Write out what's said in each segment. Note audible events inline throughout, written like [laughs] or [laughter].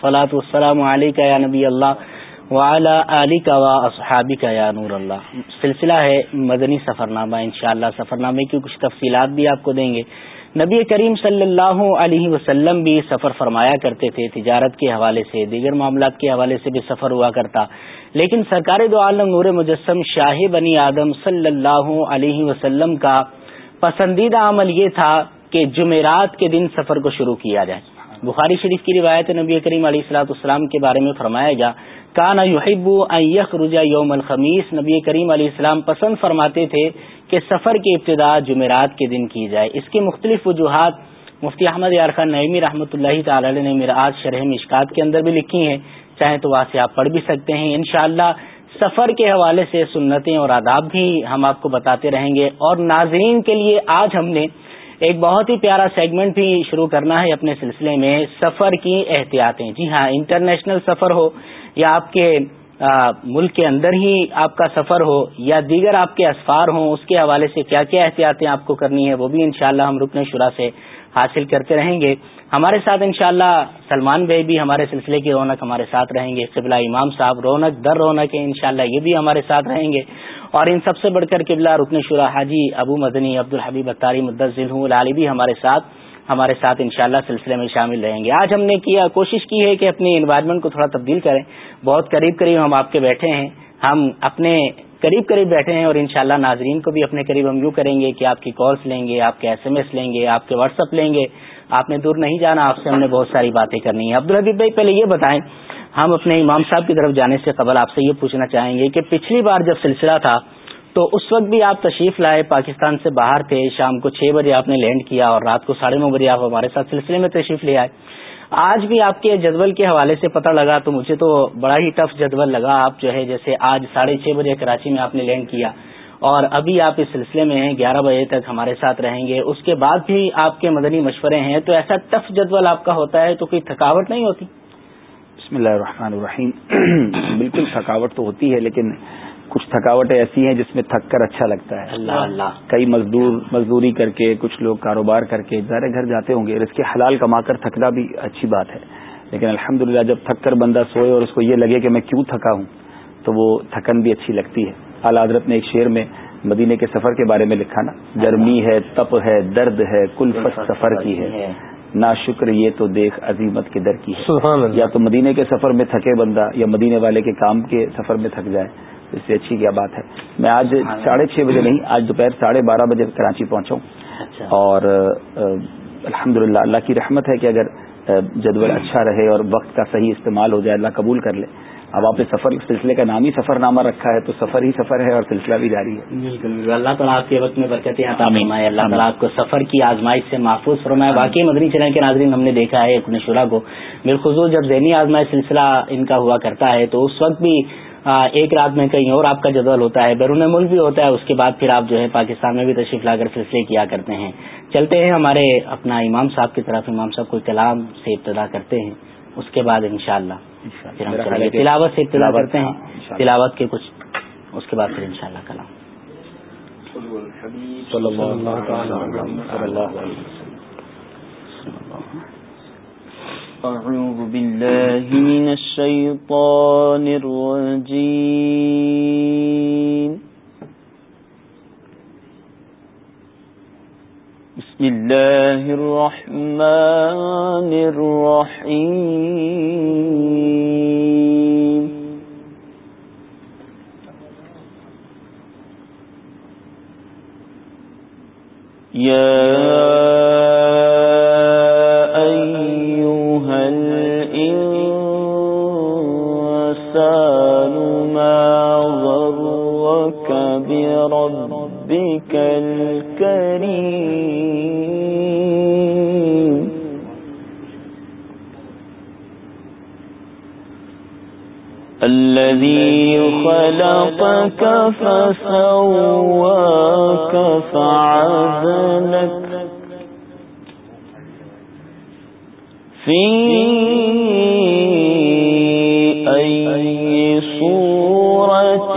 فلاۃ السلام علیکہ یا نبی اللہ علی کا وا اصحابی کا یا نور اللہ۔ سلسلہ ہے مدنی سفر نامہ ان اللہ سفر نامے کی کچھ تفصیلات بھی آپ کو دیں گے۔ نبی کریم صلی اللہ علیہ وسلم بھی سفر فرمایا کرتے تھے، تجارت کے حوالے سے، دیگر معاملات کے حوالے سے بھی سفر ہوا کرتا۔ لیکن سرکار دو عالم نور مجسم شاہ بنی آدم صلی اللہ علیہ وسلم کا پسندیدہ عمل یہ تھا کہ جمعرات کے دن سفر کو شروع کیا جائے۔ بخاری شریف کی روایت نبی کریم علیہ السلاۃ السلام کے بارے میں فرمایا گیا کانا یحب یخ رجا یوم الخمیس، نبی کریم علیہ السلام پسند فرماتے تھے کہ سفر کی ابتدا جمعرات کے دن کی جائے۔ اس کی مختلف وجوہات، مفتی احمد یار خان نعمی رحمۃ اللہ تعالی نے میرا آج شرح مشکات کے اندر بھی لکھی ہیں۔ چاہے تو وہاں سے آپ پڑھ بھی سکتے ہیں۔ انشاءاللہ سفر کے حوالے سے سنتیں اور آداب بھی ہم آپ کو بتاتے رہیں گے۔ اور ناظرین کے لیے آج ہم نے ایک بہت ہی پیارا سیگمنٹ بھی شروع کرنا ہے اپنے سلسلے میں، سفر کی احتیاطیں۔ جی ہاں انٹرنیشنل سفر ہو یا آپ کے ملک کے اندر ہی آپ کا سفر ہو یا دیگر آپ کے اسفار ہوں، اس کے حوالے سے کیا کیا احتیاطیں آپ کو کرنی ہے وہ بھی انشاءاللہ ہم رکن شرح سے حاصل کرتے رہیں گے۔ ہمارے ساتھ انشاءاللہ سلمان بھائی بھی ہمارے سلسلے کی رونق ہمارے ساتھ رہیں گے، قبلہ امام صاحب، رونق در رونق ہے، انشاءاللہ یہ بھی ہمارے ساتھ رہیں گے۔ اور ان سب سے بڑھ کر قبلہ رکن شرح حاجی ابو مدنی عبد الحبیب اطاری مدذل العلی بھی ہمارے ساتھ ہمارے ساتھ انشاءاللہ سلسلے میں شامل رہیں گے۔ آج ہم نے کیا کوشش کی ہے کہ اپنی انوائرمنٹ کو تھوڑا تبدیل کریں۔ بہت قریب قریب ہم آپ کے بیٹھے ہیں۔ ہم اپنے قریب قریب بیٹھے ہیں اور انشاءاللہ ناظرین کو بھی اپنے قریب ہم یوں کریں گے کہ آپ کی کالس لیں گے، آپ کے ایس ایم ایس لیں گے، آپ کے واٹس اپ لیں گے۔ آپ نے دور نہیں جانا، آپ سے ہم نے بہت ساری باتیں کرنی ہیں۔ عبدالحبیب بھائی پہلے یہ بتائیں ہم اپنے امام صاحب کی طرف جانے سے قبل آپ سے یہ پوچھنا چاہیں گے کہ پچھلی بار جب سلسلہ تھا، تو اس وقت بھی آپ تشریف لائے پاکستان سے باہر تھے، شام کو چھ بجے آپ نے لینڈ کیا اور رات کو ساڑھے نو بجے آپ ہمارے ساتھ سلسلے میں تشریف لے آئے۔ آج بھی آپ کے جدول کے حوالے سے پتہ لگا، تو مجھے تو بڑا ہی ٹف جدول لگا۔ آپ جو ہے، جیسے آج ساڑھے چھ بجے کراچی میں آپ نے لینڈ کیا اور ابھی آپ اس سلسلے میں ہیں، گیارہ بجے تک ہمارے ساتھ رہیں گے۔ اس کے بعد بھی آپ کے مدنی مشورے ہیں، تو ایسا ٹف جدول آپ کا ہوتا ہے تو کوئی تھکاوٹ نہیں ہوتی؟ بسم اللہ الرحمن الرحیم۔ [clears throat] بالکل تھکاوٹ تو ہوتی ہے لیکن کچھ تھکاوٹیں ایسی ہیں جس میں تھک کر اچھا لگتا ہے۔ اللہ اللہ۔ کئی مزدور مزدوری کر کے کچھ لوگ کاروبار کر کے ذرا گھر جاتے ہوں گے اس کے حلال کما کر تھکنا بھی اچھی بات ہے۔ لیکن الحمد جب تھک کر بندہ سوئے اور اس کو یہ لگے کہ میں کیوں تھکا ہوں تو وہ تھکن بھی اچھی لگتی ہے۔ اعلی حضرت نے ایک شعر میں مدینے کے سفر کے بارے میں لکھا نا گرمی ہے تپ ہے درد ہے کل سفر کی ہے۔ نا شکر یہ تو دیکھ عظیمت کے در کی ہے۔ یا تو مدینے کے سفر میں تھکے بندہ یا مدینے والے کے کام کے سفر میں تھک جائے اس سے اچھی کیا بات ہے۔ میں آج ساڑھے چھ بجے نہیں آج دوپہر ساڑھے بارہ بجے کراچی پہنچا ہوں۔ اچھا۔ اور الحمد اللہ کی رحمت ہے کہ اگر جدول اچھا رہے اور وقت کا صحیح استعمال ہو جائے اللہ قبول کر لے۔ اب آپ نے سفر سلسلے کا نام ہی سفر نامہ رکھا ہے تو سفر ہی سفر ہے اور سلسلہ بھی جاری ہے۔ بالکل اللہ تعالیٰ آپ کے وقت میں برکتیں عطا فرمائے۔ اللہ تعالیٰ آپ کو سفر کی آزمائش سے محفوظ فرمائے۔ باقی مدنی چینل کے ناظرین ہم نے دیکھا ہے اپنے شرح کو۔ بالخصوص جب ذہنی آزمائش سلسلہ ان کا ہوا کرتا ہے تو اس وقت بھی ایک رات میں کہیں اور آپ کا جدول ہوتا ہے بیرون ملک بھی ہوتا ہے۔ اس کے بعد پھر آپ جو ہے پاکستان میں بھی تشریف لا کر سلسلے کیا کرتے ہیں۔ چلتے ہیں ہمارے اپنا امام صاحب کی طرف۔ امام صاحب کو کلام سے ابتدا کرتے ہیں۔ اس کے بعد انشاءاللہ۔ پھر ہم تلاوت سے ابتدا کرتے ہیں. تلاوت کے کچھ اس کے بعد پھر انشاءاللہ کلام. أعوذ بالله من الشيطان الرجيم. بسم الله الرحمن الرحيم. يا ربك الكريم؟ الذي خلقك فسواك فعزلك في أي صورة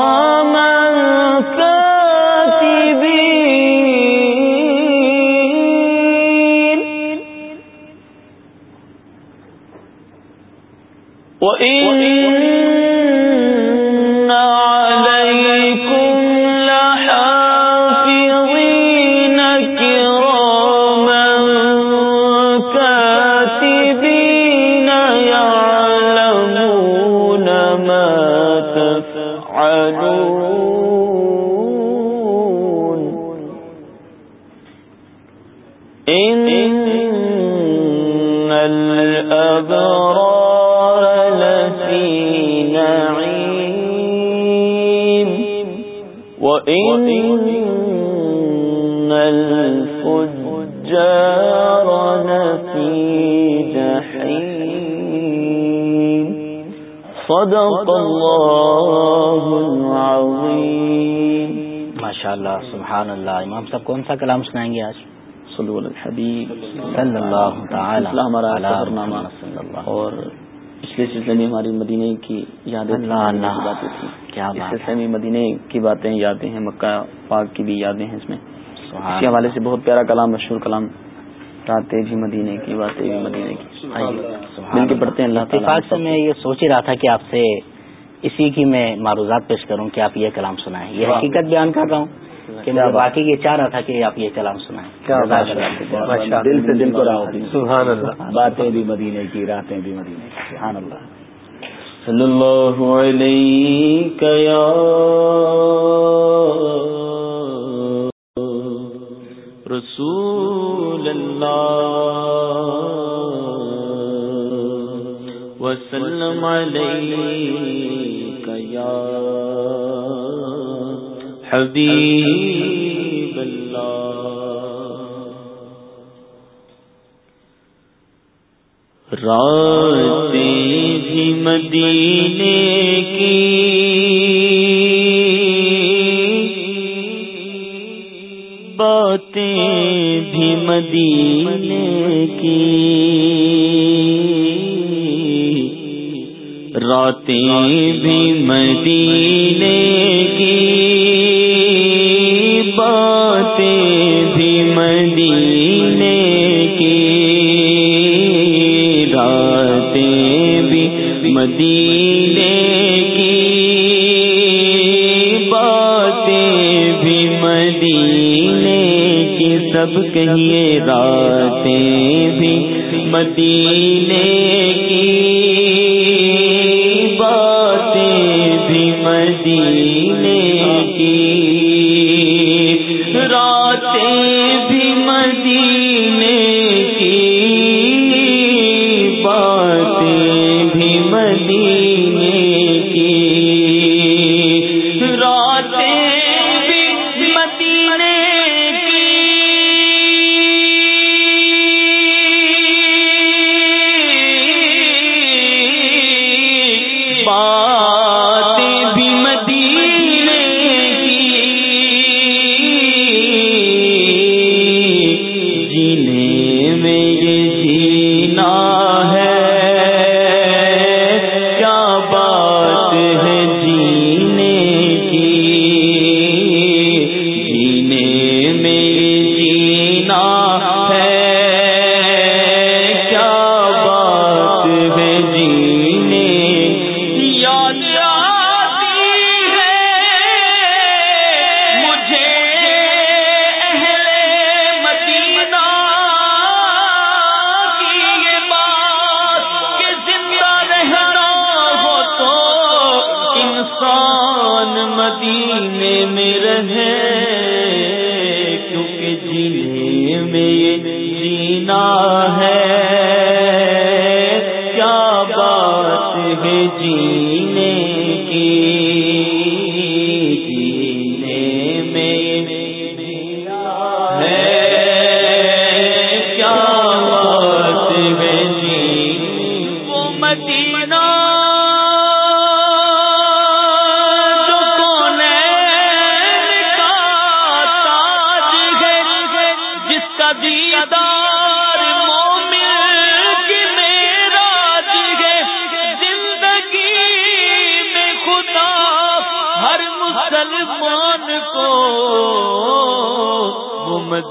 وإن الفجار لفي جحيم. صدق الله العظيم. ماشاء اللہ سبحان اللہ امام صاحب کون سا کلام سنائیں گے آج؟ صلو علی الحبیب. صلی اللہ تعالی ہمارا اور پچھلے سلسلے میں ہماری مدینے کی یادیں باتیں اس سلسلے میں مدینے کی باتیں یادیں ہیں مکہ پاک کی بھی یادیں ہیں اس میں۔ اس کے حوالے سے بہت پیارا کلام مشہور کلام راتیں بھی مدینے کی باتیں بھی مدینے کی۔ مل کے پڑھتے ہیں اللہ سے میں یہ سوچ ہی رہا تھا کہ آپ سے اسی کی میں معروضات پیش کروں کہ آپ یہ کلام سنائیں۔ یہ. حقیقت بیان کر رہا ہوں کہ میں. باقی یہ چاہ رہا تھا کہ آپ یہ کلام سنائیں. دل سے دل کو سبحان اللہ۔ باتیں بھی مدینے کی راتیں بھی مدینے کی۔ سبحان اللہ۔ صلی اللہ علیہ یا رسول اللہ وسلم علیہ یا حبیب اللہ۔ راتیں بھی مدینے کی۔ باتیں بھی مدینے کی۔ راتیں بھی مدینے کی۔ باتیں بھی مدینے کی۔ راتیں بھی مدینے کی باتیں بھی مدینے کی سب کہیے راتیں بھی مدینے کی باتیں بھی مدینے کی راتیں بھی مدینے مدی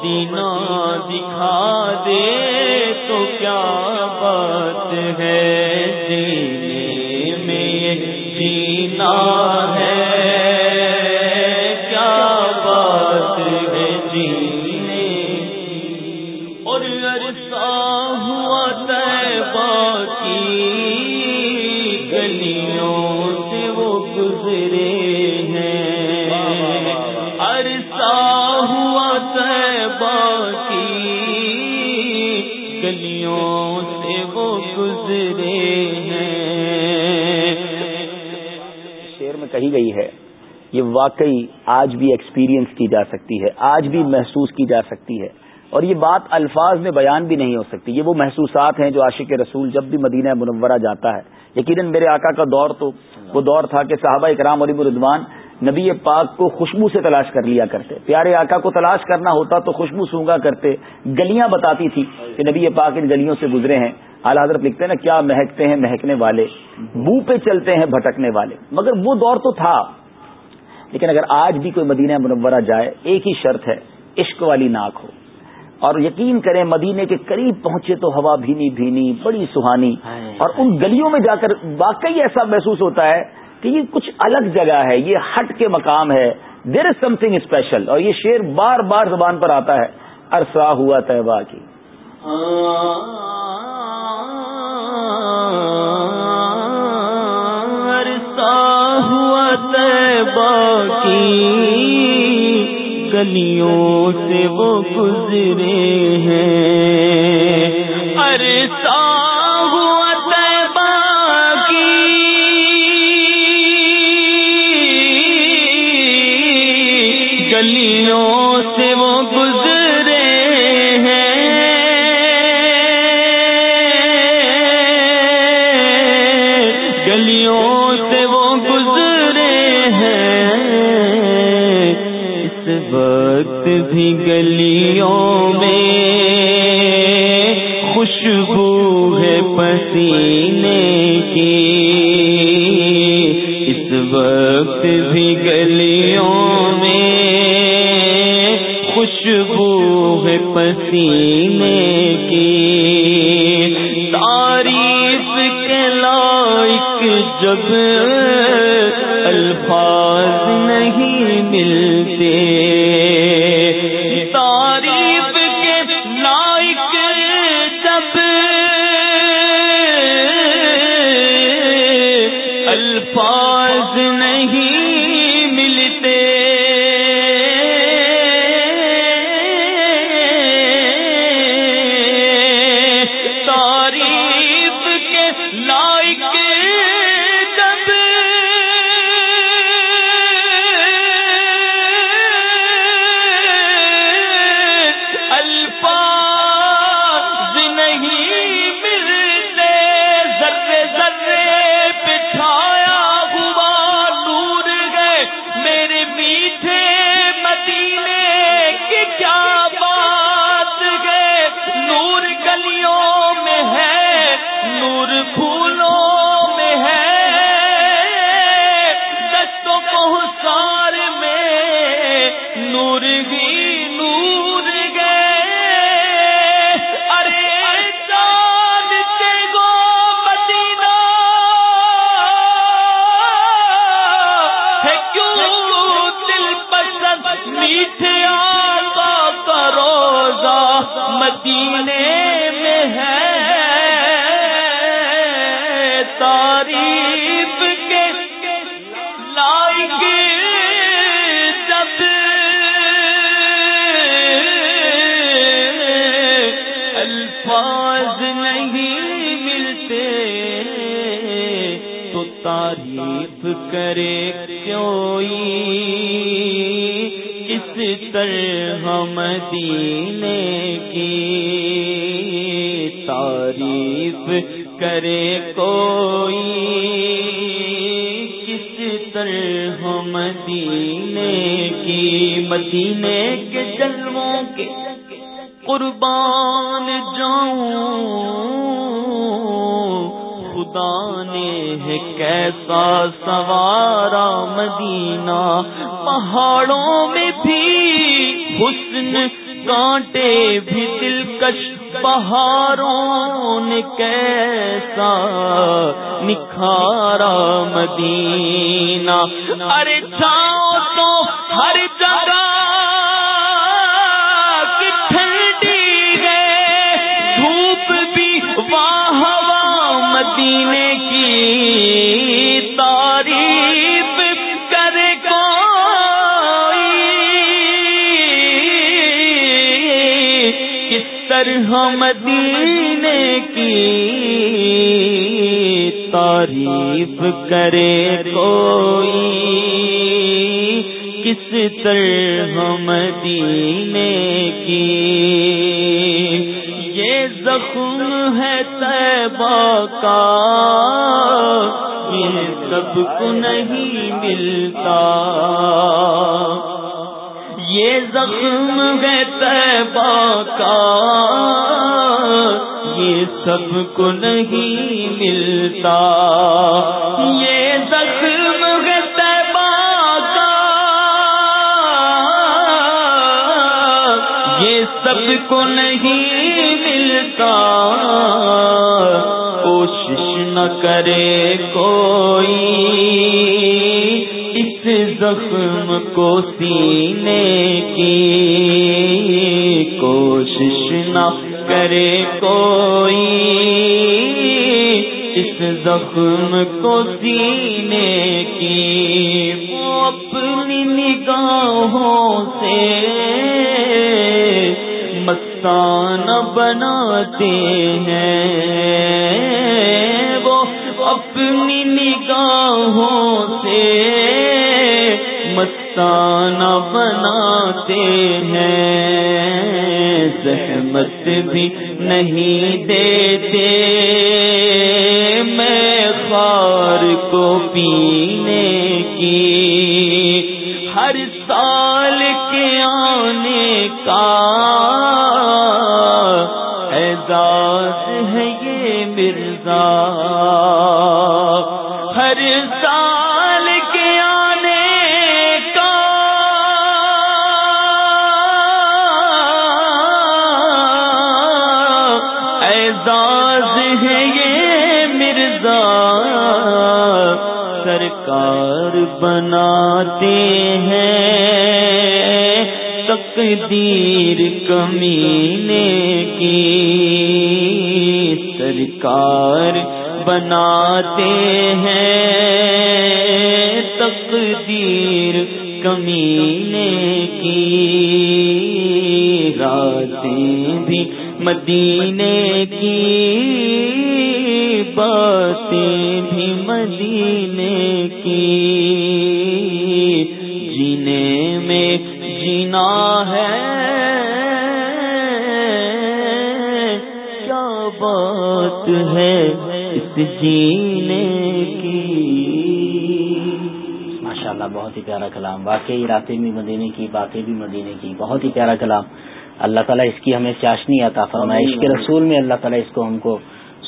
مدینہ دکھا دے تو کیا بات ہے جینے میں جینا واقعی آج بھی ایکسپیرینس کی جا سکتی ہے، آج بھی محسوس کی جا سکتی ہے۔ اور یہ بات الفاظ میں بیان بھی نہیں ہو سکتی۔ یہ وہ محسوسات ہیں جو عاشق رسول جب بھی مدینہ منورہ جاتا ہے۔ یقیناً میرے آقا کا دور تو وہ دور تھا کہ صحابہ اکرام علی مردوان نبی پاک کو خوشبو سے تلاش کر لیا کرتے۔ پیارے آقا کو تلاش کرنا ہوتا تو خوشبو سونگا کرتے۔ گلیاں بتاتی تھی کہ نبی پاک ان گلیوں سے گزرے ہیں۔ اعلی حضرت لکھتے ہیں نا، کیا مہکتے ہیں مہکنے والے۔ بو پہ چلتے ہیں بھٹکنے والے۔ مگر وہ دور تو تھا۔ لیکن اگر آج بھی کوئی مدینہ منورہ جائے ایک ہی شرط ہے عشق والی ناک ہو۔ اور یقین کریں مدینے کے قریب پہنچے تو ہوا بھینی بھینی بڑی سہانی۔ اور ان گلیوں میں جا کر واقعی ایسا محسوس ہوتا ہے کہ یہ کچھ الگ جگہ ہے یہ ہٹ کے مقام ہے۔ دیر از سم تھنگ اسپیشل اور یہ شیر بار بار زبان پر آتا ہے ارسا ہوا طیبہ کی۔ باقی گلیوں سے وہ گزرے ہیں۔ ارسا بھی گلیوں میں، خوشبو ہے پسینے کی۔ اس وقت بھی گلیوں میں، خوشبو ہے پسینے کی۔ تعریف کے لائق جب الفاظ نہیں ملتے نہیں نہیں دیتے۔ میں خار کو پینے کی ہر سال جاتے ہیں تقدیر کمینے کی راتیں بھی مدینے باتیں بھی مدینے کی۔ بہت ہی پیارا کلام۔ اللہ تعالیٰ اس کی ہمیں چاشنی عطا فرمائے۔ عشق رسول میں اللہ تعالیٰ اس کو ہم کو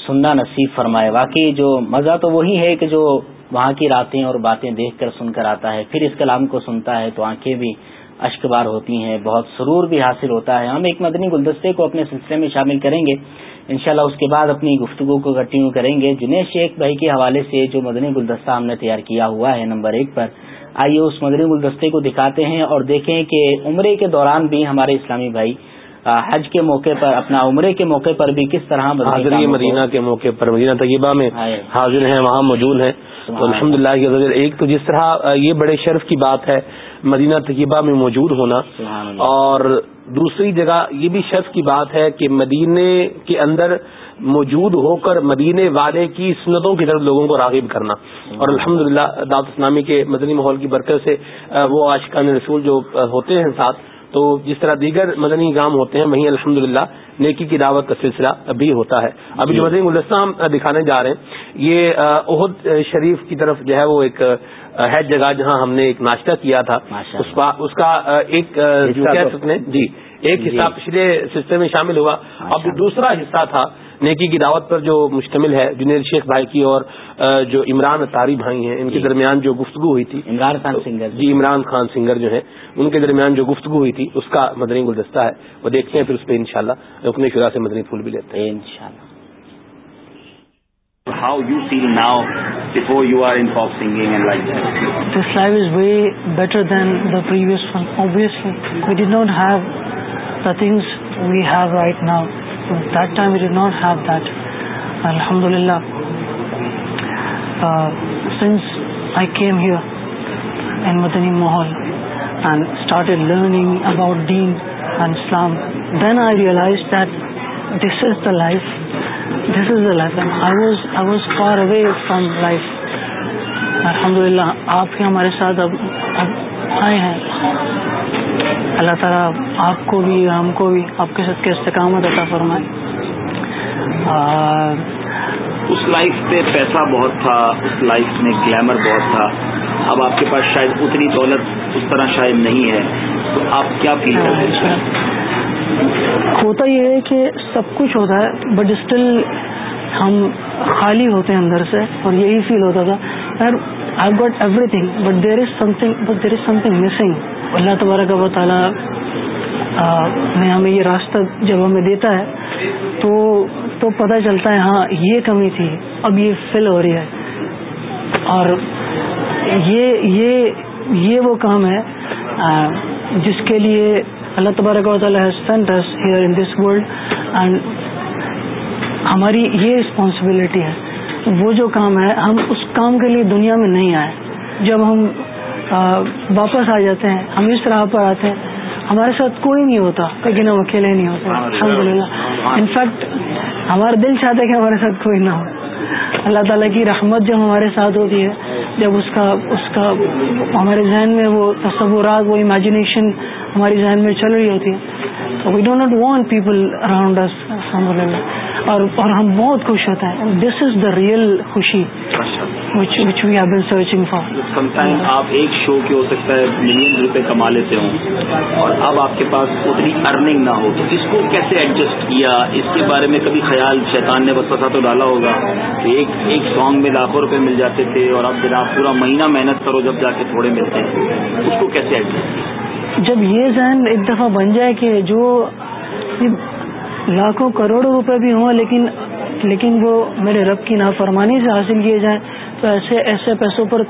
سننا نصیب فرمائے۔ واقعی جو مزہ تو وہی ہے کہ جو وہاں کی راتیں اور باتیں دیکھ کر سن کر آتا ہے پھر اس کلام کو سنتا ہے تو آنکھیں بھی اشک بار ہوتی ہیں بہت سرور بھی حاصل ہوتا ہے۔ ہم ایک مدنی گلدستے کو اپنے سلسلے میں شامل کریں گے۔ انشاءاللہ اس کے بعد اپنی گفتگو کو کنٹینیو کریں گے۔ جنید شیخ بھائی کے حوالے سے جو مدنی گلدستہ ہم نے تیار کیا ہوا ہے نمبر ایک پر آئیے اس مدنی گلدستے کو دکھاتے ہیں اور دیکھیں کہ عمرے کے دوران بھی ہمارے اسلامی بھائی حج کے موقع پر اپنا عمرے کے موقع پر بھی کس طرح حاضری مدینہ کے موقع پر مدینہ طیبہ میں حاضر ہیں وہاں موجود ہیں۔ تو الحمد للہ ایک تو جس طرح یہ بڑے شرف کی بات ہے مدینہ طیبہ میں موجود ہونا۔ اور دوسری جگہ یہ بھی شرف کی بات ہے کہ مدینے کے اندر موجود ہو کر مدینے والے کی سنتوں کی طرف لوگوں کو راغب کرنا۔ اور الحمد للہ دعوت اسلامی کے مدنی ماحول کی برکت سے وہ عاشقان رسول جو ہوتے ہیں ساتھ تو جس طرح دیگر مدنی کام ہوتے ہیں وہیں الحمد نیکی کی دعوت کا سلسلہ بھی ہوتا ہے۔ ابھی جو مدنی گلدستہ ہم دکھانے جا رہے ہیں یہ عہد شریف کی طرف جو ہے وہ ایک ہے جگہ جہاں ہم نے ایک ناشتہ کیا تھا۔ اس کا ایک جی ایک حصہ پچھلے سلسلے میں شامل ہوا۔ اب دوسرا حصہ تھا نیکی کی دعوت پر جو مشتمل ہے جنید شیخ بھائی کی اور جو عمران تاری بھائی ہیں ان کے جی۔ درمیان جو گفتگو ہوئی تھی عمران خان سنگر جی عمران خان سنگر جو ہیں ان کے درمیان جو گفتگو ہوئی تھی اس کا مدنی گلدستہ ہے وہ دیکھتے ہیں پھر اس پہ انشاءاللہ اپنے شرح سے مدنی پھول بھی لیتے ہیں انشاءاللہ how you feel now before you are in pop singing and like that? This life is way better than the previous one. Obviously, we did not have the things we have right now. At that time we did not have that. Alhamdulillah. Uh, since I came here in Madani Mahal and started learning about Deen and Islam, then I realized that this is the life this is the life I was I was far away from life الحمد للہ آپ ہی ہمارے ساتھ اب اب آئے ہیں اللہ تعالیٰ آپ کو بھی ہم کو بھی آپ کے ساتھ کے استقامت عطا فرمائے۔ اس لائف پہ پیسہ بہت تھا اس لائف میں گلیمر بہت تھا۔ اب آپ کے پاس شاید اتنی دولت اس طرح شاید نہیں ہے۔ تو آپ کیا فیل کرتے ہیں ہوتا یہ ہے کہ سب کچھ ہوتا ہے بٹ اسٹل ہم خالی ہوتے ہیں اندر سے اور یہی فیل ہوتا تھا۔ آئی گوٹ every thing but there is some thing but there is some thing missing Allah تبارک و تعالیٰ نے ہمیں یہ راستہ جب ہمیں دیتا ہے، تو تو پتہ چلتا ہے ہاں یہ کمی تھی، اب یہ فل ہو رہی ہے۔ اور یہ یہ یہ وہ کام ہے جس کے لیے اللہ تبارک و تعالیٰ here in this world and ہماری یہ رسپانسبلٹی ہے۔ وہ جو کام ہے، ہم اس کام کے لیے دنیا میں نہیں آئے۔ جب ہم واپس آ جاتے ہیں ہم اس طرح پر آتے ہیں۔ ہمارے ساتھ کوئی نہیں ہوتا لیکن ہم اکیلے نہیں ہوتے۔ الحمد للہ انفیکٹ ہمارا دل چاہتا ہے کہ ہمارے ساتھ کوئی نہ ہو۔ اللہ تعالیٰ کی رحمت جب ہمارے ساتھ ہوتی ہے جب اس کا اس کا ہمارے ذہن میں وہ تصورات وہ امیجنیشن ہماری ذہن میں چل رہی ہوتی ہے۔ We do not want people around الحمد للہ اور اور ہم بہت خوش ہوتے ہیں۔ دس از دا ریئل خوشی۔ Which we have been searching for some time آپ ایک شو کے ہو سکتا ہے ملین روپے کما لیتے ہوں اور اب آپ کے پاس اتنی ارننگ نہ ہو تو اس کو کیسے ایڈجسٹ کیا اس کے بارے میں کبھی خیال شیطان نے بس تو ڈالا ہوگا کہ ایک ایک سانگ میں لاکھوں روپے مل جاتے تھے اور اب جناب پورا مہینہ محنت کرو جب جا کے تھوڑے ملتے ہیں اس کو کیسے ایڈجسٹ کیا جب یہ ذہن ایک دفعہ بن جائے کہ جو لاکھوں کروڑوں روپے بھی ہوں لیکن لیکن وہ میرے رب کی نافرمانی سے حاصل کیے جائیں تو ایسے پیسوں پر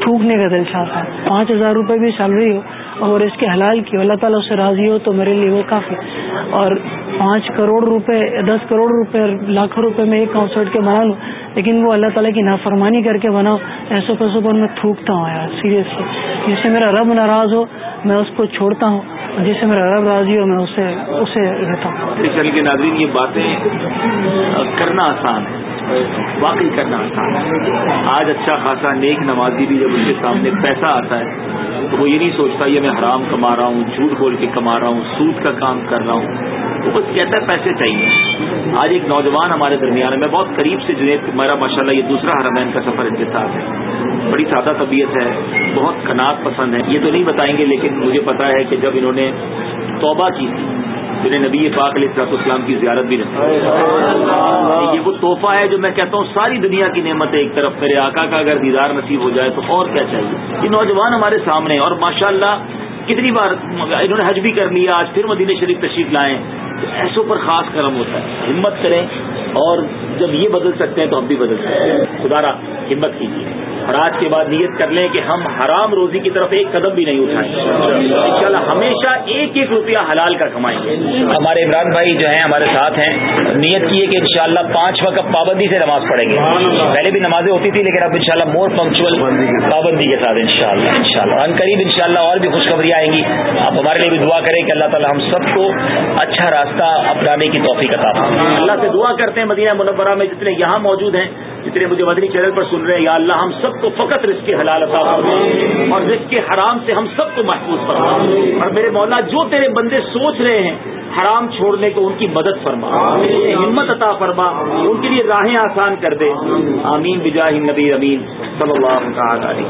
تھوکنے کا دل چاہتا ہے پانچ ہزار روپے بھی سیلری ہو اور اس کے حلال کی، اللہ تعالیٰ اس سے راضی ہو تو میرے لیے وہ کافی۔ اور پانچ کروڑ روپے، دس کروڑ روپے، لاکھوں روپے میں ایک کانسرٹ کے بنا لوں، لیکن وہ اللہ تعالیٰ کی نافرمانی کر کے بناؤ، ایسے پیسوں پر میں تھوکتا ہوں یار، سیریسلی۔ جس سے میرا رب ناراض ہو، میں اس کو چھوڑتا ہوں۔ جس سے میرا رب راضی ہو، میں اسے اسے رہتا ہوں۔ کے ناظرین یہ باتیں کرنا آسان ہے۔ واقعی کرنا آسان ہے۔ آج اچھا خاصا نیک نمازی بھی جب اس کے سامنے پیسہ آتا ہے، تو وہ یہ نہیں سوچتا یہ میں حرام کما رہا ہوں، جھوٹ بول کے کما رہا ہوں، سود کا کام کر رہا ہوں۔ تو بس کہتا ہے پیسے چاہیے۔ آج ایک نوجوان ہمارے درمیان میں بہت قریب سے جنید، میرا ماشاء اللہ یہ دوسرا حرمین کا سفر ان کے ساتھ ہے۔ بڑی سادہ طبیعت ہے، بہت کنات پسند ہے۔ یہ تو نہیں بتائیں گے، لیکن مجھے پتا ہے کہ جب انہوں نے توبہ کی تھی جنہیں نبی پاک علیہ السلاط اسلام کی زیارت بھی رہتی یہ وہ تحفہ ہے جو میں کہتا ہوں ساری دنیا کی نعمت ہے ایک طرف میرے آقا کا اگر دیدار نصیب ہو جائے تو اور کیا چاہیے؟ یہ نوجوان ہمارے سامنے اور ماشاء اللہ کتنی بار انہوں نے حج بھی کر لیا آج پھر مدینہ شریف تشریف لائیں تو ایسوں پر خاص کرم ہوتا ہے۔ ہمت کریں اور جب یہ بدل سکتے ہیں تو ہم بھی بدل سکتے ہیں۔ خدارا ہمت کیجیے۔ اور آج کے بعد نیت کر لیں کہ ہم حرام روزی کی طرف ایک قدم بھی نہیں اٹھائیں۔ گے ان شاء اللہ ہمیشہ ایک ایک روپیہ حلال کا کمائیں گے۔ ہمارے عمران بھائی جو ہیں، ہمارے ساتھ ہیں، نیت کی ہے کہ انشاءاللہ پانچ وقت پابندی سے نماز پڑھیں گے۔ پہلے بھی نمازیں ہوتی تھی لیکن اب انشاءاللہ مور پنکچل پابندی کے ساتھ انشاءاللہ انشاءاللہ۔ ان قریب انشاءاللہ اور بھی خوشخبری آئیں گی۔ آپ ہمارے لیے بھی دعا کریں کہ اللہ تعالی ہم سب کو اچھا راستہ اپنانے کی توفیق عطا اللہ سے دعا کرتے ہیں مدینہ منورہ میں جتنے یہاں موجود ہیں جتنے مجھے مدنی چینل پر سن رہے ہیں یا اللہ ہم سب کو فقط رزق حلال عطا فرما اور رزق حرام سے ہم سب کو محفوظ فرما اور میرے مولا جو تیرے بندے سوچ رہے ہیں حرام چھوڑنے کو ان کی مدد فرما ہمت عطا فرما ان کے لیے راہیں آسان کر دے۔ آمین بجاہ نبی امین صلی اللہ علیہ۔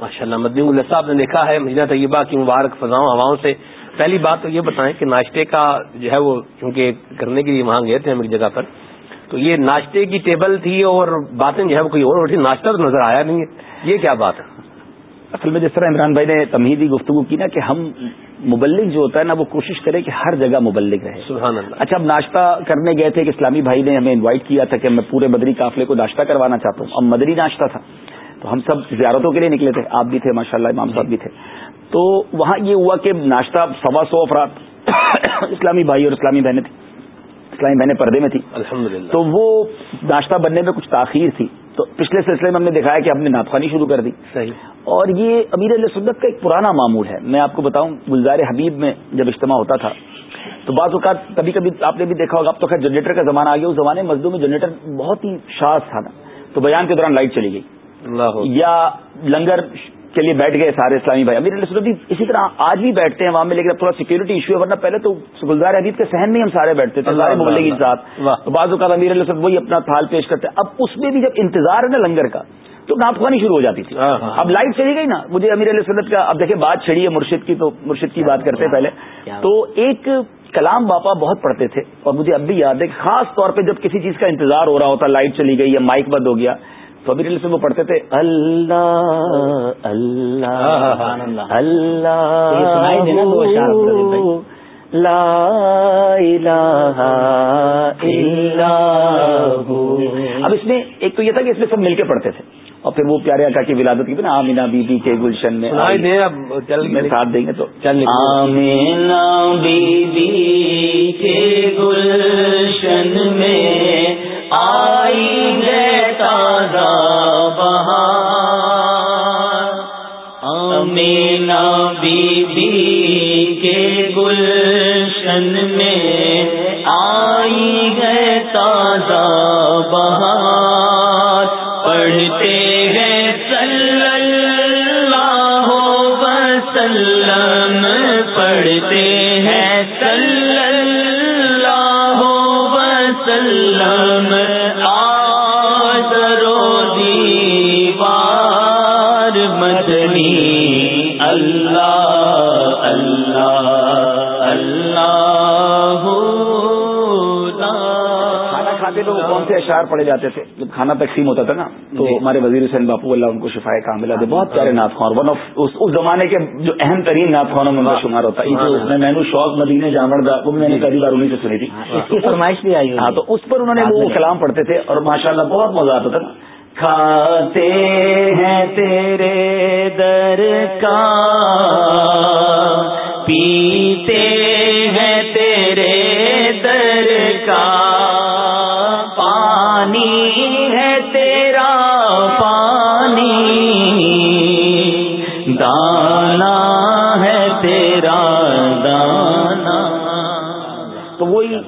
ماشاء اللہ مدنی اللہ صاحب نے دیکھا ہے مدینہ طیبہ کی مبارک فضاؤں ہواؤں سے۔ پہلی بات تو یہ بتائیں کہ ناشتے کا جو ہے وہ کیونکہ کرنے کے لیے وہاں گئے تھے ہم ایک جگہ پر تو یہ ناشتے کی ٹیبل تھی اور باتیں جو ہے کوئی اور تھی ناشتہ تو نظر آیا نہیں ہے یہ کیا بات ہے؟ اصل میں جس طرح عمران بھائی نے تمہیدی گفتگو کی نا کہ ہم مبلک جو ہوتا ہے نا وہ کوشش کرے کہ ہر جگہ مبلک رہے۔ سبحان اللہ۔ اچھا اب ناشتہ کرنے گئے تھے کہ اسلامی بھائی نے ہمیں انوائٹ کیا تھا کہ میں پورے بدری قافلے کو ناشتہ کروانا چاہتا ہوں۔ اب مدری ناشتہ تھا۔ تو ہم سب زیارتوں کے لیے نکلے تھے۔ آپ بھی تھے ماشاء اللہ امام صاحب بھی تھے۔ تو وہاں یہ ہوا کہ ناشتہ سوا سو افراد اسلامی بھائی اور اسلامی بہنیں تھیں۔ اسلامی بہنیں پردے میں تھی الحمد تو وہ ناشتہ بننے میں کچھ تاخیر تھی۔ تو پچھلے سلسلے میں ہم نے دکھایا کہ ہم نے ناپخانی شروع کر دی۔ صحیح۔ اور یہ امیر علیہ سنت کا ایک پرانا معمول ہے۔ میں آپ کو بتاؤں گلزار حبیب میں جب اجتماع ہوتا تھا تو بعض اوقات کبھی کبھی آپ نے بھی دیکھا ہوگا اب تو خیر جنریٹر کا زمانہ آ گیا اس زمانے میں مسجدوں میں جنریٹر بہت ہی شاذ تھا نا۔ تو بیان کے دوران لائٹ چلی گئی۔ یا لنگر کے لیے بیٹھ گئے سارے اسلامی بھائی۔ امیر علیہ بھی اسی طرح آج بھی بیٹھتے ہیں وہاں میں لیکن اب تھوڑا سیکورٹی ایشو ہے ورنہ پہلے تو گلزار حبیب کے سہن میں ہم سارے بیٹھتے تھے سارے محلے کے ساتھ تو بعض اوقات امیر علیہ وہی اپنا تھال پیش کرتے ہیں۔ اب اس میں بھی جب انتظار ہے نا لنگر کا تو ناپخوانی شروع ہو جاتی تھی۔ ہاں، ہاں۔ اب لائٹ چلی گئی نا۔ مجھے امیر علیہ سنت کا اب دیکھیں بات چھڑی ہے مرشد کی تو مرشد کی بات کرتے ہیں پہلے۔ تو ایک کلام باپا بہت پڑھتے تھے اور مجھے اب بھی یاد ہے کہ خاص طور پہ جب کسی چیز کا انتظار ہو رہا ہوتا لائٹ چلی گئی یا مائک بند ہو گیا تو امیر علیہ وہ پڑھتے تھے اللہ اللہ اللہ۔ لا الہ الا ہو اب اس میں ایک تو یہ تھا کہ اس میں سب مل کے پڑھتے تھے۔ اور پھر وہ پیارے آقا کی ولادت کی نا آمینا بی بی کے گلشن میں ساتھ دیں گے تو۔ چل۔ آمینا بی بی کے گلشن میں آئی ہے تازہ بہار۔ آمینا بی بی کے گلشن میں سے اشعار پڑے جاتے تھے۔ جب کھانا تقسیم ہوتا تھا نا تو ہمارے وزیر حسین باپو اللہ ان کو شفا کا ملا تھے بہت پیارے نعت خوان ون آف اس زمانے کے جو اہم ترین نعت خوانوں میں شمار ہوتا۔ ہے اس میں مینو شوق مدینے جامڑ دا وہ میں نے پہلی بار انہیں سے سنی تھی۔ اس کی فرمائش بھی آئی ہاں تو اس پر انہوں نے وہ کلام پڑھتے تھے اور ماشاء اللہ بہت مزہ آتا تھا۔ نا کھاتے ہیں تیرے در کا پیتے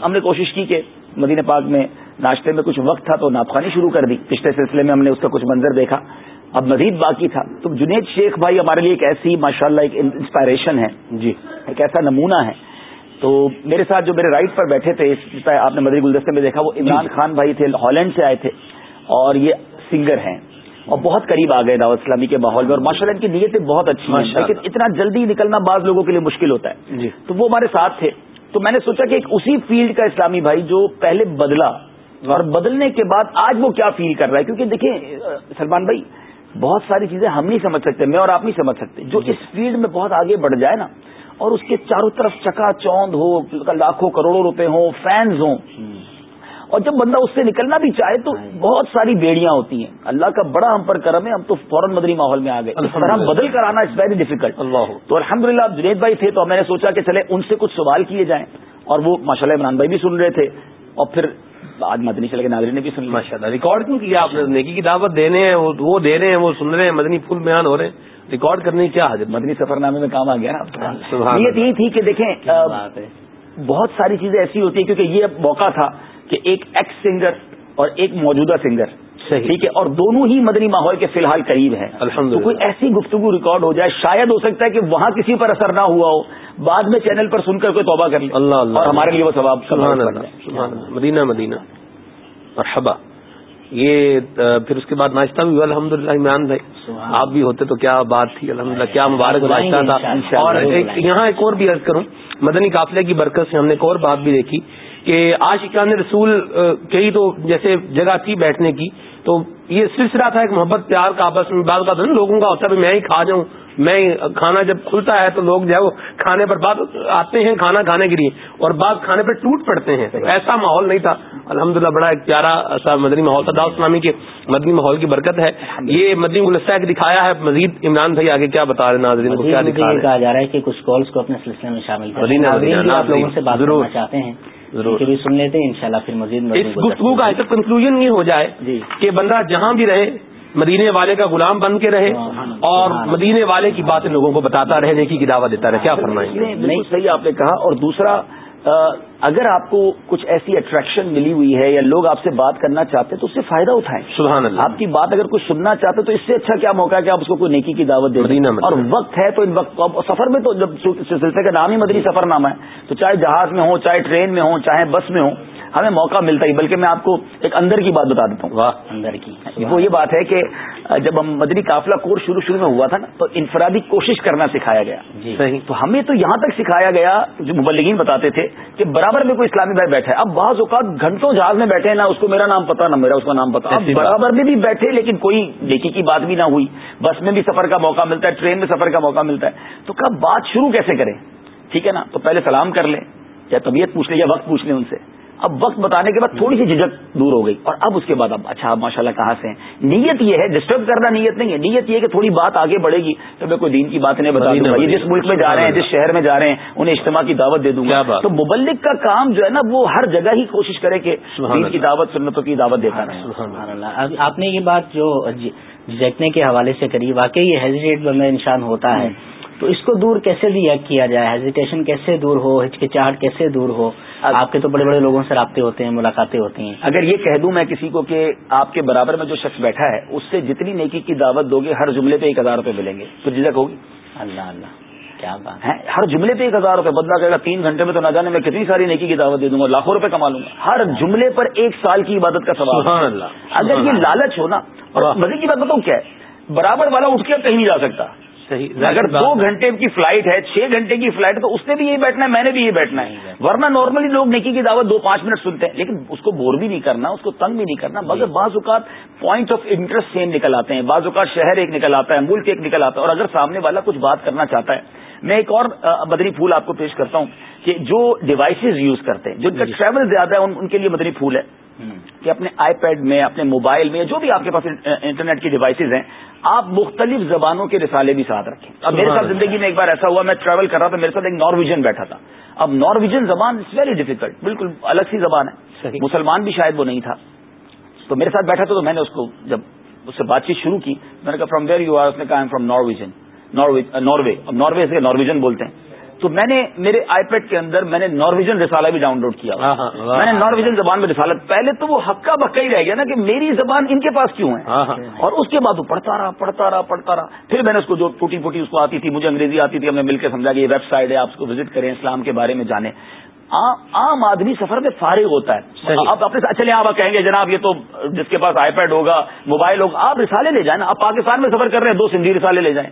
ہم نے کوشش کی کہ مدینہ پاک میں ناشتے میں کچھ وقت تھا تو ناپخانی شروع کر دی۔ پچھلے سلسلے میں ہم نے اس کا کچھ منظر دیکھا۔ اب مزید باقی تھا۔ تو جنید شیخ بھائی ہمارے لیے ایک ایسی ماشاءاللہ ایک انسپائریشن ہے۔ جی۔ ایک ایسا نمونہ ہے۔ تو میرے ساتھ جو میرے رائٹ پر بیٹھے تھے آپ نے مدری گلدستے میں دیکھا وہ عمران خان بھائی تھے ہالینڈ سے آئے تھے اور یہ سنگر ہیں۔ اور بہت قریب آ گئے دعوت اسلامی کے ماحول میں اور ماشاء اللہ ان کی نیتیں بہت اچھی ہیں۔ ماشاء اللہ۔ لیکن اتنا جلدی نکلنا بعض لوگوں کے لیے مشکل ہوتا ہے۔ جی۔ تو وہ ہمارے ساتھ تھے۔ تو میں نے سوچا کہ ایک اسی فیلڈ کا اسلامی بھائی جو پہلے بدلا اور بدلنے کے بعد آج وہ کیا فیل کر رہا ہے؟ کیونکہ دیکھیں سلمان بھائی بہت ساری چیزیں ہم نہیں سمجھ سکتے میں اور آپ نہیں سمجھ سکتے۔ جو اس فیلڈ میں بہت آگے بڑھ جائے نا اور اس کے چاروں طرف چکا چوند ہو لاکھوں کروڑوں روپے ہوں فینز ہوں اور جب بندہ اس سے نکلنا بھی چاہے تو بہت ساری بیڑیاں ہوتی ہیں۔ اللہ کا بڑا ہم پر کرم ہے ہم تو فوراً مدری ماحول میں آ گئے۔ طرح بدل کر آنا اٹس ویری ڈیفیکلٹ اللہ۔ تو الحمد للہ جنید بھائی تھے تو میں نے سوچا کہ چلے ان سے کچھ سوال کیے جائیں۔ اور وہ ماشاء اللہ عمران بھائی بھی سن رہے تھے۔ اور پھر آج مدنی چلے کے ناظرین نے بھی سن لیا۔ ماشاء اللہ ریکارڈ کیوں کیا آپ نے؟ نیکی کی دعوت دینے ہیں وہ دے رہے ہیں وہ سن رہے ہیں مدنی پھول بیان ہو رہے ہیں۔ ریکارڈ کرنے کی کیا حاجت؟ مدنی سفر نامے میں کام آ گیا نا۔ نیت یہی تھی کہ دیکھیں بہت ساری چیزیں ایسی ہوتی ہیں کیونکہ یہ موقع تھا۔ کہ ایک ایکس سنگر اور ایک موجودہ سنگر ٹھیک ہے اور دونوں ہی مدنی ماحول کے فی الحال قریب ہیں۔ تو کوئی ایسی گفتگو ریکارڈ ہو جائے شاید ہو سکتا ہے کہ وہاں کسی پر اثر نہ ہوا ہو بعد میں چینل پر سن کر کوئی توبہ کر لے۔ اللہ اللہ۔ اور ہمارے لیے وہ ثواب سبحان اللہ جائے۔ سبحان اللہ۔ مدینہ مدینہ۔ مرحبا۔ یہ پھر اس کے بعد ناشتہ بھی ہوا الحمد للہ عمران بھائی آپ بھی ہوتے تو کیا بات تھی الحمد للہ کیا مبارک ناشتہ تھا۔ اور۔ یہاں ایک اور بھی عرض کروں مدنی قافلے کی برکت سے ہم نے ایک اور بات بھی دیکھی۔ کہ آشقان رسول کئی تو جیسے جگہ تھی بیٹھنے کی تو یہ سلسلہ تھا ایک محبت پیار کا آپس میں بعض کا لوگوں کا ہوتا ہے میں ہی کھا جاؤں میں کھانا جب کھلتا ہے تو لوگ جو ہے وہ کھانے پر بعد آتے ہیں کھانا کھانے کے لیے اور بعض کھانے پر ٹوٹ پڑتے ہیں ایسا ماحول نہیں تھا۔ الحمدللہ بڑا ایک پیارا سا مدنی ماحول تھا۔ داؤ اسلامی کے مدنی ماحول کی برکت ہے۔ یہ مدنی گلستہ دکھایا ہے۔ مزید عمران بھائی آگے کیا بتا رہے ناظرین کو کیا کہا جا رہا ہے کہ کچھ کالس کو اپنے سلسلے میں شامل آپ لوگوں سے بات کرنا چاہتے ہیں۔ بھی سن لیتے ہیں انشاءاللہ پھر مزید اس گفتگو کا ایسا کنکلوژن یہ ہو جائے جی۔ کہ بندہ جہاں بھی رہے مدینے والے کا غلام بن کے رہے اور مدینے والے کی باتیں لوگوں کو بتاتا رہے نیکی کی دعوت دیتا رہے کیا فرمائیں؟ گے نہیں۔ صحیح آپ نے کہا اور دوسرا اگر آپ کو کچھ ایسی اٹریکشن ملی ہوئی ہے یا لوگ آپ سے بات کرنا چاہتے ہیں تو اس سے فائدہ اٹھائیں۔ سبحان اللہ۔ آپ کی بات اگر کوئی سننا چاہتے تو اس سے اچھا کیا موقع ہے کہ آپ اس کو کوئی نیکی کی دعوت دیں۔ اور وقت ہے تو ان وقت سفر میں تو جب سلسلے کا نام ہی مدنی سفر نامہ ہے تو چاہے جہاز میں ہو چاہے ٹرین میں ہو چاہے بس میں ہو ہمیں موقع ملتا ہی بلکہ میں آپ کو ایک اندر کی بات بتا دیتا ہوں۔ واہ اندر کی۔ وہ یہ بات ہے کہ جب ہم مدنی قافلہ کورس شروع شروع میں ہوا تھا نا تو انفرادی کوشش کرنا سکھایا گیا۔ جی۔ تو ہمیں تو یہاں تک سکھایا گیا جو مبلگین بتاتے تھے کہ برابر میں کوئی اسلامی بھائی بیٹھا ہے۔ اب بعض اوقات گھنٹوں جہاز میں بیٹھے نہ اس کو میرا نام پتا نہ میرا اس کا نام پتا۔ اب برابر میں بھی بیٹھے لیکن کوئی نیکی کی بات بھی نہ ہوئی۔ بس میں بھی سفر کا موقع ملتا ہے ٹرین میں سفر کا موقع ملتا ہے۔ تو کب بات شروع کیسے کریں؟ ٹھیک ہے نا؟ تو پہلے سلام کر لیں یا طبیعت پوچھ لیں یا وقت پوچھ لیں ان سے۔ اب وقت بتانے کے بعد تھوڑی سی جھجک دور ہو گئی اور اب اس کے بعد اب اچھا ماشاء اللہ کہاں سے ہیں؟ نیت یہ ہے ڈسٹرب کرنا نیت نہیں ہے۔ نیت یہ ہے کہ تھوڑی بات آگے بڑھے گی تو میں کوئی دین کی بات نہیں بتا دوں یہ جس ملک میں جا رہے ہیں جس شہر میں جا رہے ہیں انہیں اجتماع کی دعوت دے دوں گا۔ تو مبلک کا کام جو ہے نا وہ ہر جگہ ہی کوشش کرے کہ دین کی دعوت سنتوں کی دعوت دیتا رہے۔ آپ نے یہ بات جو جھجکنے کے حوالے سے کری واقعی یہ ہیزیٹیٹ بندہ انسان ہوتا ہے۔ تو اس کو دور کیسے دیا کیا جائے؟ ہیزیٹیشن کیسے دور ہو؟ ہچکچاہٹ کیسے دور ہو؟ آپ کے تو بڑے بڑے لوگوں سے رابطے ہوتے ہیں ملاقاتیں ہوتی ہیں۔ اگر یہ کہہ دوں میں کسی کو کہ آپ کے برابر میں جو شخص بیٹھا ہے اس سے جتنی نیکی کی دعوت دو گے ہر جملے پہ ایک ہزار روپے ملیں گے۔ تو جھجک ہوگی؟ اللہ اللہ کیا بات۔ ہے ہر جملے پہ ایک ہزار روپے۔ بدلا کرے گا تین گھنٹے میں تو نہ جانے میں کتنی ساری نیکی کی دعوت دے دوں گا لاکھوں روپے کما لوں گا۔ ہر جملے پر ایک سال کی عبادت کا سوال اگر یہ لالچ ہو نا اور مزے کی بات بتاؤں کیا ہے؟ برابر والا اٹھ کے کہیں نہیں جا سکتا۔ صحیح اگر دو گھنٹے کی فلائٹ ہے چھ گھنٹے کی فلائٹ ہے تو اس نے بھی یہی بیٹھنا ہے میں نے بھی یہی بیٹھنا ہے۔ ورنہ نارملی لوگ نیکی کی دعوت دو پانچ منٹ سنتے ہیں لیکن اس کو بور بھی نہیں کرنا اس کو تنگ بھی نہیں کرنا۔ مگر بعض اوقات پوائنٹ آف انٹرسٹ سیم نکل آتے ہیں۔ بعض اوقات شہر ایک نکل آتا ہے ملک ایک نکل آتا ہے۔ اور اگر سامنے والا کچھ بات کرنا چاہتا ہے میں ایک اور مدنی پھول آپ کو پیش کرتا ہوں کہ جو ڈیوائسز یوز کرتے ہیں جن کا ٹریول جی۔ زیادہ ہے ان کے لیے مدنی پھول ہے۔ کہ اپنے آئی پیڈ میں اپنے موبائل میں جو بھی آپ کے پاس انٹرنیٹ کی ڈیوائسز ہیں آپ مختلف زبانوں کے رسالے بھی ساتھ رکھیں۔ اب میرے ساتھ زندگی میں ایک بار ایسا ہوا میں ٹریول کر رہا تھا میرے ساتھ ایک نارویجن بیٹھا تھا۔ اب نارویجن زبان اٹس ویری ڈیفیکلٹ بالکل الگ سی زبان ہے۔ مسلمان بھی شاید وہ نہیں تھا۔ تو میرے ساتھ بیٹھا تھا تو میں نے اس کو جب اس سے بات چیت شروع کی میں نے کہا فرام ویئر یو آر اس نے کہا فرام نارویجن ناروے اب ناروے سے نارویجن بولتے ہیں۔ تو میں نے میرے آئی پیڈ کے اندر میں نے نارویجن رسالہ بھی ڈاؤن لوڈ کیا میں نے نارویجن زبان میں رسالت پہلے تو وہ ہکا بکا ہی رہ گیا نا کہ میری زبان ان کے پاس کیوں ہے؟ اور اس کے بعد وہ پڑھتا رہا پڑھتا رہا پڑھتا رہا۔ پھر میں نے اس کو جو ٹوٹی پوٹی اس کو آتی تھی مجھے انگریزی آتی تھی ہم نے مل کے سمجھا کہ یہ ویب سائٹ ہے آپ اس کو وزٹ کریں اسلام کے بارے میں جانیں۔ عام آدمی سفر میں فارغ ہوتا ہے۔ آپ اپنے ساتھ چلے آپ کہیں گے جناب یہ تو جس کے پاس آئی پیڈ ہوگا موبائل ہوگا آپ رسالے لے جائیں۔ نا آپ پاکستان میں سفر کر رہے ہیں دو سندھی رسالے لے جائیں۔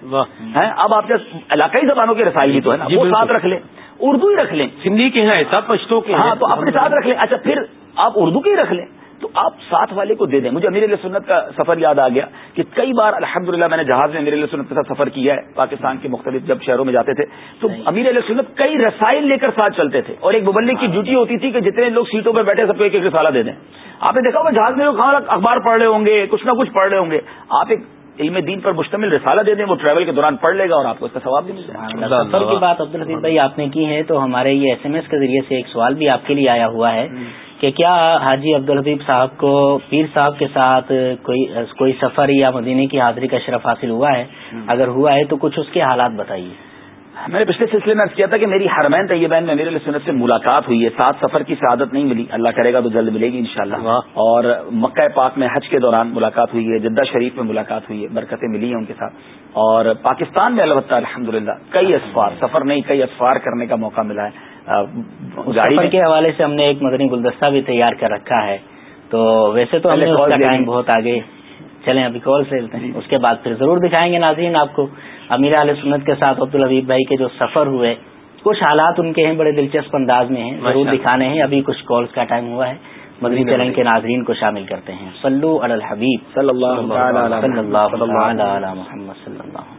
اب آپ کے علاقائی زبانوں کے رسائی تو ہے نا۔ جی، وہ ساتھ رکھ لیں اردو ہی رکھ لیں۔ سندھی کے ہیں پشتوں کے ہاں تو اپنے ساتھ رکھ لیں۔ اچھا پھر آپ اردو کے ہی رکھ لیں۔ تو آپ ساتھ والے کو دے دیں۔ مجھے امیر علیہ سنت کا سفر یاد آ گیا کہ کئی بار الحمد میں نے جہاز میں امیر علیہ سنت کے ساتھ سفر کیا ہے پاکستان کے مختلف جب شہروں میں جاتے تھے تو امیر علیہ سنت کئی رسائل لے کر ساتھ چلتے تھے۔ اور ایک مبلک کی ڈیوٹی ہوتی تھی کہ جتنے لوگ سیٹوں پہ بیٹھے سب کو ایک ایک رسالہ دے دیں۔ آپ نے دیکھا ہوگا جہاز میں اخبار پڑھ رہے ہوں گے کچھ نہ کچھ پڑھ رہے ہوں گے۔ آپ ایک علم دین پر مشتمل رسالہ دے دیں وہ ٹریول کے دوران پڑھ لے گا اور آپ کو اس کا ثواب بھی مل جائے۔ گا سفر کی بات عبدالحفیظ بھائی آپ نے کی ہے تو ہمارے یہ ایس ایم ایس کے ذریعے سے ایک سوال بھی آپ کے لیے آیا ہوا ہے۔ کہ کیا حاجی عبدالحبیب صاحب کو پیر صاحب کے ساتھ کوئی کوئی سفر یا مدینے کی حاضری کا شرف حاصل ہوا ہے؟ اگر ہوا ہے تو کچھ اس کے حالات بتائیے۔ میں نے پچھلے سلسلے میں کیا تھا کہ میری حرمین طیبین میں میرے سنت سے ملاقات ہوئی ہے۔ سات سفر کی سعادت نہیں ملی۔ اللہ کرے گا تو جلد ملے گی انشاءاللہ۔ اور مکہ پاک میں حج کے دوران ملاقات ہوئی ہے جدہ شریف میں ملاقات ہوئی ہے۔ برکتیں ملی ہیں ان کے ساتھ۔ اور پاکستان میں البتہ الحمد کئی اسفار سفر نہیں کئی اسفار کرنے کا موقع ملا ہے۔ گاڑی کے حوالے سے ہم نے ایک مدنی گلدستہ بھی تیار کر رکھا ہے۔ تو ویسے تو ہم بہت آگے۔ چلیں ابھی کال سے۔ اس کے بعد پھر ضرور دکھائیں گے ناظرین آپ کو۔ امیر علیہ سنت کے ساتھ عبد الحبیب بھائی کے جو سفر ہوئے کچھ حالات ان کے ہیں بڑے دلچسپ انداز میں ہیں۔ ضرور دکھانے ہیں۔ ابھی کچھ کالز کا ٹائم ہوا ہے۔ مدنی چلن کے ناظرین کو شامل کرتے ہیں۔ صلو علی الحبیب۔ صلی اللہ صلی اللہ علی محمد صلی اللہ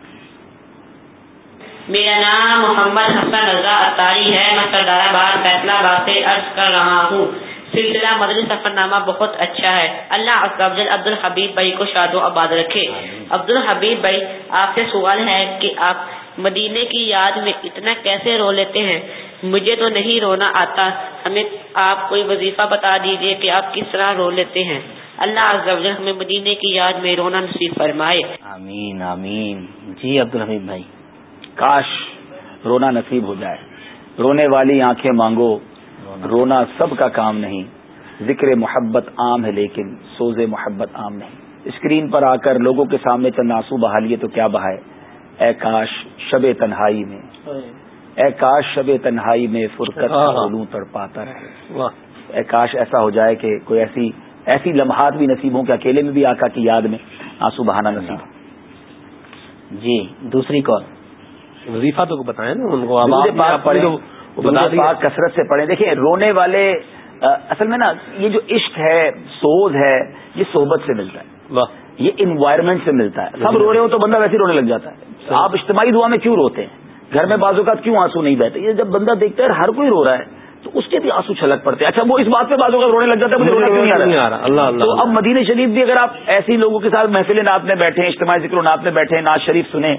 میرا نام محمد حسن رضا اتاری ہے میں سردار آباد فیصلہ آباد سے عرض کر رہا ہوں۔ سلسلہ مدنی سفر نامہ بہت اچھا ہے۔ اللہ افضل عبد الحبیب بھائی کو شاد و آباد رکھے۔ عبد الحبیب بھائی آپ سے سوال ہے کہ آپ مدینے کی یاد میں اتنا کیسے رو لیتے ہیں؟ مجھے تو نہیں رونا آتا۔ ہمیں آپ کوئی وظیفہ بتا دیجیے کہ آپ کس طرح رو لیتے ہیں۔ اللہ عزوجل ہمیں مدینے کی یاد میں رونا نصیب فرمائے۔ آمین آمین۔ جی عبد الحمید بھائی۔ کاش رونا نصیب ہو جائے۔ رونے والی آنکھیں مانگو۔ رونا سب کا کام نہیں۔ ذکر محبت عام ہے لیکن سوز محبت عام نہیں۔ اسکرین پر آ کر لوگوں کے سامنے چند آنسو بہا لیے تو کیا بہائے اے کاش شب تنہائی میں۔ اے کاش شب تنہائی میں فرقت تڑ پاتا رہے۔ اے کاش ایسا ہو جائے کہ کوئی ایسی ایسی لمحات بھی نصیب ہوں کہ اکیلے میں بھی آقا کی یاد میں آنسو بہانا نصیب جی دوسری کال۔ وظیفہ تو بتائیں نا ان کو کثرت سے پڑھیں۔ دیکھیں رونے والے اصل میں نا یہ جو عشق ہے سوز ہے یہ صحبت سے ملتا ہے۔ یہ انوائرمنٹ سے ملتا ہے۔ سب رو رہے ہو تو بندہ ویسے رونے لگ جاتا ہے۔ آپ اجتماعی دعا میں کیوں روتے ہیں؟ گھر میں بازو کا کیوں آنسو نہیں بہتے؟ یہ جب بندہ دیکھتا ہے ہر کوئی رو رہا ہے تو اس کے بھی آنسو چھلک پڑتے ہیں۔ اچھا وہ اس بات پہ بازو کا رونے لگ جاتا ہے مجھے رونا کیوں نہیں آ رہا اللہ تو اب مدینہ شریف بھی اگر آپ ایسی لوگوں کے ساتھ محفل نات میں بیٹھے اجتماعی ذکر نات میں بیٹھے ناز شریف سنیں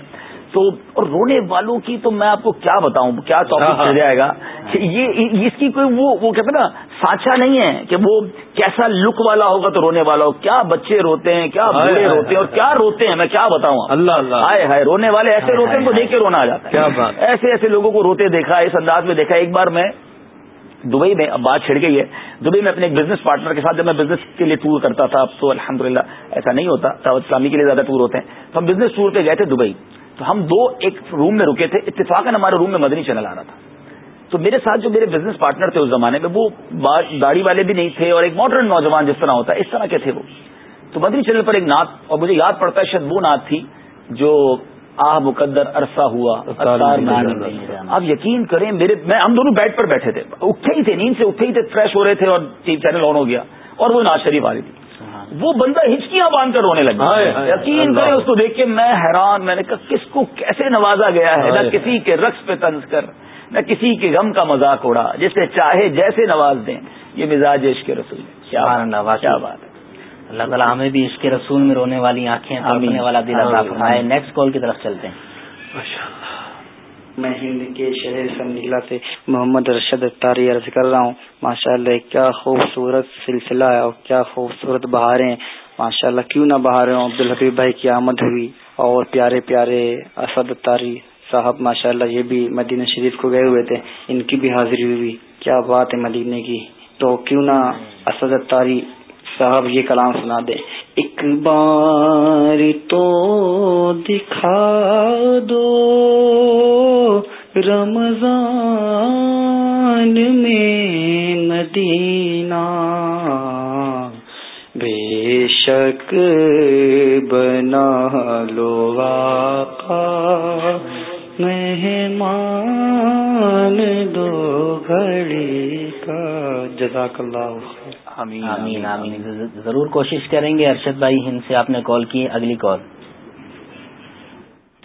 تو اور رونے والوں کی تو میں آپ کو کیا بتاؤں؟ کیا ٹاپک چل جائے گا؟ کہ یہ اس کی کوئی وہ وہ کہتے نا سانچا نہیں ہے کہ وہ کیسا لک والا ہوگا تو رونے والا ہو۔ کیا بچے روتے ہیں؟ کیا بوڑھے روتے ہیں؟ اور کیا روتے ہیں؟ میں کیا بتاؤں اللہ اللہ۔ ہائے ہائے رونے والے ایسے روتے ہیں تو دیکھ کے رونا آ جاتا ہے۔ ایسے ایسے لوگوں کو روتے دیکھا اس انداز میں دیکھا۔ ایک بار میں دبئی میں اب بات چھڑ گئی ہے دبئی میں اپنے ایک بزنس پارٹنر کے ساتھ جب میں بزنس کے لیے ٹور کرتا تھا اب تو الحمدللہ ایسا نہیں ہوتا۔ دعوت اسلامی کے لیے زیادہ ٹور ہوتے ہیں۔ تو ہم بزنس ٹور پہ گئے تھے دبئی۔ تو ہم دو ایک روم میں رکے تھے اتفاق ہمارے روم میں مدنی چینل آ رہا تھا۔ تو میرے ساتھ جو میرے بزنس پارٹنر تھے اس زمانے میں وہ داڑھی والے بھی نہیں تھے اور ایک ماڈرن نوجوان جس طرح ہوتا ہے اس طرح کے تھے وہ۔ تو مدنی چینل پر ایک نعت اور مجھے یاد پڑتا ہے شاید وہ نعت تھی جو آہ مقدر عرصہ ہوا آپ یقین کریں میرے میں ہم دونوں بیڈ پر بیٹھے تھے۔ اٹھے ہی تھے نیند سے اٹھے ہی تھے فریش ہو رہے تھے اور چینل آن ہو گیا۔ اور وہ ناز شریف آ رہی تھی۔ وہ بندہ ہچکیاں باندھ کر رونے لگا۔ یقین کریں اس کو دیکھ کے میں حیران میں نے کہا کس کو کیسے نوازا گیا ہے؟ نہ کسی کے رقص پہ تنز کر نہ کسی کے غم کا مذاق اڑا جسے چاہے جیسے نواز دیں۔ یہ مزاج عشق رسول کیا بات ہے۔ اللہ تعالیٰ ہمیں بھی عشق رسول میں رونے والی آنکھیں والا دل فرمائے۔ نیکسٹ کال کی طرف چلتے ہیں۔ میں ہند کے شہر سنگیلا سے محمد رشد تاری عرض کر رہا ہوں۔ ماشاء اللہ کیا خوبصورت سلسلہ ہے اور کیا خوبصورت بہاریں ماشاء اللہ کیوں نہ بہارے ہوں؟ عبد الحبیب بھائی کی آمد ہوئی اور پیارے پیارے اسد تاری صاحب ماشاء اللہ یہ بھی مدینہ شریف کو گئے ہوئے تھے۔ ان کی بھی حاضری ہوئی کیا بات ہے مدینے کی۔ تو کیوں نہ اسد تاری صاحب یہ کلام سنا دے۔ ایک بار تو دکھا دو رمضان میں مدینہ۔ بے شک بنا لو آقا مہمان دو گھڑی کا۔ جزاک اللہ آمین آمین آمین ضرور کوشش کریں گے ارشد بھائی ہند سے آپ نے کال کی اگلی کال۔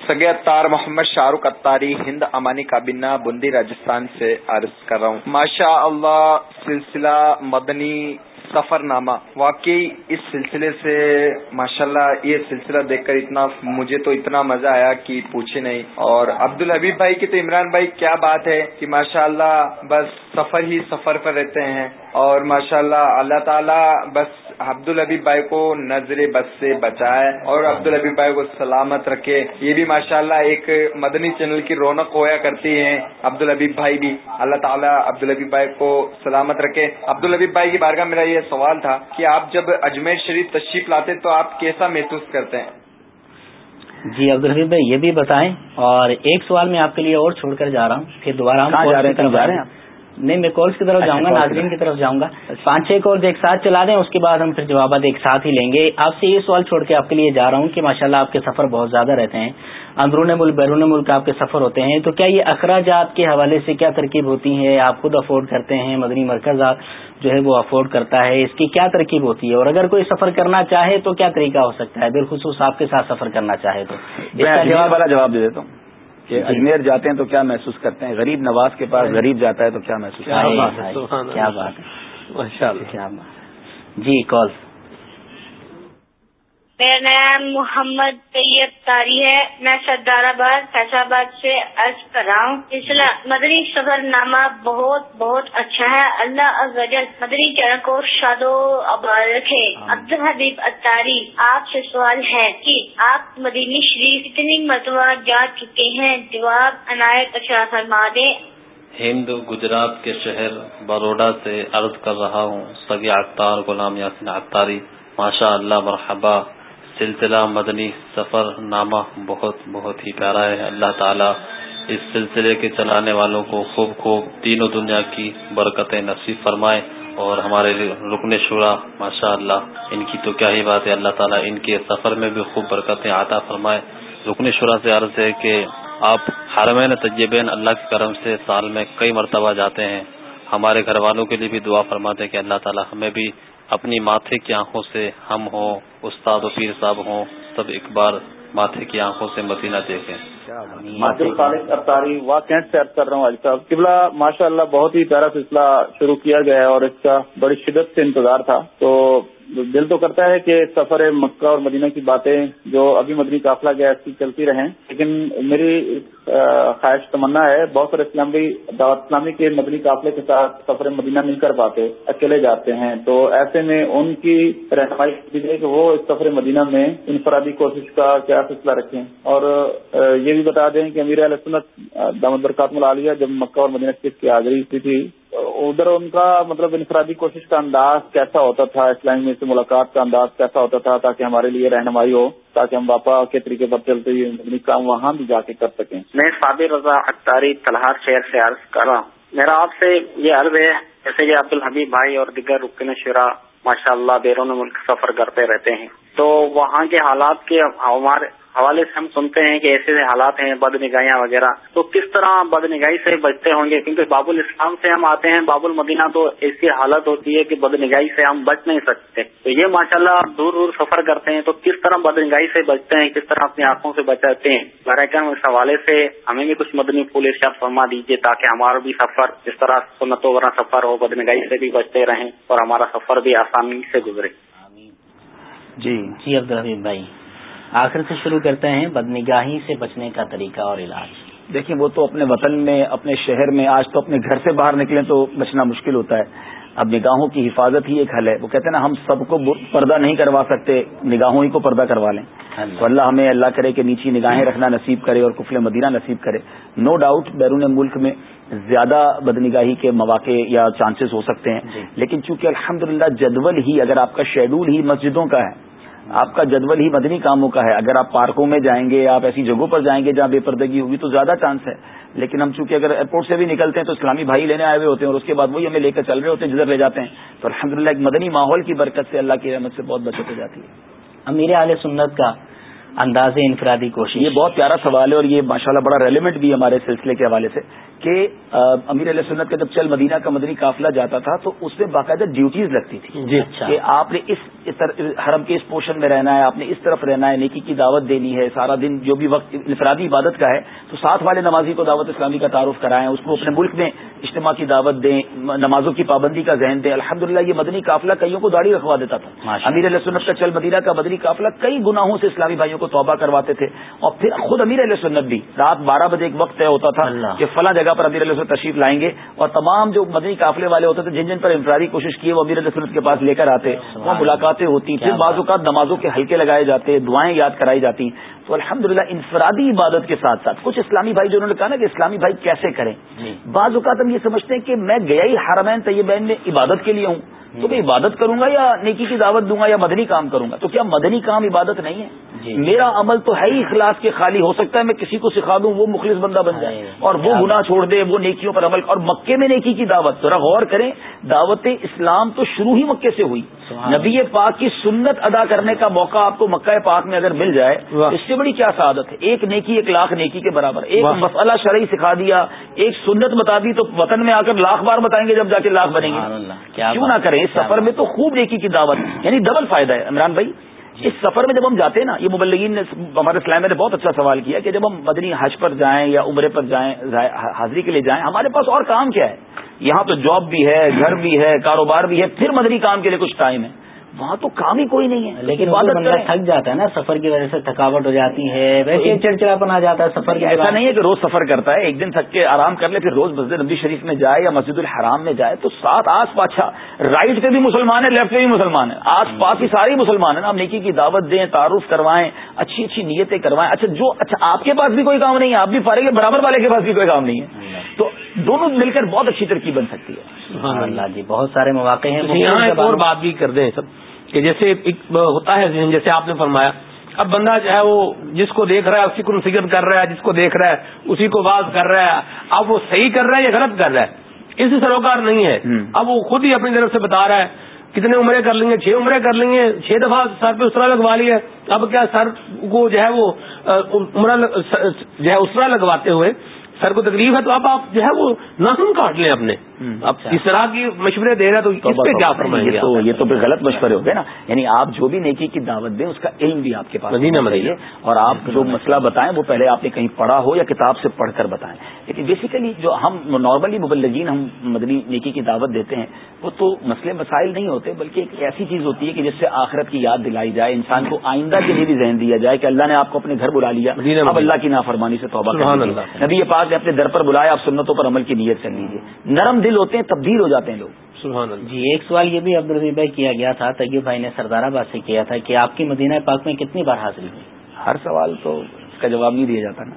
سگے اتار محمد شاہ رخ اتاری ہند امانی کابینہ بندی راجستھان سے عرض کر رہا ہوں۔ ماشاء اللہ سلسلہ مدنی سفر نامہ واقعی اس سلسلے سے ماشاءاللہ یہ سلسلہ دیکھ کر اتنا مجھے تو اتنا مزہ آیا کہ پوچھے نہیں۔ اور عبد الحبیب بھائی کی تو عمران بھائی کیا بات ہے کہ ماشاءاللہ بس سفر ہی سفر پر رہتے ہیں اور ماشاءاللہ اللہ تعالی بس عبد الحبیب بھائی کو نظر بس سے بچائے اور عبد الحبیب بھائی کو سلامت رکھے۔ یہ بھی ماشاءاللہ ایک مدنی چینل کی رونق ہویا کرتی ہیں عبد الحبیب بھائی بھی۔ اللہ تعالیٰ عبد الحبیب بھائی کو سلامت رکھے۔ عبد الحبیب بھائی کی بارگاہ میرا یہ سوال تھا کہ آپ جب اجمیر شریف تشریف لاتے تو آپ کیسا محسوس کرتے ہیں؟ جی عبد الحبیب بھائی یہ بھی بتائیں۔ اور ایک سوال میں آپ کے لیے اور چھوڑ کر جا رہا ہوں پھر دوبارہ ہم جا رہے ہیں؟ نہیں میں کالس کی طرف اچھا، جاؤں گا ناظرین کی طرف جاؤں گا۔ پانچ چھ کالز ایک ساتھ چلا دیں اس کے بعد ہم پھر جوابات ایک ساتھ ہی لیں گے۔ آپ سے یہ سوال چھوڑ کے آپ کے لیے جا رہا ہوں کہ ماشاءاللہ آپ کے سفر بہت زیادہ رہتے ہیں۔ اندرون ملک بیرون ملک آپ کے سفر ہوتے ہیں تو کیا یہ اخراجات کے حوالے سے کیا ترکیب ہوتی ہے آپ خود افورڈ کرتے ہیں مدنی مرکز جو ہے وہ افورڈ کرتا ہے اس کی کیا ترکیب ہوتی ہے؟ اور اگر کوئی سفر کرنا چاہے تو کیا طریقہ ہو سکتا ہے؟ بالخصوص آپ کے ساتھ سفر کرنا چاہے تو۔ جواب والا جواب دے دیتا ہوں۔ کہ جی۔ اجمیر جاتے ہیں تو کیا محسوس کرتے ہیں؟ غریب نواز کے پاس غریب جاتا ہے تو کیا محسوس کیا بات ہے؟ جی کال۔ میرا نام محمد طیب تاری ہے۔ میں سردار آباد فیصلہ آباد سے عرض کر رہا ہوں۔ مدنی سفر نامہ بہت بہت اچھا ہے۔ اللہ مدنی چرن کو شاد و آباد رکھے۔ عبد الحبیب اتاری آپ سے سوال ہے کہ آپ مدینی شریف کتنی مرتبہ جا چکے ہیں؟ جواب عنایت اچھا فرما دیں۔ ہند گجرات کے شہر بروڈا سے عرض کر رہا ہوں سگی اختار غلام یاسین اختاری۔ ماشاء اللہ مرحبا۔ سلسلہ مدنی سفر نامہ بہت بہت ہی پیارا ہے۔ اللہ تعالیٰ اس سلسلے کے چلانے والوں کو خوب خوب تینوں دنیا کی برکتیں نصیب فرمائے اور ہمارے رکن شورا ماشاء اللہ ان کی تو کیا ہی بات ہے۔ اللہ تعالیٰ ان کے سفر میں بھی خوب برکتیں عطا فرمائے۔ رکن شورا سے عرض ہے کہ آپ حرمین طیبین اللہ کے کرم سے سال میں کئی مرتبہ جاتے ہیں۔ ہمارے گھر والوں کے لیے بھی دعا فرماتے ہیں کہ اللہ تعالیٰ ہمیں بھی اپنی ماتھے کی آنکھوں سے ہم ہوں استاد و پیر صاحب ہوں سب ایک بار ماتھے کی آنکھوں سے مدینہ دیکھیں۔ خالد ارتاری وا کینٹ سے عرض کر رہا ہوں علی صاحب۔ قبلہ ماشاء اللہ بہت ہی پیارا سلسلہ شروع کیا گیا ہے اور اس کا بڑی شدت سے انتظار تھا۔ تو دل تو کرتا ہے کہ سفر مکہ اور مدینہ کی باتیں جو ابھی مدنی قافلہ گیا اس کی چلتی رہیں، لیکن میری خواہش، تمنا ہے، بہت سارے اسلامی دعوت، اسلامی کے مدنی قافلے کے ساتھ سفر مدینہ نہیں کر پاتے اکیلے جاتے ہیں، تو ایسے میں ان کی رہنمائی کہ وہ اس سفر مدینہ میں انفرادی کوشش کا کیا فیصلہ رکھیں۔ اور یہ بھی بتا دیں کہ امیر علیہ سنت دامد برکات العالیہ جب مکہ اور مدینہ کی حاضری تھی ادھر ان کا مطلب انفرادی کوشش کا انداز کیسا ہوتا تھا اسلامی میں سے ملاقات کا انداز کیسا ہوتا تھا تاکہ ہمارے لیے رہنمائی ہو، تاکہ ہم باپا کے طریقے پر چلتے ہوئے کام وہاں بھی جا کے کر سکیں۔ میں صابر رضا اختاری تلہار شہر سے عرض کر رہا ہوں۔ میرا آپ سے یہ عرض ہے، جیسے کہ عبد الحبیب بھائی اور دیگر رکن شرا ماشاء اللہ بیرون ملک سفر کرتے رہتے ہیں، تو وہاں کے حالات کے ہمارے حوالے سے ہم سنتے ہیں کہ ایسے حالات ہیں بد نگاہیاں وغیرہ۔ تو کس طرح بد نگاہی سے بچتے ہوں گے؟ کیونکہ باب الاسلام سے ہم آتے ہیں باب المدینہ تو ایسی حالت ہوتی ہے کہ بد نگاہی سے ہم بچ نہیں سکتے۔ تو یہ ماشاءاللہ اللہ دور دور سفر کرتے ہیں تو کس طرح بد نگاہی سے بچتے ہیں کس طرح اپنی آنکھوں سے بچاتے ہیں؟ براہ اس حوالے سے ہمیں بھی کچھ مدنی پھول ارشاد فرما دیجیے تاکہ ہمارا بھی سفر جس طرح سنتوں ورنہ سفر ہو بد نگاہی سے بھی بچتے رہیں اور ہمارا سفر بھی آسانی سے گزرے۔ جی۔ جی عبد الحبیب بھائی۔ آخر سے شروع کرتے ہیں بدنگاہی سے بچنے کا طریقہ اور علاج۔ دیکھیں وہ تو اپنے وطن میں اپنے شہر میں آج تو اپنے گھر سے باہر نکلیں تو بچنا مشکل ہوتا ہے۔ اب نگاہوں کی حفاظت ہی ایک حل ہے۔ وہ کہتے ہیں نا ہم سب کو پردہ نہیں کروا سکتے نگاہوں ہی کو پردہ کروا لیں۔ تو اللہ ہمیں اللہ کرے کہ نیچی نگاہیں رکھنا نصیب کرے اور کفل مدینہ نصیب کرے۔ نو ڈاؤٹ بیرون ملک میں زیادہ بدنگاہی کے مواقع یا چانسز ہو سکتے ہیں۔ جی۔ لیکن چونکہ الحمدللہ جدول ہی اگر آپ کا شیڈول ہی مسجدوں کا ہے آپ کا جدول ہی مدنی کاموں کا ہے۔ اگر آپ پارکوں میں جائیں گے، آپ ایسی جگہوں پر جائیں گے جہاں بے پردگی ہوگی، تو زیادہ چانس ہے۔ لیکن ہم چونکہ اگر ایئرپورٹ سے بھی نکلتے ہیں تو اسلامی بھائی لینے آئے ہوئے ہوتے ہیں اور اس کے بعد وہی ہمیں لے کر چل رہے ہوتے ہیں، جدھر لے جاتے ہیں۔ تو الحمدللہ ایک مدنی ماحول کی برکت سے اللہ کی رحمت سے بہت بچت ہو جاتی ہے۔ امیر علیہ سنت کا انداز انفرادی کوشش. یہ بہت پیارا سوال ہے اور یہ ماشاءاللہ بڑا ریلیونٹ بھی ہمارے سلسلے کے حوالے سے کہ امیر علیہ سنت کا جب چل مدینہ کا مدنی قافلہ جاتا تھا تو اس میں باقاعدہ ڈیوٹیز لگتی تھی جی اچھا۔ کہ آپ نے اس حرم کے اس پوشن میں رہنا ہے آپ نے اس طرف رہنا ہے نیکی کی دعوت دینی ہے سارا دن جو بھی وقت انفرادی عبادت کا ہے تو ساتھ والے نمازی کو دعوت اسلامی کا تعارف کرائیں اس کو اپنے ملک میں اجتماع کی دعوت دیں نمازوں کی پابندی کا ذہن دیں۔ الحمد یہ مدنی قافلہ کئیوں کو داڑھی رکھوا دیتا تھا۔ امیر علیہ سنت کا چل مدینہ کا مدنی قافلہ کئی گناہوں سے اسلامی بھائیوں کو توبہ کرواتے تھے اور پھر خود امیر علیہ سنت بھی رات بارہ بجے ایک وقت طے ہوتا تھا کہ فلاں جگہ پر امیر علیہ سنت تشریف لائیں گے اور تمام جو مدنی قافلے والے ہوتے تھے جن جن پر انفرادی کوشش کی وہ امیر علیہ سنت کے پاس لے کر آتے وہاں ملاقاتیں ہوتی پھر بعض اوقات نمازوں کے ہلکے لگائے جاتے دعائیں یاد کرائی جاتی۔ تو الحمدللہ انفرادی عبادت کے ساتھ ساتھ کچھ اسلامی بھائی جو انہوں نے کہا نا کہ اسلامی بھائی کیسے کریں؟ جی۔ بعض اوقات ہم یہ سمجھتے ہیں کہ میں گیا ہی حرمین طیبین میں عبادت کے لیے ہوں۔ تو میں عبادت کروں گا یا نیکی کی دعوت دوں گا یا مدنی کام کروں گا؟ تو کیا مدنی کام عبادت نہیں ہے؟ میرا عمل تو ہے ہی اخلاص کے خالی ہو سکتا ہے میں کسی کو سکھا دوں وہ مخلص بندہ بن جائے۔ اور وہ گناہ چھوڑ دے وہ نیکیوں پر عمل۔ اور مکے میں نیکی کی دعوت۔ ذرا غور کریں دعوت اسلام تو شروع ہی مکے سے ہوئی۔ نبی پاک کی سنت ادا کرنے کا موقع آپ کو مکہ پاک میں اگر مل جائے اس سے بڑی کیا سعادت ہے؟ ایک نیکی ایک لاکھ نیکی کے برابر۔ ایک مسئلہ شرعی سکھا دیا ایک سنت بتا دی تو وطن میں آ کر لاکھ بار بتائیں گے جب جا کے لاکھ بنیں گے۔ کیوں نہ کریں؟ اس سفر میں تو خوب نیکی کی دعوت یعنی ڈبل فائدہ ہے عمران بھائی. جی۔ اس سفر میں جب ہم جاتے ہیں نا یہ مبلگین نے ہمارے اسلام نے بہت اچھا سوال کیا کہ جب ہم مدنی حج پر جائیں یا عمرے پر جائیں حاضری کے لیے جائیں ہمارے پاس اور کام کیا ہے؟ یہاں تو جاب بھی ہے گھر بھی ہے کاروبار بھی ہے پھر مدنی کام کے لیے کچھ ٹائم ہے۔ وہاں تو کام ہی کوئی نہیں ہے۔ لیکن بندہ تھک جاتا ہے نا سفر کی وجہ سے تھکاوٹ ہو جاتی ہے ویسے چڑچڑاپن آ جاتا ہے سفر کے ایسا نہیں ہے کہ روز سفر کرتا ہے ایک دن تھک کے آرام کر لے پھر روز مسجد نبی شریف میں جائے یا مسجد الحرام میں جائے۔ تو سات آس پاچھا رائٹ پہ بھی مسلمان ہے لیفٹ پہ بھی مسلمان ہے۔ آس پاس ہی سارے مسلمان ہیں نا۔ نیکی کی دعوت دیں تعارف کروائیں اچھی اچھی نیتیں کروائیں۔ اچھا جو اچھا آپ کے پاس بھی کوئی کام نہیں ہے آپ بھی پارے گے برابر والے کے پاس بھی کوئی کام نہیں ہے۔ تو دونوں مل کر بہت اچھی ترقی بن سکتی ہے۔ اللہ جی بہت سارے مواقع ہیں اور بات بھی کر دیں سب۔ کہ جیسے ایک ہوتا ہے ذہن جیسے آپ نے فرمایا۔ اب بندہ جو ہے وہ جس کو دیکھ رہا ہے اسی کو فکر کر رہا ہے جس کو دیکھ رہا ہے اسی کو باز کر رہا ہے۔ اب وہ صحیح کر رہا ہے یا غلط کر رہا ہے؟ اس سے سروکار نہیں ہے۔ اب وہ خود ہی اپنی طرف سے بتا رہا ہے کتنے عمرے کر لیں گے؟ چھ عمرے کر لیں گے؟ چھ دفعہ سر پہ اسرا لگوا لی ہے اب کیا سر کو جو ہے وہ عمرہ جو ہے اسرا لگواتے ہوئے؟ سر کو تکلیف ہے تو اب آپ جو ہے وہ ناسن کاٹ لیں اپنے۔ اب اچھا۔ اس طرح کی مشورے دے رہے تو اس پہ کیا فرمائیں گے یہ تو غلط مشورے ہو گئے نا۔ یعنی آپ جو بھی نیکی کی دعوت دیں اس کا علم بھی آپ کے پاس مدینہ مدینہ۔ اور آپ جو مسئلہ بتائیں وہ پہلے آپ نے کہیں پڑھا ہو یا کتاب سے پڑھ کر بتائیں۔ لیکن بیسیکلی جو ہم نارملی مبلگین ہم مدنی نیکی کی دعوت دیتے ہیں وہ تو مسئلے مسائل نہیں ہوتے بلکہ ایک ایسی چیز ہوتی ہے کہ جس سے آخرت کی یاد دلائی جائے انسان کو آئندہ کے لیے بھی ذہن دیا جائے کہ اللہ نے آپ کو اپنے گھر بلا لیا۔ اب اللہ کی نافرمانی سے توبہ نبی پاک نے اپنے در پر بلایا آپ سنتوں پر عمل کی نیت کر لیجیے نرم دل ہوتے ہیں تبدیل ہو جاتے ہیں لوگ۔ جی ایک سوال یہ بھی عبد الرحی بھائی کیا گیا تھا طیب بھائی نے سردار آباد سے کیا تھا کہ آپ کی مدینہ پاک میں کتنی بار حاضری ہوئی؟ ہر سوال تو اس کا جواب نہیں دیا جاتا نا۔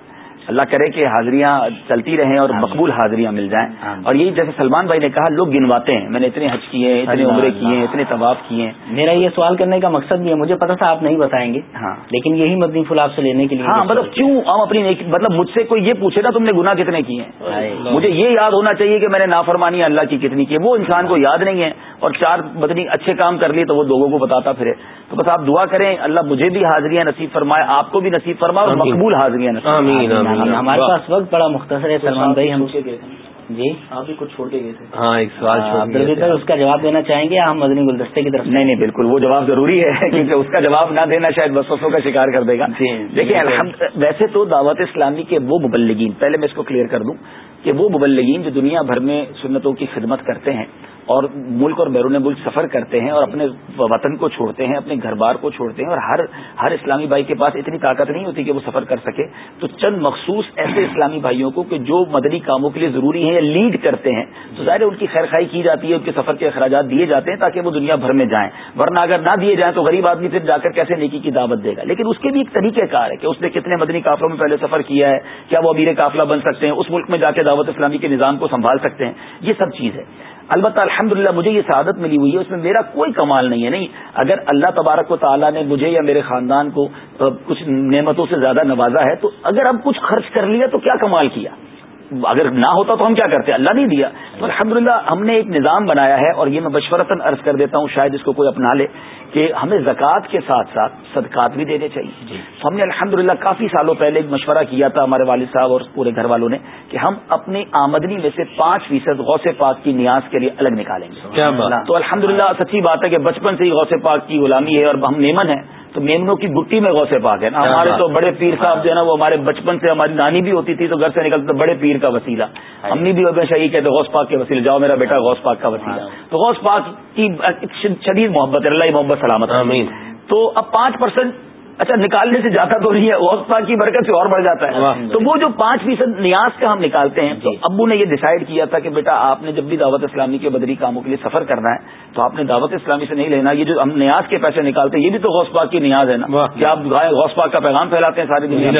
اللہ کرے کہ حاضریاں چلتی رہیں اور مقبول حاضریاں مل جائیں۔ اور یہی جیسے سلمان بھائی نے کہا لوگ گنواتے ہیں میں نے اتنے حج کیے اتنے عمرے کیے ہیں اتنے طواف کیے۔ ہیں میرا یہ سوال کرنے کا مقصد بھی ہے مجھے پتا تھا آپ نہیں بتائیں گے ہاں۔ لیکن یہی مدنی پھول آپ سے لینے کے لیے ہاں مطلب کیوں ہم اپنی مطلب مجھ سے کوئی یہ پوچھے نا تم نے گنا کتنے کیے ہیں؟ مجھے یہ یاد ہونا چاہیے کہ میں نے نافرمانی اللہ کی کتنی کی وہ انسان کو یاد نہیں ہے۔ اور چار مدنی اچھے کام کر لیے تو وہ لوگوں کو بتاتا پھرے۔ تو بس آپ دعا کریں اللہ مجھے بھی حاضریاں نصیب فرمائے آپ کو بھی نصیب فرمائے اور مقبول حاضریاں ہمارے پاس وقت بڑا مختصر ہے سلمان بھائی ہم جی؟ آپ بھی کچھ چھوڑ کے گئے تھے۔ ہاں ایک سوال عبدالبر اس کا جواب دینا چاہیں گے؟ ہم مدنی گلدستے کی طرف نہیں نہیں بالکل وہ جواب ضروری ہے [laughs] کیونکہ اس کا جواب نہ دینا شاید بسوں کا شکار کر دے گا۔ جی، دیکھیں ویسے تو دعوت اسلامی کے وہ مبلگین پہلے میں اس کو کلیئر کر دوں کہ وہ مبلگین جو دنیا بھر میں سنتوں کی خدمت کرتے ہیں اور ملک اور بیرون ملک سفر کرتے ہیں اور اپنے وطن کو چھوڑتے ہیں، اپنے گھر بار کو چھوڑتے ہیں، اور ہر ہر اسلامی بھائی کے پاس اتنی طاقت نہیں ہوتی کہ وہ سفر کر سکے۔ تو چند مخصوص ایسے اسلامی بھائیوں کو کہ جو مدنی کاموں کے لیے ضروری ہیں یا لیڈ کرتے ہیں، تو ظاہر ان کی خیر خائی کی جاتی ہے، ان کے سفر کے اخراجات دیے جاتے ہیں تاکہ وہ دنیا بھر میں جائیں۔ ورنہ اگر نہ دیے جائیں تو غریب آدمی پھر جا کر کیسے نیکی کی دعوت دے گا؟ لیکن اس کے بھی ایک طریقہ کار ہے کہ اس نے کتنے مدنی قافلوں میں پہلے سفر کیا ہے، کیا وہ امیر قافلہ بن سکتے ہیں، اس ملک میں جا کے دعوت اسلامی کے نظام کو سنبھال سکتے ہیں۔ یہ سب چیز ہے۔ البتہ الحمدللہ مجھے یہ سعادت ملی ہوئی ہے، اس میں میرا کوئی کمال نہیں ہے، نہیں، اگر اللہ تبارک و تعالیٰ نے مجھے یا میرے خاندان کو کچھ نعمتوں سے زیادہ نوازا ہے، تو اگر ہم کچھ خرچ کر لیا تو کیا کمال کیا؟ اگر نہ ہوتا تو ہم کیا کرتے؟ اللہ نہیں دیا۔ تو الحمد ہم نے ایک نظام بنایا ہے اور یہ میں بشورتاً عرض کر دیتا ہوں، شاید اس کو کوئی اپنا لے۔ کہ ہمیں زکوٰۃ کے ساتھ ساتھ صدقات بھی دینے چاہیے۔ جی۔ ہم نے الحمد کافی سالوں پہلے ایک مشورہ کیا تھا ہمارے والد صاحب اور پورے گھر والوں نے کہ ہم اپنی آمدنی میں سے پانچ فیصد غوث پاک کی نیاز کے لیے الگ نکالیں گے۔ تو الحمد سچی بات ہے کہ بچپن سے ہی غوث پاک کی غلامی ہے اور ہم نیمن ہیں۔ تو میمنوں کی گٹی میں غوث پاک ہے۔ نا ہمارے تو بڑے پیر صاحب جو ہے نا وہ ہمارے بچپن سے ہماری نانی بھی ہوتی تھی تو گھر سے نکلتے بڑے پیر کا وسیلہ۔ امی بھی ہمیشہ یہ کہتے غوث پاک کے وسیلے جاؤ میرا بیٹا غوث پاک کا وسیلہ۔ تو غوث پاک کی شدید محبت اللہ محبت سلامت تو اب پانچ پرسینٹ اچھا نکالنے سے جاتا تو نہیں ہے اوسپا کی برکت سے اور بڑھ جاتا ہے۔ تو وہ جو پانچ فیصد نیاز کا ہم نکالتے ہیں تو جی۔ ابو نے یہ ڈسائڈ کیا تھا کہ بیٹا آپ نے جب بھی دعوت اسلامی کے بدری کاموں کے لیے سفر کرنا ہے تو آپ نے دعوت اسلامی سے نہیں لینا یہ جو ہم نیاز کے پیسے نکالتے ہیں یہ بھی تو غوث پاک کی نیاز ہے نا۔ کہ آپ غوث پاک کا پیغام پھیلاتے ہیں ساری دنیا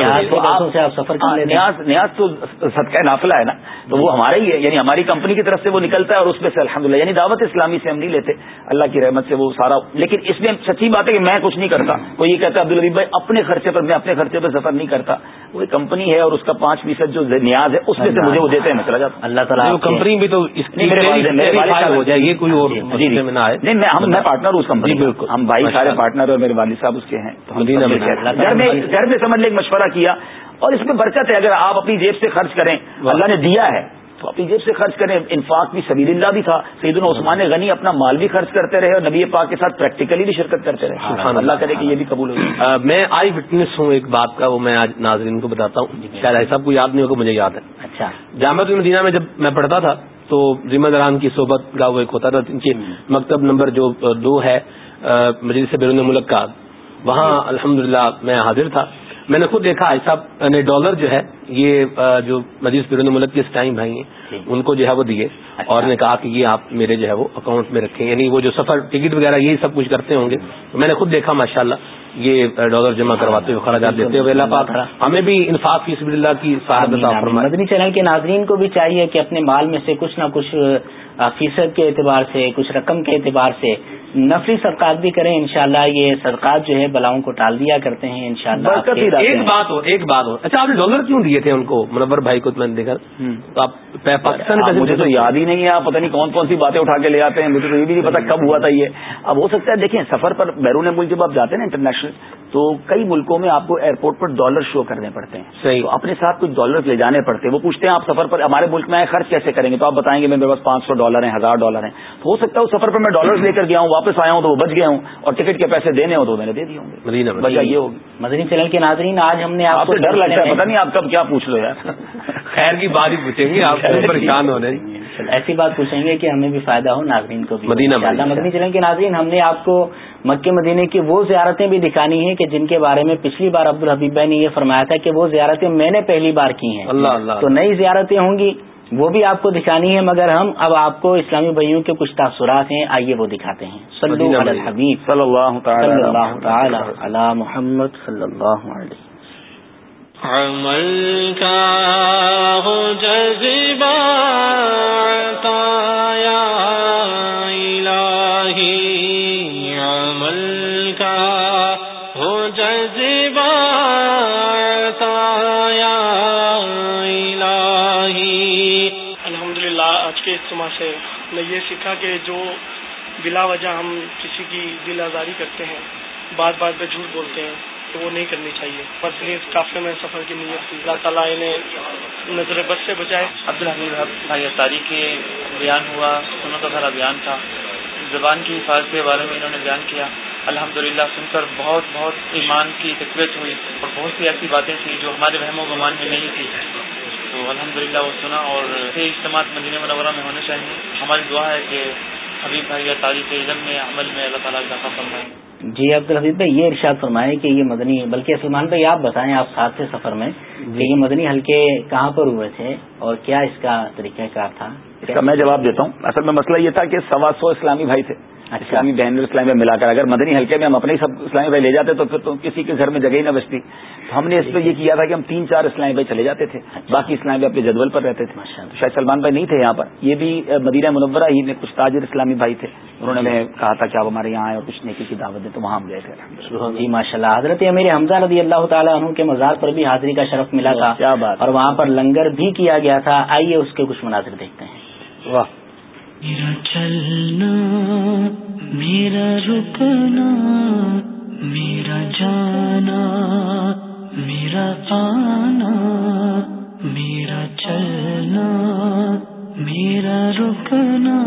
ہاں، نیاز نیاز تو صدقہ نافلہ ہے نا۔ تو وہ ہمارا ہی ہے یعنی ہماری کمپنی کی طرف سے وہ نکلتا ہے اور اس میں سے الحمد یعنی دعوت اسلامی سے ہم نہیں لیتے۔ اللہ کی رحمت سے وہ سارا لیکن اس میں سچی بات ہے کہ میں کچھ نہیں کرتا۔ وہ یہ کہتا ہے حبیب بھائی اپنے خرچے پر میں اپنے خرچے پر سفر نہیں کرتا۔ وہ ایک کمپنی ہے اور اس کا پانچ فیصد جو نیاز ہے اس میں سے مجھے وہ دیتے ہیں میں چلا جاتا اللہ تعالیٰ کمپنی بھی تو ہو جائے گی کوئی اور جی جی نہیں میں پارٹنر ہوں اس کمپنی بالکل۔ ہم بھائی سارے پارٹنر اور میرے والد صاحب اس کے ہیں۔ گھر میں گھر میں سمجھ لے ایک مشورہ کیا اور اس میں برکت ہے اگر آپ اپنی جیب سے خرچ کریں اللہ نے دیا ہے۔ تو اپنی جیب سے خرچ کریں انفاق بھی سبیر اللہ بھی تھا۔ سعید عثمان غنی اپنا مال بھی خرچ کرتے رہے اور نبی پاک کے ساتھ پریکٹیکلی بھی شرکت کرتے رہے۔ اللہ۔ کرے کہ یہ بھی قبول ہو میں آئی وٹنس ہوں ایک بات کا وہ میں آج ناظرین کو بتاتا ہوں۔ شاید ایسا کو یاد نہیں ہوگا مجھے یاد ہے۔ اچھا۔ جامع المدینہ میں جب میں پڑھتا تھا تو ذمہ داران کی صحبت کا وہ ایک ہوتا تھا ان کے مکتب نمبر جو دو ہے مجلس بیرون ملک کا وہاں الحمدللہ میں حاضر تھا۔ میں نے خود دیکھا ایسا یعنی ڈالر جو ہے یہ جو مجلس بیرون ملک کے اس ٹائم بھائی ہیں جی۔ ان کو جو ہے وہ دیے۔ اچھا۔ اور نے کہا کہ یہ آپ میرے جو ہے وہ اکاؤنٹ میں رکھیں۔ یعنی وہ جو سفر ٹکٹ وغیرہ یہی سب کچھ کرتے ہوں گے۔ میں نے خود دیکھا ماشاء اللہ یہ ڈالر جمع کرواتے ہوئے خراجات دیتے ہوئے اللہ پاک ہمیں بھی انصاف کی سب اللہ کی مدنی چینل کے ناظرین کو بھی چاہیے کہ اپنے مال میں سے کچھ نہ کچھ فیصد کے اعتبار سے کچھ رقم کے اعتبار سے نفلی صدقات بھی کریں انشاءاللہ یہ صدقات جو ہے بلاؤں کو ٹال دیا کرتے ہیں انشاءاللہ ایک بات ہو ایک بات ہو اچھا آپ نے ڈالر کیوں دیے تھے ان کو؟ منور بھائی کو میں نے دیکھا۔ تو آپ پاکستان مجھے تو یاد ہی نہیں ہے آپ پتہ نہیں کون کون سی باتیں اٹھا کے لے آتے ہیں مجھے تو یہ بھی نہیں پتا کب ہوا تھا یہ۔ اب ہو سکتا ہے دیکھیں سفر پر بیرون ملک جب آپ جاتے ہیں نا انٹرنیشنل تو کئی ملکوں میں آپ کو ایئرپورٹ پر ڈالر شو کرنے پڑتے ہیں۔ صحیح۔ تو اپنے ساتھ کچھ ڈالر لے جانے پڑتے ہیں۔ وہ پوچھتے ہیں آپ سفر پر ہمارے ملک میں آئے خرچ کیسے کریں گے؟ تو آپ بتائیں گے میرے پاس پانچ سو ڈالر ہیں ہزار ڈالر ہیں۔ تو ہو سکتا ہے اس سفر پر میں ڈالر لے کر گیا ہوں واپس آیا ہوں تو وہ بچ گیا ہوں اور ٹکٹ کے پیسے دینے ہو تو میں نے دے دیے ہوں گے۔ وجہ یہ ہوگی۔ مدنی چینل کے ناظرین آج ہم نے آپ کو ڈر لگتا ہے پتا نہیں آپ کب کیا پوچھ لو یار۔ خیر کی بات ہی پوچھیں گے آپ پریشان ہو رہے ایسی بات پوچھیں گے کہ ہمیں بھی فائدہ ہو ناظرین کو بھی۔ مدینہ مدنی چینل کے ناظرین ہم نے آپ کو مکے مدینے کی وہ زیارتیں بھی دکھانی ہیں کہ جن کے بارے میں پچھلی بار عبد الحبیب بھائی نے یہ فرمایا تھا کہ وہ زیارتیں میں نے پہلی بار کی ہیں۔ اللہ اللہ۔ تو نئی زیارتیں ہوں گی۔ وہ بھی آپ کو دکھانی ہے مگر ہم اب آپ کو اسلامی بھائیوں کے کچھ تاثرات ہیں آئیے وہ دکھاتے ہیں۔ صلی حبیب صلی اللہ تعالی علی محمد صلی اللہ علیہ عمل کا ہو جذبہ الحمدللہ سے میں یہ سیکھا کہ جو بلا وجہ ہم کسی کی دل آزاری کرتے ہیں، بات بات پہ جھوٹ بولتے ہیں، تو وہ نہیں کرنی چاہیے۔ بس اس کافی میں سفر کی نیت تھی اللہ تعالیٰ انہیں نظر بس سے بچائے۔ عبد الحمید بھائی افطاری کے بیان ہوا سنوں کا بھرا بیان تھا۔ زبان کی حفاظت کے بارے میں انہوں نے بیان کیا۔ الحمدللہ سن کر بہت بہت ایمان کی تقویت ہوئی اور بہت سی ایسی باتیں تھیں جو ہمارے وہم و گمان میں نہیں تھی تو الحمدللہ وہ سنا اور اجتماع مدینہ منورہ میں ہونے چاہیے۔ ہماری دعا ہے کہ حبیب بھائی تاریخ علم میں عمل میں اللہ تعالیٰ اضافہ فرمائے۔ جی عبد الحفیظ بھائی یہ ارشاد فرمائے کہ یہ مدنی بلکہ سلمان بھائی آپ بتائیں آپ ساتھ سے سفر میں کہ یہ مدنی حلقے کہاں پر ہوئے تھے اور کیا اس کا طریقہ کار تھا؟ اس کا میں جواب دیتا ہوں۔ اصل میں مسئلہ یہ تھا کہ سوا سو اسلامی بھائی تھے۔ اسلامی بہن اسلامی میں ملا کر اگر مدنی حلقے میں ہم اپنے سب اسلامی بھائی لے جاتے تو پھر تو کسی کے گھر میں جگہ ہی نہ بچتی۔ تو ہم نے اس پہ یہ کیا تھا کہ ہم تین چار اسلامی بھائی چلے جاتے تھے۔ باقی اسلامی بھائی اپنے جدول پر رہتے تھے۔ شاید سلمان بھائی نہیں تھے یہاں پر۔ یہ بھی مدینہ منورہ ہی میں کچھ تاجر اسلامی بھائی تھے۔ انہوں نے ہمیں کہا تھا کہ آپ ہمارے یہاں آئے اور کچھ نیکی کی دعوت دیں تو وہاں ہم گئے تھے۔ جی ماشاء اللہ حضرت امیر حمزہ رضی اللہ تعالیٰ عنہ کے مزار پر بھی حاضری کا شرف ملا تھا۔ کیا بات۔ اور وہاں پر لنگر بھی کیا گیا تھا۔ آئیے اس کے کچھ مناظر دیکھتے ہیں۔ واہ۔ میرا چلنا، میرا رکنا، میرا جانا، میرا آنا، میرا چلنا، میرا رکنا،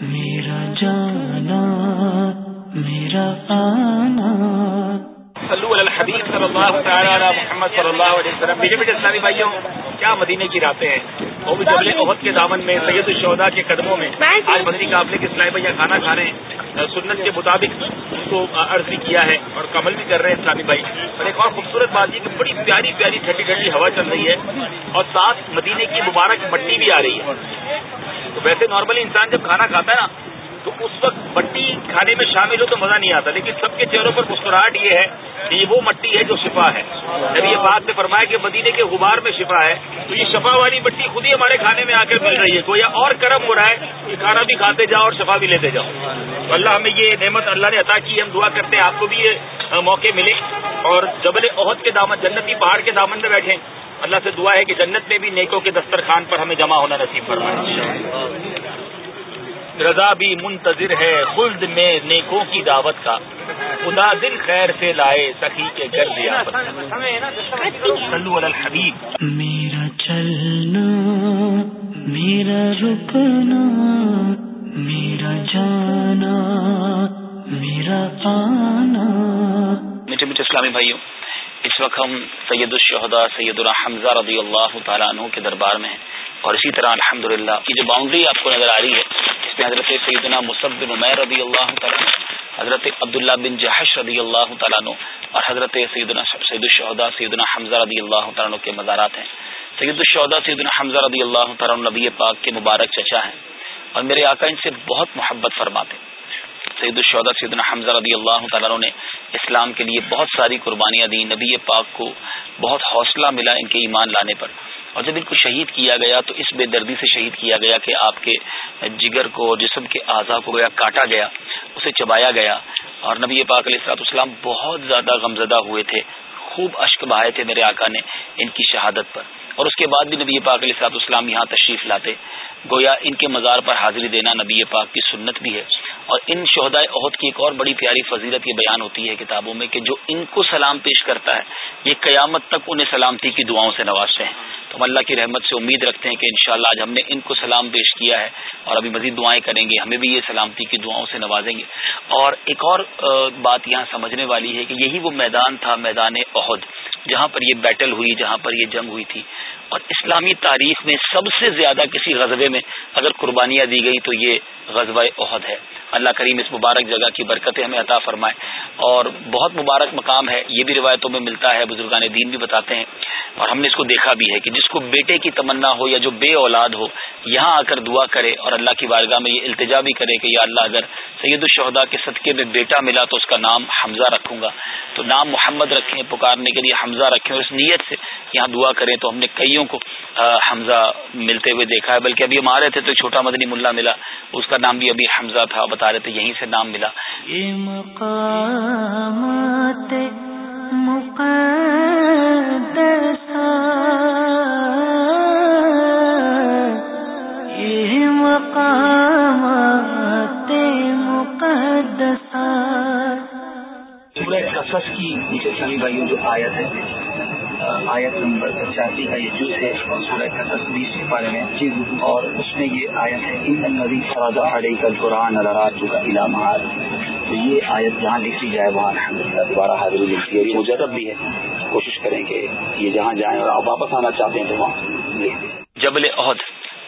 میرا جانا، میرا آنا صلو علی الحبیب صلی اللہ تعالی علی محمد صلی اللہ علیہ وسلم۔ میٹھے میٹھے اسلامی بھائیوں، کیا مدینے کی راتیں ہیں؟ وہ بھی جبل عہد کے دامن میں، سید الشہدا کے قدموں میں آج مدنی قافلے کے اسلامی بھائی کھانا کھا رہے ہیں۔ سنت کے مطابق ان کو عرض بھی کیا ہے اور کمل بھی کر رہے ہیں اسلامی بھائی۔ اور ایک اور خوبصورت بات یہ کہ بڑی پیاری پیاری ٹھنڈی ٹھنڈی ہوا چل رہی ہے اور ساتھ مدینے کی مبارک مٹی بھی آ رہی ہے۔ تو ویسے نارملی انسان جب کھانا کھاتا ہے نا تو اس وقت مٹی کھانے میں شامل ہو تو مزہ نہیں آتا، لیکن سب کے چہروں پر مسکراہٹ یہ ہے کہ یہ وہ مٹی ہے جو شفا ہے۔ جب یہ بات نے فرمایا کہ مدینے کے غبار میں شفا ہے، تو یہ شفا والی مٹی خود ہی ہمارے کھانے میں آ کر مل رہی ہے۔ کوئی اور کرم ہو رہا ہے کہ کھانا بھی کھاتے جاؤ اور شفا بھی لیتے جاؤ۔ تو اللہ ہمیں یہ نعمت اللہ نے عطا کی، ہم دعا کرتے ہیں۔ آپ کو بھی یہ موقع ملے۔ اور جبل عہد کے دامن، جنتی پہاڑ کے دامن میں بیٹھے اللہ سے دعا ہے کہ جنت میں بھی نیکوں کے دسترخوان پر ہمیں جمع ہونا نصیب فرمائے۔ رضا بھی منتظر ہے خلد میں نیکوں کی دعوت کا۔ خدا دل خیر سے لائے سخی کے گھر دیا الحبیب۔ میرا چلنا میرا رکنا میرا جانا میرا آنا۔ میٹھے میٹھے اسلامی بھائیوں اس وقت ہم سید الشہدا سید الحمزہ رضی اللہ تعالیٰ عنہ کے دربار میں ہیں۔ اور اسی طرح الحمد للہ کی جو باؤنڈری آپ کو نظر آ رہی ہے اس میں حضرت سیدنا مصب بن عمیر رضی اللہ تعالیٰ حضرت عبداللہ بن جہش رضی اللہ تعالیٰ عنہ اور حضرت سیدنا سید الشہدا سیدنا حمزہ رضی اللہ تعالیٰ کے مزارات ہیں۔ سید الشہدا سیدنا حمزہ رضی اللہ تعالیٰ نبی پاک کے مبارک چچا ہیں اور میرے آقا ان سے بہت محبت فرماتے سید الشہدا سیدنا حمزہ رضی اللہ تعالیٰ نے اسلام کے لیے بہت ساری قربانیاں دی نبی پاک کو بہت حوصلہ ملا ان کے ایمان لانے پر۔ اور جب ان کو شہید کیا گیا تو اس بے دردی سے شہید کیا گیا کہ آپ کے جگر کو جسم کے اعضا کو گیا کاٹا گیا، اسے چبایا گیا اور نبی پاک علیہ السلاط اسلام بہت زیادہ غمزدہ ہوئے تھے، خوب اشک بہائے تھے میرے آقا نے ان کی شہادت پر۔ اور اس کے بعد بھی نبی پاک علیہ السلاط اسلام یہاں تشریف لاتے، گویا ان کے مزار پر حاضری دینا نبی پاک کی سنت بھی ہے۔ اور ان شہدائے عہد کی ایک اور بڑی پیاری فضیلت یہ بیان ہوتی ہے کتابوں میں کہ جو ان کو سلام پیش کرتا ہے، یہ قیامت تک انہیں سلامتی کی دعاؤں سے نوازتے ہیں۔ تو ہم اللہ کی رحمت سے امید رکھتے ہیں کہ انشاءاللہ آج ہم نے ان کو سلام پیش کیا ہے اور ابھی مزید دعائیں کریں گے، ہمیں بھی یہ سلامتی کی دعاؤں سے نوازیں گے۔ اور ایک اور بات یہاں سمجھنے والی ہے کہ یہی وہ میدان تھا، میدان عہد جہاں پر یہ بیٹل ہوئی، جہاں پر یہ جنگ ہوئی تھی۔ اور اسلامی تاریخ میں سب سے زیادہ کسی غزبے میں اگر قربانیاں دی گئی تو یہ غزوہ عہد ہے۔ اللہ کریم اس مبارک جگہ کی برکتیں ہمیں عطا فرمائے۔ اور بہت مبارک مقام ہے، یہ بھی روایتوں میں ملتا ہے، بزرگان دین بھی بتاتے ہیں۔ اور ہم نے اس کو دیکھا بھی ہے کہ جس کو بیٹے کی تمنا ہو یا جو بے اولاد ہو، یہاں آ کر دعا کرے اور اللہ کی بارگاہ میں یہ التجا بھی کرے کہ یا اللہ اگر سید الشہدا کے صدقے میں بیٹا ملا تو اس کا نام حمزہ رکھوں گا۔ تو نام محمد رکھیں، پکارنے کے لیے حمزہ رکھیں اور اس نیت سے یہاں دعا کریں۔ تو ہم نے کئیوں کو حمزہ ملتے ہوئے دیکھا ہے، بلکہ ابھی ہم آ رہے تھے تو چھوٹا مدنی ملا ملا، اس کا نام بھی ابھی حمزہ تھا۔ بتا رہے تھے یہیں سے نام ملا۔ یہ مقامات یہ مقامات سورہ قصص کی سبھی بھائیوں جو آیت ہے آیت نمبر پچاسی کا یہ جز ہے سورہ کے بارے میں اور اس میں یہ آیت ہے، ان ندی فراد اڑے کا قرآن الراج کا تو یہ آیت جہاں لکھی جائے، وہاں الحمد للہ دوبارہ حاضری لکھی اور یہ مجرب بھی ہے۔ کوشش کریں کہ یہ جہاں جائیں اور آپ واپس آنا چاہتے ہیں تو وہاں لکھ دیں جبل عہد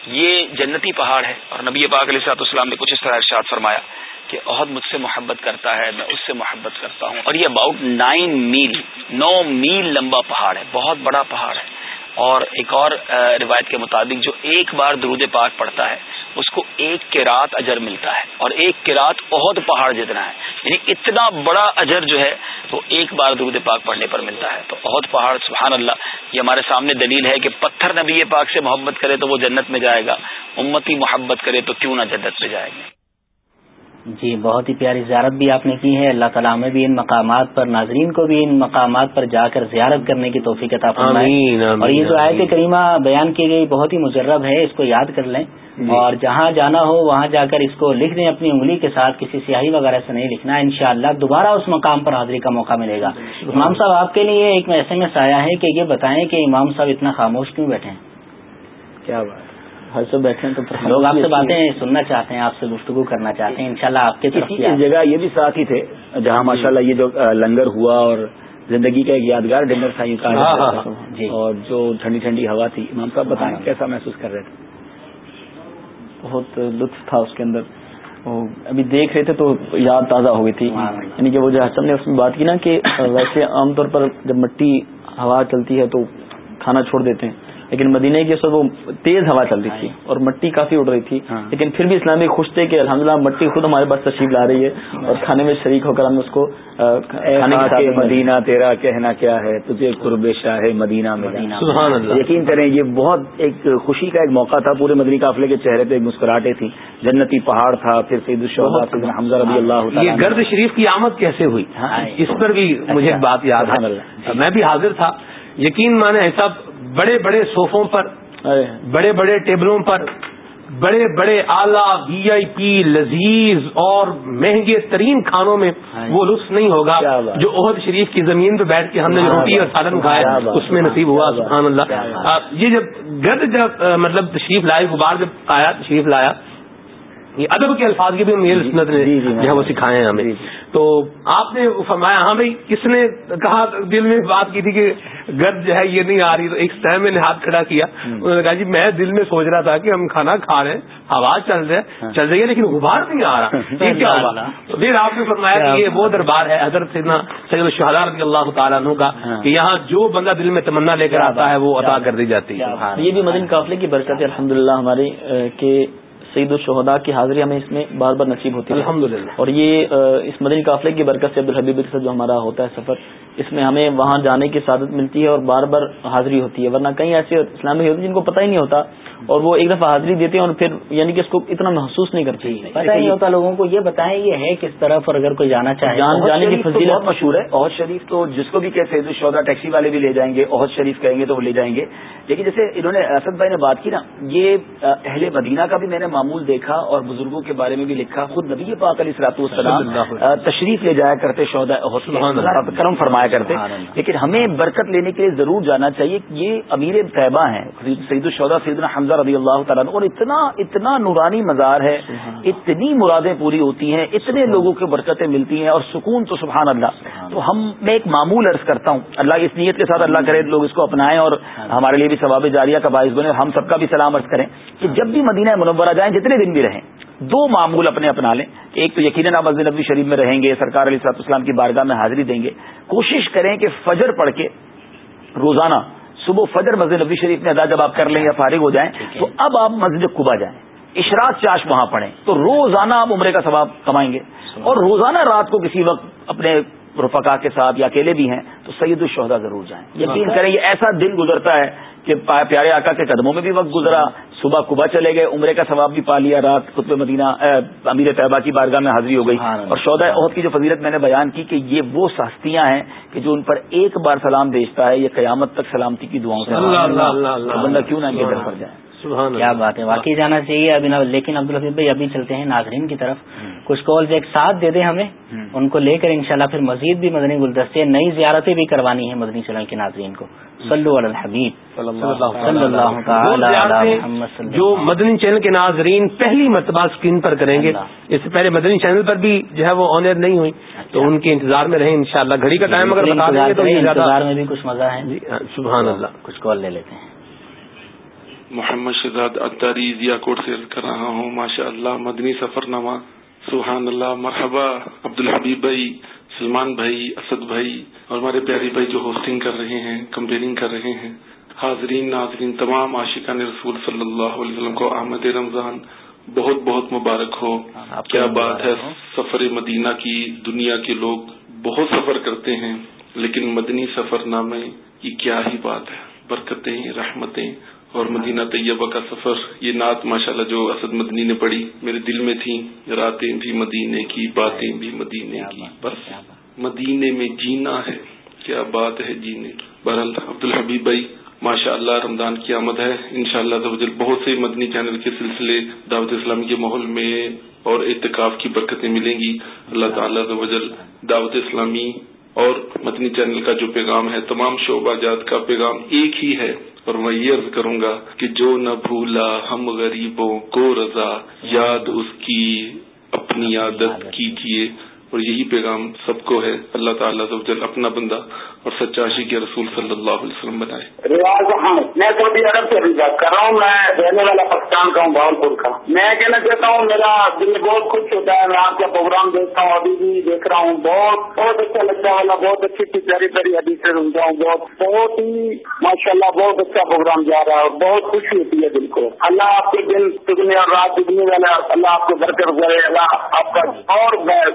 یہ جنتی پہاڑ ہے اور نبی پاک علیہ صاحب اسلام نے کچھ اس طرح ارشاد فرمایا۔ کہ عہد مجھ سے محبت کرتا ہے، میں اس سے محبت کرتا ہوں۔ اور یہ اباؤٹ نائن میل نو میل لمبا پہاڑ ہے، بہت بڑا پہاڑ ہے۔ اور ایک اور روایت کے مطابق جو ایک بار درود پاک پڑتا ہے، اس کو ایک کے رات اجر ملتا ہے۔ اور ایک کے رات عہد پہاڑ جتنا ہے یعنی اتنا بڑا اجر جو ہے وہ ایک بار درود پاک پڑھنے پر ملتا ہے۔ تو عہد پہاڑ، سبحان اللہ، یہ ہمارے سامنے دلیل ہے کہ پتھر نبی پاک سے محبت کرے تو وہ جنت میں جائے گا، امتی محبت کرے تو کیوں نہ جنت میں جائے گا۔ جی بہت ہی پیاری زیارت بھی آپ نے کی ہے۔ اللہ تعالیٰ میں بھی ان مقامات پر ناظرین کو بھی ان مقامات پر جا کر زیارت کرنے کی توفیق عطا فرمائے۔ اور یہ جو آیت کریمہ بیان کی گئی بہت ہی مجرب ہے اس کو یاد کر لیں۔ اور جہاں جانا ہو وہاں جا کر اس کو لکھ دیں اپنی انگلی کے ساتھ کسی سیاہی وغیرہ سے نہیں لکھنا۔ ان شاء اللہ دوبارہ اس مقام پر حاضری کا موقع ملے گا۔ امام صاحب آپ کے لیے ایک ایس ایم ایس آیا ہے کہ یہ بتائیں کہ امام صاحب اتنا خاموش کیوں بیٹھے ہیں؟ کیا بات ہر سے بیٹھے تو لوگ آپ سے باتیں سننا چاہتے ہیں آپ سے گفتگو کرنا چاہتے ہیں انشاءاللہ آپ کے جگہ یہ بھی ساتھ ہی تھے جہاں ماشاءاللہ یہ جو لنگر ہوا اور زندگی کا ایک یادگار ڈنر تھا کا جی۔ اور جو ٹھنڈی ٹھنڈی ہوا تھی امام صاحب بتائیں کیسا محسوس کر رہے تھے؟ بہت لطف تھا اس کے اندر۔ ابھی دیکھ رہے تھے تو یاد تازہ ہو گئی تھی۔ یعنی کہ وہ جو حسن نے اس میں بات کی نا کہ [coughs] ویسے عام طور پر جب مٹی ہوا چلتی ہے تو کھانا چھوڑ دیتے ہیں۔ لیکن مدینہ کی اس وقت وہ تیز ہوا چل رہی تھی اور مٹی کافی اڑ رہی تھی لیکن پھر بھی اسلامی خوش تھے کہ الحمدللہ مٹی خود ہمارے پاس تشریف لا رہی ہے اور کھانے میں شریک ہو کر ہم اس کو مدینہ تیرا کہنا کیا ہے؟ تجھے قرب شاہ مدینہ مدینہ۔ یقین کریں یہ بہت ایک خوشی کا ایک موقع تھا۔ پورے مدنی قافلے کے چہرے پہ مسکراہٹے تھی جنتی پہاڑ تھا۔ پھر سید حمزہ رضی اللہ یہ گرد شریف کی آمد کیسے ہوئی؟ اس پر بھی مجھے بات یاد ہے۔ میں بھی حاضر تھا۔ یقین مانے ایسا بڑے بڑے صوفوں پر بڑے بڑے ٹیبلوں پر بڑے بڑے اعلیٰ وی آئی پی لذیذ اور مہنگے ترین کھانوں میں وہ لطف نہیں ہوگا جو عہد شریف کی زمین پہ بیٹھ کے ہم نے روٹی اور سالن کھایا اس میں نصیب ہوا سبحان اللہ۔ یہ جب گرد جب مطلب تشریف لائے غبار جب آیا تشریف لایا یہ ادب کے الفاظ کی بھی میل سنت نے جو ہے وہ سکھائے ہیں ہمیں۔ تو آپ نے فرمایا ہاں بھائی کس نے کہا دل میں بات کی تھی کہ گرد جو ہے یہ نہیں آ رہی تو ایک ٹائم میں نے ہاتھ کھڑا کیا۔ انہوں نے کہا جی میں دل میں سوچ رہا تھا کہ ہم کھانا کھا رہے ہیں آواز چل رہے چل رہی ہے لیکن غبار نہیں آ رہا۔ یہ کیا ہوا پھر آپ نے فرمایا کہ یہ وہ دربار ہے حضرت سیدنا سید الشہداء رضی اللہ تعالیٰ عنہ کا کہ یہاں جو بندہ دل میں تمنا لے کر آتا ہے وہ عطا کر دی جاتی ہے۔ یہ بھی مدن قافلے کی برکت ہے الحمد للہ ہماری کہ سعید الشہدا کی حاضری ہمیں اس میں بار بار نصیب ہوتی ہے الحمد اور یہ اس مدنی قافلے کی برکت سے عبدالحبیب کے ساتھ جو ہمارا ہوتا ہے سفر اس میں ہمیں وہاں جانے کی سعادت ملتی ہے اور بار بار حاضری ہوتی ہے۔ ورنہ کئی ایسے اسلامی ہوتے ہیں جن کو پتہ ہی نہیں ہوتا اور وہ ایک دفعہ حاضری دیتے ہیں اور پھر یعنی کہ اس کو اتنا محسوس نہیں کرتے پتہ نہیں ہوتا لوگوں کو یہ بتائیں یہ ہے کس طرف اور اگر کوئی جانا چاہے۔ جان جانے کی فضیلت مشہور ہے۔ عہد شریف تو جس کو بھی کہ سید الشہدا ٹیکسی والے بھی لے جائیں گے عہد شریف کہیں گے تو وہ لے جائیں گے۔ لیکن جیسے انہوں نے اسد بھائی نے بات کی نا یہ اہل مدینہ کا بھی میں نے معمول دیکھا اور بزرگوں کے بارے میں بھی لکھا۔ خود نبی پاک علیہ سلاط والسلام تشریف لے جایا کرتے شہدا کرم فرمایا کرتے۔ لیکن ہمیں برکت لینے کے لیے ضرور جانا چاہیے یہ امیر طیبہ ہیں سعید الشہدا سیدنا حمزہ رضی اللہ تعالیٰ اور اتنا اتنا نورانی مزار ہے اتنی مرادیں پوری ہوتی ہیں اتنے لوگوں کی برکتیں ملتی ہیں اور سکون تو سبحان اللہ۔ تو ہم میں ایک معمول عرض کرتا ہوں اللہ اس نیت کے ساتھ اللہ کرے لوگ اس کو اپنائیں اور ہمارے لیے بھی ثواب جاریہ کا باعث بنے ہم سب کا بھی سلام عرض کریں کہ جب بھی مدینہ منورہ جائیں جتنے دن بھی رہیں دو معمول اپنے اپنا لیں۔ ایک تو یقیناً آپ مسجد نبی شریف میں رہیں گے سرکار علیہ صاحب اسلام کی بارگاہ میں حاضری دیں گے۔ کوشش کریں کہ فجر پڑھ کے روزانہ صبح فجر مسجد نبی شریف میں ادا جب آپ کر لیں یا فارغ ہو جائیں تو اب آپ مسجد قبا جائیں۔ اشراق چاش وہاں پڑھیں۔ تو روزانہ آپ عمرے کا ثواب کمائیں گے۔ اور روزانہ رات کو کسی وقت اپنے رفقا کے ساتھ یا اکیلے بھی ہیں تو سید الشہدا ضرور جائیں۔ یقین کریں یہ ایسا دن گزرتا ہے کہ پیارے آقا کے قدموں میں بھی وقت گزرا صبح کبا چلے گئے عمرے کا ثواب بھی پا لیا رات قطب مدینہ امیر طیبہ کی بارگاہ میں حاضری ہو گئی۔ اور شودا عہد کی جو فضیلت میں نے بیان کی کہ یہ وہ سستیاں ہیں کہ جو ان پر ایک بار سلام بھیجتا ہے یہ قیامت تک سلامتی کی دعاؤں سے۔ بندہ کیوں نہ گھر پر جائے؟ کیا بات ہے؟ واقعی جانا چاہیے ابھی لیکن عبدالحفیظ بھائی ابھی چلتے ہیں ناظرین کی طرف۔ کچھ کالز ایک ساتھ دے دیں ہمیں۔ ان کو لے کر انشاءاللہ پھر مزید بھی مدنی گلدستے نئی زیارتیں بھی کروانی ہیں مدنی چلن کے ناظرین کو۔ صلو علی الحبیب۔ جو مدنی چینل کے ناظرین پہلی مرتبہ اسکرین پر کریں گے۔ اس سے پہلے مدنی چینل پر بھی جو ہے وہ آنر نہیں ہوئی۔ تو ان کے انتظار میں رہیں انشاءاللہ۔ گھڑی کا ٹائم اگر بتا دیں گے تو انتظار میں بھی کچھ مزہ ہے۔ سبحان اللہ۔ کچھ کال لے لیتے ہیں۔ محمد شہزاد اتاری ضیا کوٹ سے کر رہا ہوں۔ ماشاء اللہ مدنی سفر نامہ سبحان اللہ مرحبا عبد الحبیب بھائی سلمان بھائی اسد بھائی اور ہمارے پیاری بھائی جو ہوسٹنگ کر رہے ہیں کمپیئرنگ کر رہے ہیں۔ حاضرین ناظرین تمام عاشقان رسول صلی اللہ علیہ وسلم کو آمد رمضان بہت بہت مبارک ہو۔ کیا بات ہے؟ سفر مدینہ کی دنیا کے لوگ بہت سفر کرتے ہیں لیکن مدنی سفر نامے کی کیا ہی بات ہے؟ برکتیں رحمتیں اور مدینہ طیبہ کا سفر، یہ نعت ماشاءاللہ جو اسد مدنی نے پڑھی، میرے دل میں تھی راتیں بھی مدینے کی، باتیں بھی مدینے کی، بس مدینے میں جینا ہے، کیا بات ہے جینے کی؟ بہرحال عبد الحبیب بھائی ماشاء اللہ رمضان کی آمد ہے ان شاء اللہ بہت سے مدنی چینل کے سلسلے دعوت اسلامی کے ماحول میں اور اعتکاف کی برکتیں ملیں گی۔ اللہ تعالیٰ دعوت اسلامی اور متنی چینل کا جو پیغام ہے، تمام شعبہ جات کا پیغام ایک ہی ہے۔ اور میں یہ عرض کروں گا کہ جو نہ بھولا ہم غریبوں کو رضا، یاد اس کی اپنی عادت کیجیے اور یہی پیغام سب کو ہے۔ اللہ تعالیٰ اپنا بندہ اور سچاشی کے رسول صلی اللہ علیہ وسلم بنائے۔ ریاض ہاں، میں سعودی عرب سے بھی کر رہا ہوں، میں رہنے والا پاکستان کا ہوں بھاولپور کا۔ میں کہنا چاہتا ہوں، میرا دل بہت خوش ہوتا ہے، میں آپ کا پروگرام دیکھتا ہوں، ابھی بھی دیکھ رہا ہوں۔ بہت بہت اچھا لگتا ہے، والا، بہت اچھی اچھی پیاری پیاری حدیث سے سنتا ہوں، بہت بہت ہی ماشاء اللہ بہت اچھا پروگرام جا رہا ہے اور بہت خوشی ہوتی ہے دل کو۔ اللہ آپ کے دن دگنے اور رات دگنے والا، اللہ آپ کو برکر کرے اللہ آپ کا اور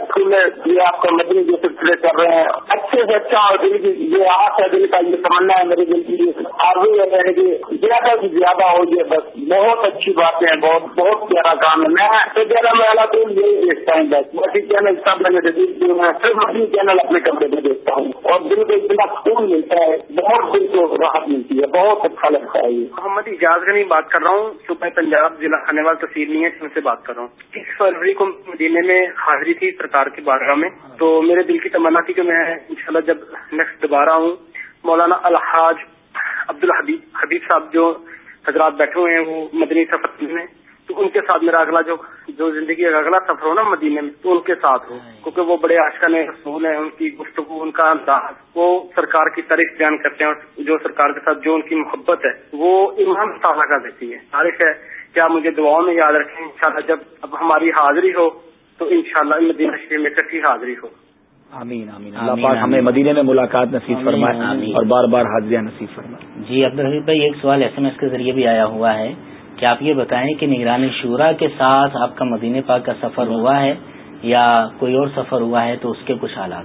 کھلے یہ آپ کا مدنی جو سلسلے کر رہے ہیں، اچھے سے اچھا اور دل کی یہ آس ہے دل کا یہ تمنا ہے میرے دل کی آرزو ہے یعنی کہ زیادہ سے زیادہ ہو یہ بس بہت اچھی باتیں ہیں، بہت بہت پیارا کام ہے۔ میں تو زیادہ میں تو یہی دیکھتا ہوں بس۔ باقی چینل سب میں نے میں صرف اپنی چینل اپنے کمرے میں دیکھتا ہوں۔ اور دل کو اتنا خون ملتا ہے، بہت دل کو راحت ملتی ہے۔ بہت اچھا لگتا ہے یہ۔ محمد جی، اجاز غنی بات کر رہا ہوں۔ صبح پنجاب ضلع آنے والا تصویر نہیں ہے ان سے بات کر رہا ہوں۔ اس فروری کو مدینے میں حاضری تھی، سرکار کی بات بارگاہ میں۔ تو میرے دل کی تمنا تھی کہ میں انشاءاللہ جب نیکسٹ دوبارہ ہوں مولانا الحاج عبد الحبیب حبیب صاحب جو حضرات بیٹھے ہوئے ہیں وہ مدنی سفر میں تو ان کے ساتھ میرا اگلا جو جو زندگی کا اگلا سفر ہو نا مدینے میں تو ان کے ساتھ ہو کیونکہ وہ بڑے آشکن رسول ہیں ان کی گفتگو ان کا انداز وہ سرکار کی تعریف بیان کرتے ہیں اور جو سرکار کے ساتھ جو ان کی محبت ہے وہ امام تعالیٰ کا دیتی ہے۔ تاریخ ہے کیا مجھے دعاؤں میں یاد رکھیں؟ انشاءاللہ جب اب ہماری حاضری ہو تو انشاءاللہ مدینہ شریف میں کٹھی حاضری ہو۔ آمین آمین اللہ پاک ہمیں مدینے میں ملاقات نصیب فرمائے اور بار بار حاضریاں نصیب فرمائے۔ جی عبدالحبیب بھائی ایک سوال ایس ایم ایس کے ذریعے بھی آیا ہوا ہے کہ آپ یہ بتائیں کہ نگرانی شورا کے ساتھ آپ کا مدینے پاک کا سفر ہوا ہے یا کوئی اور سفر ہوا ہے تو اس کے کچھ حالات؟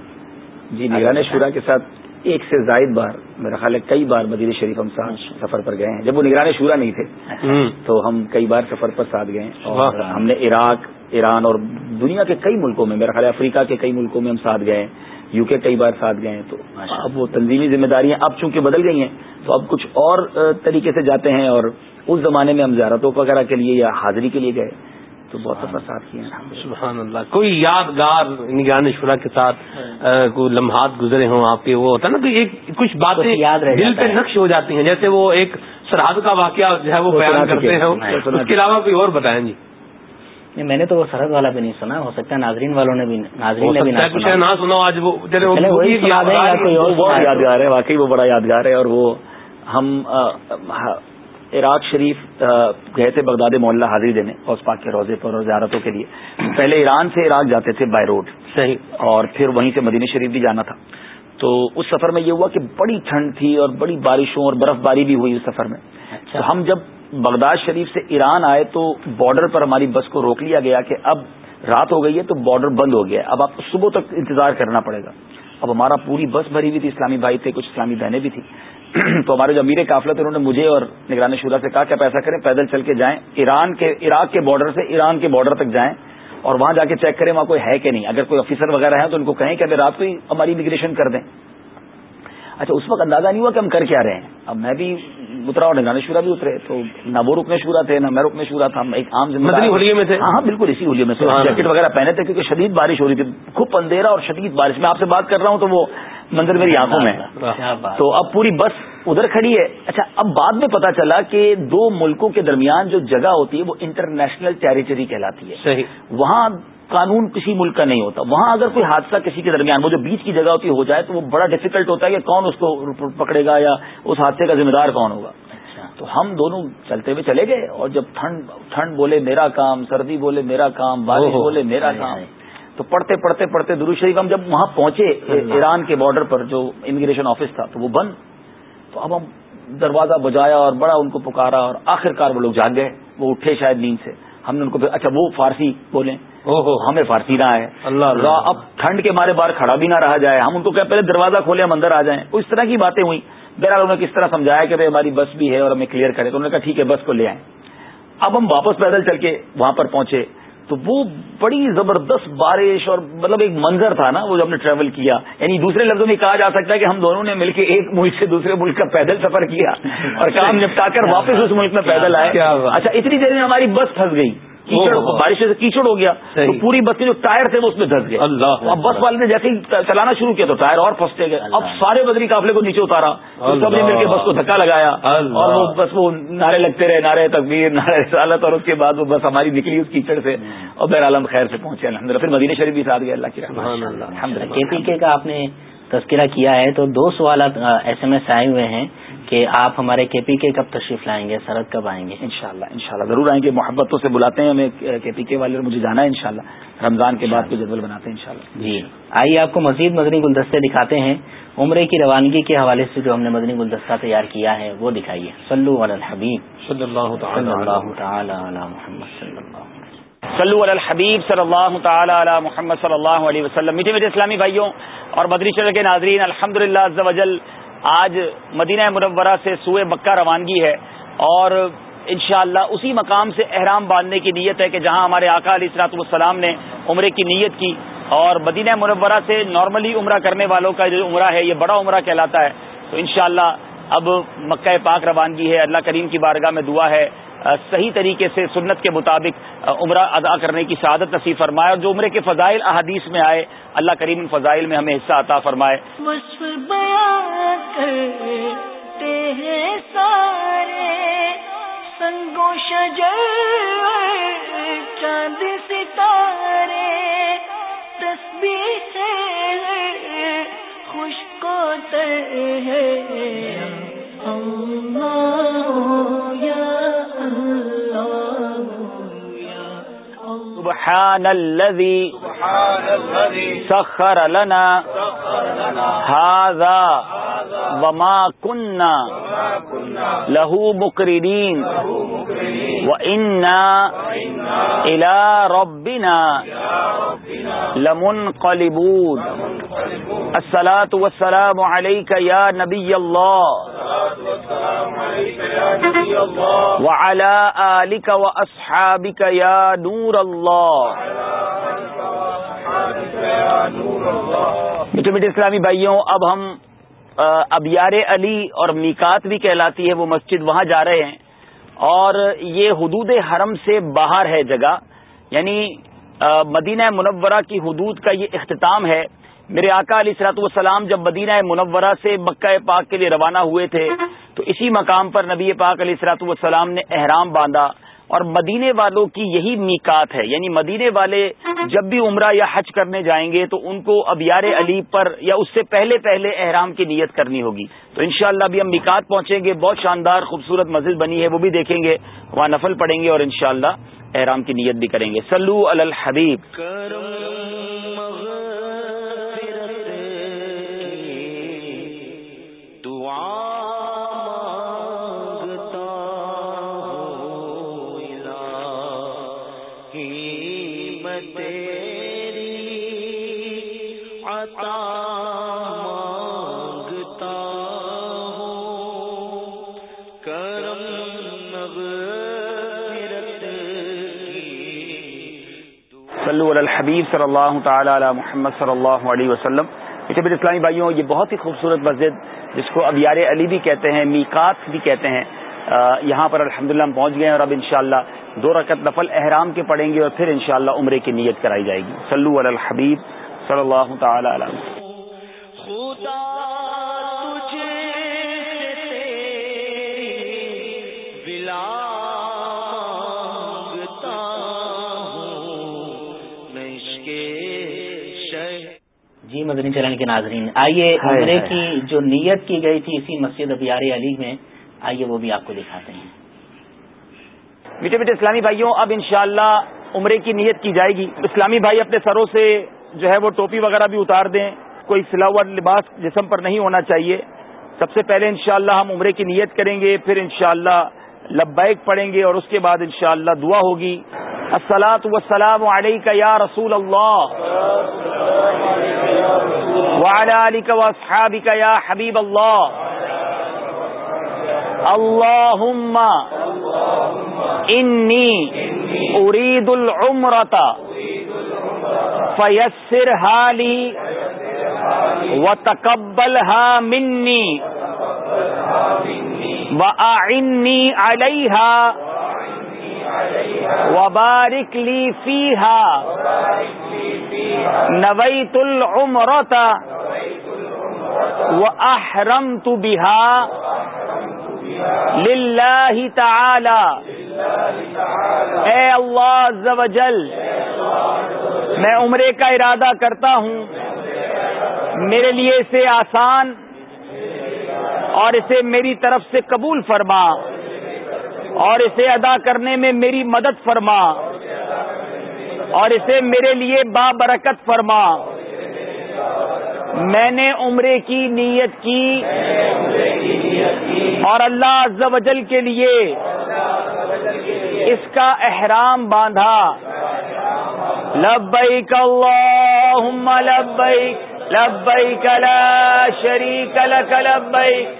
جی نگران شورا کے ساتھ ایک سے زائد بار میرا خیال ہے کئی بار مدینہ شریف ہم ساتھ سفر پر گئے ہیں۔ جب وہ نگران شورا نہیں تھے تو ہم کئی بار سفر پر ساتھ گئے اور ہم نے عراق ایران اور دنیا کے کئی ملکوں میں میرا خیال ہے افریقہ کے کئی ملکوں میں ہم ساتھ گئے یو کے کئی بار ساتھ گئے ہیں تو اب وہ تنظیمی ذمہ داریاں اب چونکہ بدل گئی ہیں تو اب کچھ اور طریقے سے جاتے ہیں اور اس زمانے میں ہم زیارتوں وغیرہ کے لیے یا حاضری کے لیے گئے تو بہت سفر ساتھ کیے ہیں۔ سبحان اللہ۔ کوئی یادگار نگران شورا کے ساتھ کوئی لمحات گزرے ہوں آپ کے وہ ہوتا ہے نا کہ ایک کچھ باتیں یاد دل پہ نقش ہو جاتی ہیں جیسے وہ ایک سرحد کا واقعہ جو ہے وہ بیان کرتے ہیں۔ اس کے علاوہ کوئی اور بتائیں جی؟ میں نے تو وہ سرحد والا بھی نہیں سنا ہو سکتا ہے ناظرین والوں نے بھی ناظرین نے بھی نہ سنا آج وہ یادگار ہے واقعی وہ بڑا یادگار ہے اور وہ ہم عراق شریف گئے تھے بغداد محلہ حاضری دینے اوس پاک کے روزے پر اور زیارتوں کے لیے۔ پہلے ایران سے عراق جاتے تھے بائی روڈ۔ صحیح۔ اور پھر وہیں سے مدینہ شریف بھی جانا تھا۔ تو اس سفر میں یہ ہوا کہ بڑی ٹھنڈ تھی اور بڑی بارشوں اور برف باری بھی ہوئی اس سفر میں۔ تو ہم جب بغداد شریف سے ایران آئے تو بارڈر پر ہماری بس کو روک لیا گیا کہ اب رات ہو گئی ہے تو بارڈر بند ہو گیا اب آپ کو صبح تک انتظار کرنا پڑے گا۔ اب ہمارا پوری بس بھری ہوئی تھی، اسلامی بھائی تھے، کچھ اسلامی بہنیں بھی تھی [clears throat] تو ہمارے جو امیر قافلہ تھے، انہوں نے مجھے اور نگرانی شورا سے کہا کہ آپ ایسا کریں، پیدل چل کے جائیں۔ ایران کے، عراق کے بارڈر سے ایران کے بارڈر تک جائیں اور وہاں جا کے چیک کریں وہاں کوئی ہے کہ نہیں۔ اگر کوئی آفیسر وغیرہ ہے تو ان کو کہیں کہ ابھی رات کو ہی ہماری امیگریشن کر دیں۔ اچھا اس وقت اندازہ نہیں ہوا کہ ہم کر کیا رہے ہیں۔ اب میں بھی اترا اور نگرانی شورا بھی اترے تو نہ وہ رکنے شورا تھے نہ میں رکنے شورا تھا ایک عام ہولیے میں تھے؟ ہاں ہاں بالکل اسی ہولیے میں تھے۔ جیکٹ وغیرہ پہنے تھے کیونکہ شدید بارش ہو رہی تھی۔ خوب اندھیرا اور شدید بارش۔ میں آپ سے بات کر رہا ہوں تو وہ منظر میری آنکھوں میں۔ تو اب پوری بس ادھر کھڑی ہے۔ اچھا اب بعد میں پتا چلا کہ دو ملکوں کے درمیان جو جگہ ہوتی ہے وہ انٹرنیشنل ٹیریٹری کہلاتی ہے۔ وہاں قانون کسی ملک کا نہیں ہوتا۔ وہاں اگر کوئی حادثہ کسی کے درمیان وہ جو بیچ کی جگہ ہوتی ہو جائے تو وہ بڑا ڈیفیکلٹ ہوتا ہے کہ کون اس کو پکڑے گا یا اس حادثے کا ذمہ دار کون ہوگا۔ تو ہم دونوں چلتے ہوئے چلے گئے اور جب ٹھنڈ ٹھنڈ بولے میرا کام سردی بولے میرا کام بارش بولے میرا کام۔ تو پڑھتے پڑھتے پڑھتے درو شریف ہم جب وہاں پہنچے ایران کے بارڈر پر جو امیگریشن آفس تھا تو وہ بند۔ تو اب ہم دروازہ بجایا اور بڑا ان کو پکارا اور آخر کار وہ لوگ جاگ گئے۔ وہ اٹھے شاید نیند سے۔ ہم نے ان کو اچھا وہ فارسی بولیں۔ ہمیں فارسی نہ آئے۔ اللہ اب ٹھنڈ کے مارے باہر کھڑا بھی نہ رہا جائے۔ ہم ان کو کہ پہلے دروازہ کھولے ہم اندر آ جائیں۔ اس طرح کی باتیں ہوئی بہرحال انہوں نے کس طرح سمجھایا کہ ہماری بس بھی ہے اور ہمیں کلیئر کرے تو انہوں نے کہا ٹھیک ہے بس کو لے آئیں۔ اب ہم واپس پیدل چل کے وہاں پر پہنچے۔ تو وہ بڑی زبردست بارش اور مطلب ایک منظر تھا نا وہ جو ہم نے ٹریول کیا۔ یعنی دوسرے لفظوں میں کہا جا سکتا ہے کہ ہم دونوں نے مل کے ایک ملک سے دوسرے ملک کا پیدل سفر کیا اور کام نپٹا کر واپس اس ملک میں پیدل آئے۔ اچھا اتنی دیر میں ہماری بس پھنس گئی۔ کیچڑ بارش سے کیچڑ ہو گیا تو پوری بس کے جو ٹائر تھے وہ اس میں دھس گئے۔ اب بس والے نے جیسے ہی چلانا شروع کیا تو ٹائر اور پھنستے گئے۔ اب سارے بدری قافلے کو نیچے اتارا۔ سب نے مل کے بس کو دھکا لگایا۔ اور وہ بس وہ نعرے لگتے رہے نعرے تقبیر نعرے رسالت اور اس کے بعد وہ بس ہماری نکلی اس کیچڑ سے۔ اور بہر عالم خیر سے پہنچے الحمد للہ پھر مدینہ شریف بھی ساتھ گئے اللہ کی کے پی کے کا آپ نے تذکرہ کیا ہے تو دو سوالات ایس ایم ایس آئے ہوئے ہیں۔ کہ آپ ہمارے کے پی کے کب تشریف لائیں گے سرحد کب آئیں گے؟ انشاءاللہ انشاءاللہ. ضرور آئیں گے. محبتوں سے بلاتے ہیں ہمیں کے پی کے والے مجھے جانا ہے انشاءاللہ. رمضان کے بعد کو جدول بناتے ہیں انشاءاللہ. جی. آئیے آپ کو مزید مدنی گلدستے دکھاتے ہیں. عمرے کی روانگی کے حوالے سے جو ہم نے مدنی گلدستہ تیار کیا ہے وہ دکھائیے. صلو علی الحبیب. صلی اللہ صلی اللہ تعالی علی محمد صلی اللہ صلو علی الحبیب صلی اللہ تعالی علی محمد صلی اللہ علیہ وسلم. میٹھے میٹھے اسلامی بھائیوں اور مدری شرح کے ناظرین الحمد للہ آج مدینہ منورہ سے سوئے مکہ روانگی ہے اور انشاءاللہ اسی مقام سے احرام باندھنے کی نیت ہے کہ جہاں ہمارے آقا علیہ اصلاۃ والسلام نے عمرے کی نیت کی اور مدینہ منورہ سے نارملی عمرہ کرنے والوں کا جو عمرہ ہے یہ بڑا عمرہ کہلاتا ہے تو انشاءاللہ اب مکہ پاک روانگی ہے اللہ کریم کی بارگاہ میں دعا ہے صحیح طریقے سے سنت کے مطابق عمرہ ادا کرنے کی سعادت نصیب فرمائے اور جو عمرے کے فضائل احادیث میں آئے، اللہ کریم فضائل میں ہمیں حصہ عطا فرمائے۔ سنگو شجر چاند ستارے تسبیح خوش کو ہے سبحان الذي سخر لنا هذا وما كنا له مقرنين وإنا إلى ربنا لمنقلبون الصلاة والسلام عليك يا نبي الله وعلى آلك وأصحابك يا نور الله میٹھے میٹھے اسلامی بھائیوں، اب ہم ابیار علی اور میکات بھی کہلاتی ہے، وہ مسجد وہاں جا رہے ہیں۔ اور یہ حدود حرم سے باہر ہے جگہ یعنی مدینہ منورہ کی حدود کا یہ اختتام ہے۔ میرے آقا علی سلاۃ والسلام جب مدینہ منورہ سے مکہ پاک کے لیے روانہ ہوئے تھے، تو اسی مقام پر نبی پاک علیہ سلاۃ والسلام نے احرام باندھا۔ اور مدینے والوں کی یہی میکات ہے۔ یعنی مدینے والے جب بھی عمرہ یا حج کرنے جائیں گے تو ان کو اب یار علی پر یا اس سے پہلے پہلے احرام کی نیت کرنی ہوگی۔ تو انشاءاللہ ابھی ہم میکات پہنچیں گے۔ بہت شاندار خوبصورت مسجد بنی ہے، وہ بھی دیکھیں گے۔ وہاں نفل پڑیں گے اور انشاءاللہ احرام کی نیت بھی کریں گے۔ سلو الحبیب۔ الحبیب صلی اللہ تعالی علی محمد صلی اللہ علیہ وسلم۔ اچھا میٹھے میٹھے اسلامی بھائیوں، یہ بہت ہی خوبصورت مسجد، جس کو اب یار علی بھی کہتے ہیں میکات بھی کہتے ہیں۔ یہاں پر الحمدللہ ہم پہنچ گئے ہیں اور اب انشاءاللہ دو رکعت نفل احرام کے پڑیں گے اور پھر انشاءاللہ عمرے کی نیت کرائی جائے گی۔ صلو علی الحبیب صلی اللہ تعالی علیہ جی مدنی چلن کے ناظرین آئیے عمرے کی جو نیت کی گئی تھی اسی مسجد ابیار علی میں آئیے وہ بھی آپ کو دکھاتے ہیں۔ میٹھے میٹھے اسلامی بھائیوں اب انشاءاللہ عمرے کی نیت کی جائے گی۔ اسلامی بھائی اپنے سروں سے جو ہے وہ ٹوپی وغیرہ بھی اتار دیں کوئی سلاور لباس جسم پر نہیں ہونا چاہیے۔ سب سے پہلے انشاءاللہ ہم عمرے کی نیت کریں گے پھر انشاءاللہ لبیک پڑھیں گے اور اس کے بعد انشاءاللہ دعا ہوگی. السلاۃ وسلام علیہ یا رسول اللہ. وعلى آلك وأصحابك يا حبيب الله اللهم إني أريد العمرة فيسرها لي وتقبلها مني وأعني عليها وبارك لي فيها نويت العمرة وأحرمت بها لله تعالى اے اللہ عز و جل، میں عمرے کا ارادہ کرتا ہوں، میرے لیے اسے آسان اور اسے میری طرف سے قبول فرما اور اسے ادا کرنے میں میری مدد فرما اور اسے میرے لیے بابرکت فرما میں نے عمرے کی نیت کی اور اللہ عز و جل کے لیے اس کا احرام باندھا لبیک اللہم لبیک لبیک لا شریک لک لبیک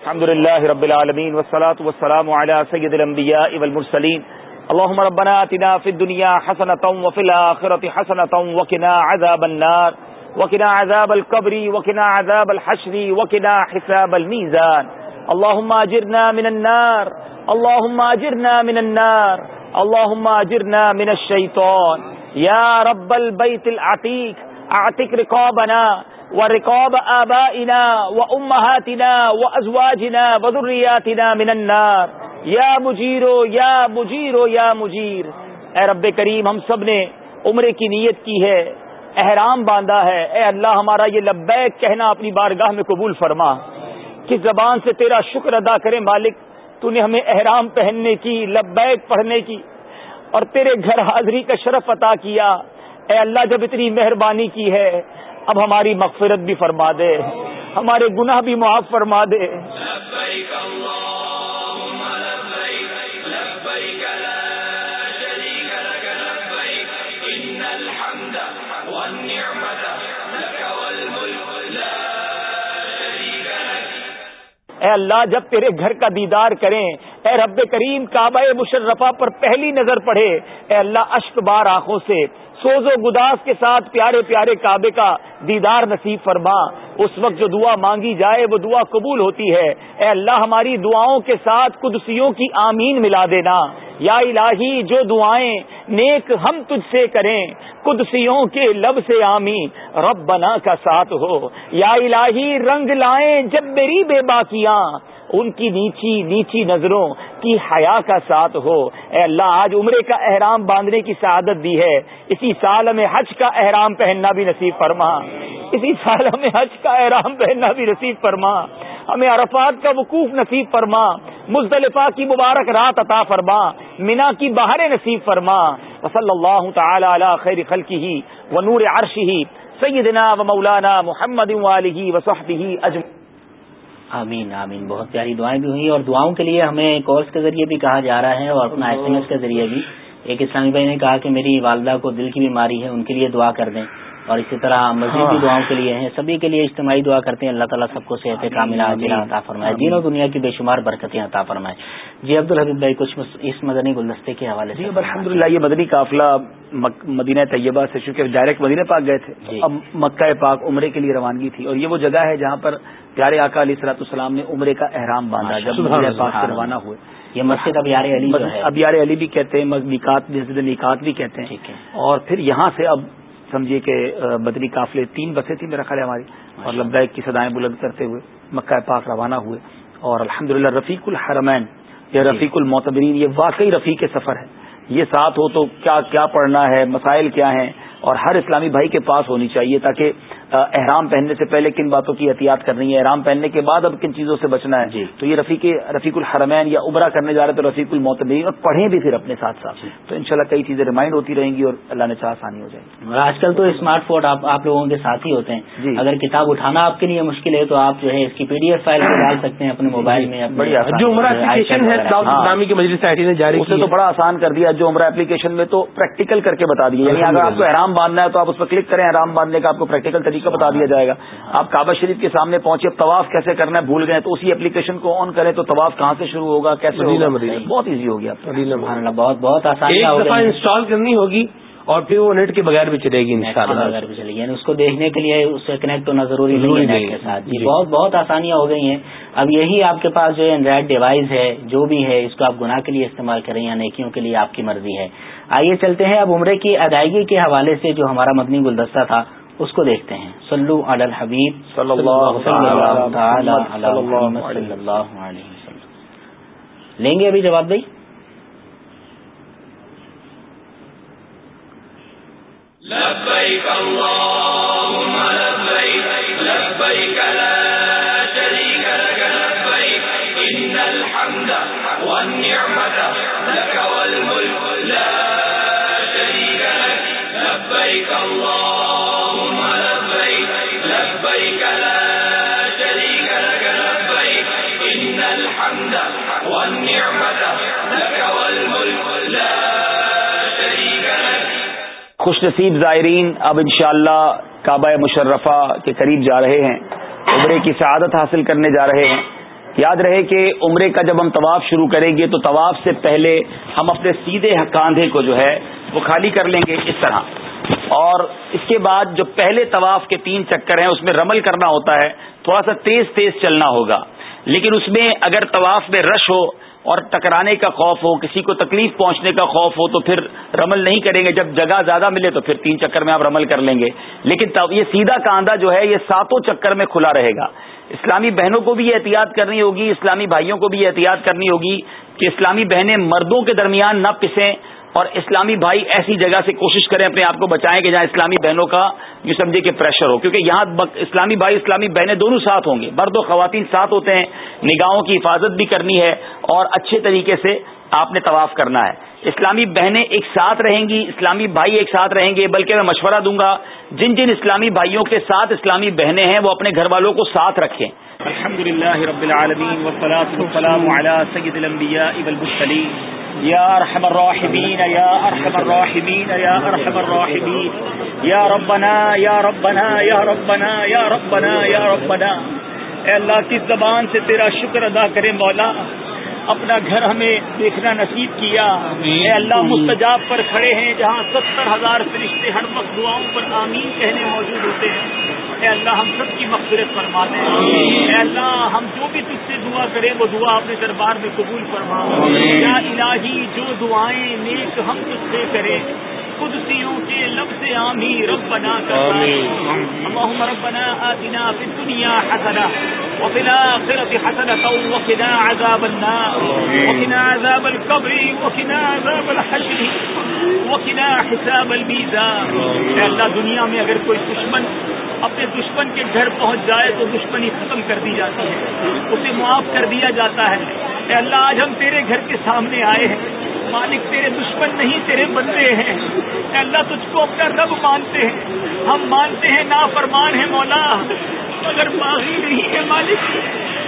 الحمد لله رب العالمين والصلاة والسلام على سيد الأنبياء والمرسلين. اللهم ربنا آتنا في الدنيا حسنة وفي الآخرة حسنة وكنا عذاب النار. وكنا عذاب القبر وكنا عذاب الحشر وكنا حساب الميزان. اللهم أجرنا من النار. اللهم أجرنا من النار. اللهم أجرنا من الشيطان. يا رب البيت العتيق. اعتق رقابنا. ورقاب آبائنا وأمهاتنا وأزواجنا وذرياتنا من النار. یا مجیرو یا مجیرو یا مجیر اے رب کریم، ہم سب نے عمرے کی نیت کی ہے، احرام باندھا ہے۔ اے اللہ، ہمارا یہ لبیک کہنا اپنی بارگاہ میں قبول فرما۔ کس زبان سے تیرا شکر ادا کرے مالک؟ تو نے ہمیں احرام پہننے کی، لبیک پڑھنے کی اور تیرے گھر حاضری کا شرف عطا کیا۔ اے اللہ، جب اتنی مہربانی کی ہے اب ہماری مغفرت بھی فرما دے ہمارے گناہ بھی معاف فرما دے۔ اے اللہ جب تیرے گھر کا دیدار کریں اے رب کریم کعبہ مشرفہ پر پہلی نظر پڑے اے اللہ اشک بار آنکھوں سے سوز و گداس کے ساتھ پیارے پیارے کعبے کا دیدار نصیب فرما۔ اس وقت جو دعا مانگی جائے، وہ دعا قبول ہوتی ہے۔ اے اللہ، ہماری دعاؤں کے ساتھ قدسیوں کی آمین ملا دینا۔ یا الہی، جو دعائیں نیک ہم تجھ سے کریں، قدسیوں کے لب سے آمی رب بنا کا ساتھ ہو۔ یا الہی، رنگ لائیں جب میری بے باکیاں۔ ان کی نیچی نیچی نظروں کی حیا کا ساتھ ہو۔ اے اللہ، آج عمرے کا احرام باندھنے کی سعادت دی ہے۔ اسی سال ہمیں حج کا احرام پہننا بھی نصیب فرما۔ اسی سال ہمیں حج کا احرام پہننا بھی نصیب فرما۔ ہمیں عرفات کا وقوف نصیب فرما۔ مزدلفہ کی مبارک رات عطا فرما۔ مینا کی بہار نصیب فرما۔ وصلی اللہ تعالی علی خیر خلقی ہی و نور عرشی ہی سیدنا و مولانا محمد والی وصحبہ اجمعین۔ آمین آمین۔ بہت پیاری دعائیں بھی ہوئی اور دعاؤں کے لیے ہمیں کورس کے ذریعے بھی کہا جا رہا ہے اور اپنا ایس ایم ایس کے ذریعے بھی۔ ایک اسلامی بھائی نے کہا کہ میری والدہ کو دل کی بیماری ہے ان کے لیے دعا کر دیں۔ اور اسی طرح مزید بھی دعاؤں کے لیے ہیں۔ سبھی کے لیے اجتماعی دعا کرتے ہیں۔ اللہ تعالیٰ سب کو صحت کاملہ عطا فرمائے۔ دین و دنیا کی بے شمار برکتیں عطا فرمائے۔ جی عبد الحبیب بھائی کچھ اس مدنی گلدستے کے حوالے سے الحمد للہ یہ مدنی قافلہ مدینہ طیبہ سے چونکہ ڈائریکٹ مدینہ پاک گئے تھے جی۔ اب مکہ پاک عمرے کے لیے روانگی تھی۔ اور یہ وہ جگہ ہے جہاں پر پیارے آقا علیہ صلاحت السلام نے عمرے کا احرام باندھا جب پاک سے روانہ ہوئے۔ یہ مسجد ابیار علی ابیار علی بھی کہتے ہیں نکات نکات بھی کہتے ہیں۔ اور پھر یہاں سے اب سمجھیے کہ بدری قافلے تین بسیں تھیں میرا خیال ہے ہماری اور لبیک کی سدائیں بلند کرتے ہوئے مکہ پاک روانہ ہوئے۔ اور الحمدللہ رفیق الحرمین یا رفیق المعتبرین یہ واقعی رفیق سفر ہے۔ یہ ساتھ ہو تو کیا کیا پڑھنا ہے مسائل کیا ہیں؟ اور ہر اسلامی بھائی کے پاس ہونی چاہیے تاکہ احرام پہننے سے پہلے کن باتوں کی احتیاط کرنی ہے؟ احرام پہننے کے بعد اب کن چیزوں سے بچنا ہے؟ جی۔ تو یہ رفیق رفیق الحرمین یا ابرا کرنے جا رہے تو رفیق المعتبین اور پڑھیں بھی پھر اپنے ساتھ ساتھ۔ جی۔ تو انشاءاللہ کئی چیزیں ریمائنڈ ہوتی رہیں گی اور اللہ نے چاہ آسانی ہو جائے گی۔ اور آج کل تو اسمارٹ فون آپ لوگوں کے ساتھ ہی ہوتے ہیں۔ جی۔ اگر کتاب اٹھانا آپ کے لیے مشکل ہے تو آپ جو ہے اس کی پی ڈی ایف فائل ڈال سکتے ہیں اپنے موبائل میں بڑھیا جو عمرہ اسے تو بڑا آسان کر دیا جو عمرہ اپلیکیشن میں تو پریکٹیکل کر کے بتا دیا یعنی اگر آپ کو احرام باندھنا ہے تو آپ اس پر کلک کریں احرام باندھنے کا آپ کو پریکٹیکل طریقہ بتا دیا جائے گا۔ آپ کعبہ شریف کے سامنے پہنچے طواف کیسے کرنا ہے بھول گئے تو اسی اپلیکیشن کو آن کریں تو طواف کہاں سے شروع ہوگا کیسے ہوگا؟ بہت ایزی ہو گیا۔ بہت بہت آسان انسٹال کرنی ہوگی اور پھر وہ نیٹ کے بغیر بھی چلے گی انشاءاللہ۔ بغیر بھی چلے گی۔ یعنی اس کو دیکھنے کے لیے اس سے کنیکٹ ہونا ضروری نہیں ہے نیٹ کے ساتھ۔ جی بہت بہت آسانیاں ہو گئی ہیں۔ اب یہی آپ کے پاس جو اینڈرائڈ ڈیوائس ہے جو بھی ہے اس کو آپ گناہ کے لیے استعمال کریں یا نیکیوں کے لیے آپ کی مرضی ہے۔ آئیے چلتے ہیں اب عمرے کی ادائیگی کے حوالے سے جو ہمارا مدنی گلدستہ تھا۔ اس کو دیکھتے ہیں۔ سلو علی الحبیب صلی اللہ علیہ وسلم۔ لیں گے ابھی جواب بھائی؟ لبيك اللهم لبيك لبيك لا شريك لك لبيك إن الحمد والنعمة لك والملك لا شريك لك لبيك اللهم خوش نصیب زائرین، اب انشاءاللہ کعبہ مشرفہ کے قریب جا رہے ہیں، عمرے کی سعادت حاصل کرنے جا رہے ہیں۔ یاد رہے کہ عمرے کا جب ہم طواف شروع کریں گے تو طواف سے پہلے ہم اپنے سیدھے کاندھے کو جو ہے وہ خالی کر لیں گے اس طرح۔ اور اس کے بعد جو پہلے طواف کے تین چکر ہیں، اس میں رمل کرنا ہوتا ہے، تھوڑا سا تیز تیز چلنا ہوگا۔ لیکن اس میں اگر طواف میں رش ہو اور ٹکرانے کا خوف ہو، کسی کو تکلیف پہنچنے کا خوف ہو، تو پھر رمل نہیں کریں گے۔ جب جگہ زیادہ ملے تو پھر تین چکر میں آپ رمل کر لیں گے۔ لیکن یہ سیدھا کاندھا جو ہے، یہ ساتوں چکر میں کھلا رہے گا۔ اسلامی بہنوں کو بھی یہ احتیاط کرنی ہوگی، اسلامی بھائیوں کو بھی یہ احتیاط کرنی ہوگی کہ اسلامی بہنیں مردوں کے درمیان نہ پسیں۔ اور اسلامی بھائی ایسی جگہ سے کوشش کریں اپنے آپ کو بچائیں کہ جہاں اسلامی بہنوں کا جو سمجھے کہ پریشر ہو۔ کیونکہ یہاں اسلامی بھائی، اسلامی بہنیں دونوں ساتھ ہوں گے۔ مرد و خواتین ساتھ ہوتے ہیں، نگاہوں کی حفاظت بھی کرنی ہے اور اچھے طریقے سے آپ نے طواف کرنا ہے۔ اسلامی بہنیں ایک ساتھ رہیں گی، اسلامی بھائی ایک ساتھ رہیں گے۔ بلکہ میں مشورہ دوں گا، جن جن اسلامی بھائیوں کے ساتھ اسلامی بہنیں ہیں، وہ اپنے گھر والوں کو ساتھ رکھیں۔ الحمد للہ رب العالمین والسلام علی سید الانبیاء والمرسلین۔ یا ارحم الراحمین یا ارحم الراحمین یا ارحم الراحمین یا ربنا یا ربنا یا ربنا یا ربنا یا ربنا. اے اللہ کس زبان سے تیرا شکر ادا کرے مولا. اپنا گھر ہمیں دیکھنا نصیب کیا. اے اللہ مستجاب پر کھڑے ہیں جہاں ستر ہزار فرشتے ہر وقت دعاؤں پر آمین کہنے موجود ہوتے ہیں. اے اللہ ہم سب کی مغفرت فرما دیں اے اللہ ہم جو بھی تجھ سے دعا کریں وہ دعا اپنے دربار میں قبول فرما۔ یا الہی جو دعائیں نیک ہم تجھ سے کریں۔ قدسیوں کے لفظ عامی رب بنا اللهم ربنا آتنا في الدنيا حسنة وفي الآخرة حسنة وقنا عذاب النار۔ وقنا عذاب القبر وقنا عذاب الحشر وقنا حساب الميزان اے اللہ دنیا میں اگر کوئی دشمن اپنے دشمن کے گھر پہنچ جائے تو دشمنی ختم کر دی جاتی ہے۔ اسے معاف کر دیا جاتا ہے۔ اے اللہ، آج ہم تیرے گھر کے سامنے آئے ہیں۔ مالک تیرے دشمن نہیں، تیرے بندے ہیں۔ اے اللہ، تجھ کو اپنا رب مانتے ہیں۔ ہم مانتے ہیں نا فرمان ہے مولا۔ مگر باغی نہیں ہے مالک۔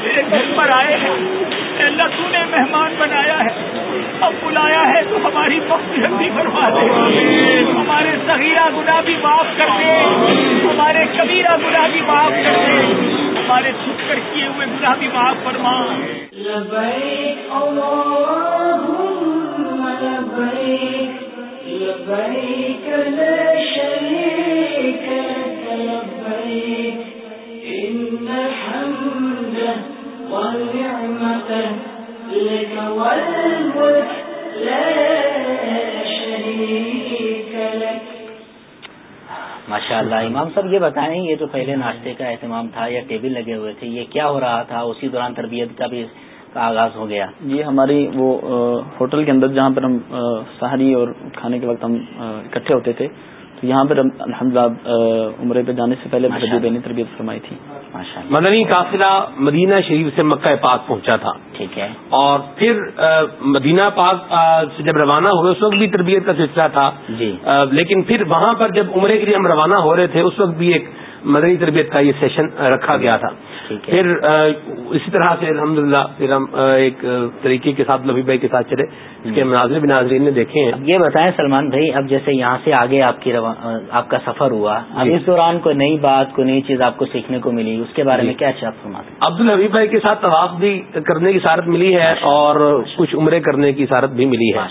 تیرے گھر پر آئے ہیں۔ اللہ، تو نے مہمان بنایا ہے۔ اب بلایا ہے تو ہماری مغفرت بھی فرما دے۔ ہمارے صغیرہ گناہ بھی معاف کر دے۔ ہمارے کبیرہ گناہ بھی معاف کر دے۔ ہمارے چھپ کر کیے ہوئے گناہ بھی معاف فرما۔ لبيك والنعمة لك والملك لا شريك لك. ماشاء اللہ امام صاحب یہ بتائیں یہ جو پہلے ناشتے کا اہتمام تھا یا ٹیبل لگے ہوئے تھے یہ کیا ہو رہا تھا؟ اسی دوران تربیت کا بھی کا آغاز ہو گیا۔ جی ہماری وہ ہوٹل کے اندر جہاں پر ہم سہری اور کھانے کے وقت ہم اکٹھے ہوتے تھے تو یہاں پر الحمد للہ عمرے پہ جانے سے پہلے بینی تربیت فرمائی تھی۔ مدنی قافلہ مدینہ شریف سے مکہ پاک پہنچا تھا۔ ٹھیک ہے۔ اور پھر مدینہ پاک سے جب روانہ ہوئے اس وقت بھی تربیت کا سلسلہ تھا۔ جی۔ لیکن پھر وہاں پر جب عمرے کے لیے ہم روانہ ہو رہے تھے اس وقت بھی ایک مدنی تربیت کا یہ سیشن رکھا گیا تھا۔ پھر اسی طرح سے الحمد للہ پھر ہم ایک طریقے کے ساتھ نبی بھائی کے ساتھ چلے۔ اس کے مناظر بھی ناظرین نے دیکھے ہیں۔ یہ بتائیں سلمان بھائی اب جیسے یہاں سے آگے آپ کی آپ کا سفر ہوا اب اس دوران کوئی نئی بات کوئی نئی چیز آپ کو سیکھنے کو ملی اس کے بارے میں کیا چاپ فرماتے عبد الحبیب بھائی کے ساتھ طواف بھی کرنے کی سارت ملی ہے اور کچھ عمرے کرنے کی سارت بھی ملی ہے۔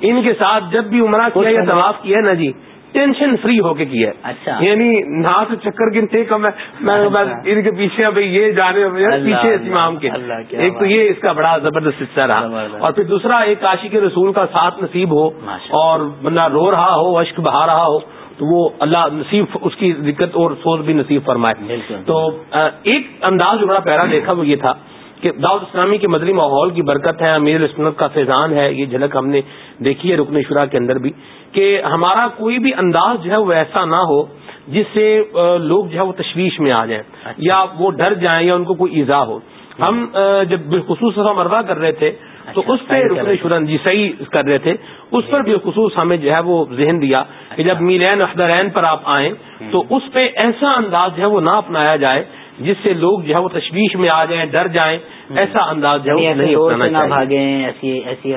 ان کے ساتھ جب بھی عمرہ کیا یا طواف کیا نا جی ٹینشن فری ہو کے کیا ہے۔ اچھا۔ یعنی نہ تو چکر گنتے کم ہے۔ میں ان کے پیچھے بھائی یہ جانے پیچھے امام کے۔ ایک تو یہ اس کا بڑا زبردست حصہ رہا۔ اور پھر دوسرا ایک کاشی کے رسول کا ساتھ نصیب ہو۔ اور بندہ رو رہا ہو اشک بہا رہا ہو تو وہ اللہ نصیب اس کی دقت اور سوز بھی نصیب فرمائے۔ تو ایک انداز جو بڑا پیرا دیکھا وہ یہ تھا کہ داؤد اسلامی کے مدری ماحول کی برکت ہے امیر اسمت کا فیضان ہے یہ جھلک ہم نے دیکھی ہے رکن شرا کے اندر بھی۔ کہ ہمارا کوئی بھی انداز جو ہے وہ ایسا نہ ہو جس سے لوگ جو ہے وہ تشویش میں آ جائیں یا وہ ڈر جائیں یا ان کو کوئی ایزا ہو۔ ہم جب بالخصوص مرضہ کر رہے تھے تو اس پہ رکن شرن جی صحیح کر رہے تھے۔ اس پر بالخصوص ہمیں جو ہے وہ ذہن دیا کہ جب میلین اخدرین پر آپ آئیں تو اس پہ ایسا انداز جو ہے وہ نہ اپنایا جائے جس سے لوگ جو ہے وہ تشویش میں آ جائیں ڈر جائیں ایسا انداز جو ہے نہیں ایسی ایسی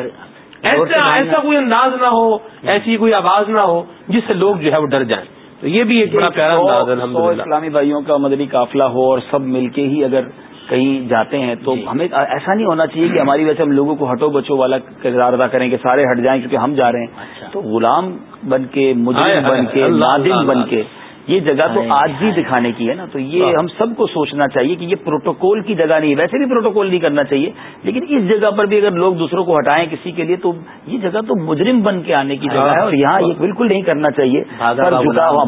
ایسا ایسا کوئی انداز نہ ہو ایسی کوئی آواز نہ ہو جس سے لوگ جو ہے وہ ڈر جائیں۔ تو یہ بھی ایک بڑا پیارا انداز ہے اسلامی بھائیوں کا مدنی قافلہ ہو اور سب مل کے ہی اگر کہیں جاتے ہیں تو جی۔ ہمیں ایسا نہیں ہونا چاہیے کہ ہماری وجہ سے ہم لوگوں کو ہٹو بچو والا کردار ادا کریں کہ سارے ہٹ جائیں کیونکہ ہم جا رہے ہیں۔ اچھا۔ تو غلام بن کے مجرم بن کے نادم بن کے یہ جگہ تو آج بھی دکھانے کی ہے نا تو یہ ہم سب کو سوچنا چاہیے کہ یہ پروٹوکول کی جگہ نہیں ہے۔ ویسے بھی پروٹوکول نہیں کرنا چاہیے لیکن اس جگہ پر بھی اگر لوگ دوسروں کو ہٹائیں کسی کے لیے تو یہ جگہ تو مجرم بن کے آنے کی جگہ ہے اور یہاں یہ بالکل نہیں کرنا چاہیے۔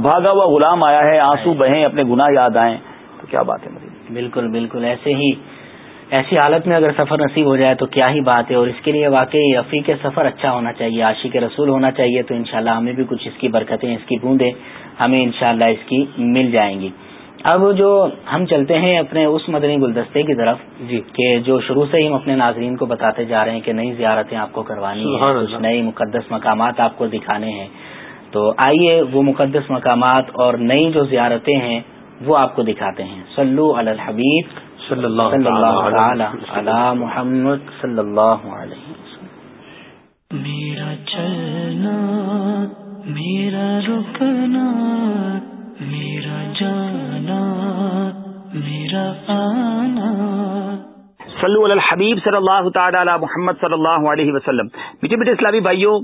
بھاگا ہوا غلام۔ آیا ہے آنسو بہیں اپنے گناہ یاد آئیں۔ تو کیا بات ہے بالکل بالکل۔ ایسے ہی ایسی حالت میں اگر سفر نصیب ہو جائے تو کیا ہی بات ہے۔ اور اس کے لیے واقعی رفیق سفر اچھا ہونا چاہیے عاشی کے رسول ہونا چاہیے۔ تو انشاءاللہ ہمیں بھی کچھ اس کی برکتیں اس کی بوندیں ہمیں انشاءاللہ اس کی مل جائیں گی۔ اب جو ہم چلتے ہیں اپنے اس مدنی گلدستے کی طرف جی۔ کہ جو شروع سے ہی ہم اپنے ناظرین کو بتاتے جا رہے ہیں کہ نئی زیارتیں آپ کو کروانی ہیں کچھ نئے مقدس مقامات آپ کو دکھانے ہیں۔ تو آئیے وہ مقدس مقامات اور نئی جو زیارتیں ہیں وہ آپ کو دکھاتے ہیں۔ سلو الحبیب۔ صلی اللہ محمد صلی اللہ علیہ وسلم۔ میرا چلنا میرا رکنا، میرا جانا، میرا آنا۔ صلو علی الحبیب صلی اللہ تعالی علی محمد صلی اللہ علیہ وسلم۔ میٹھے میٹھے اسلامی بھائیوں،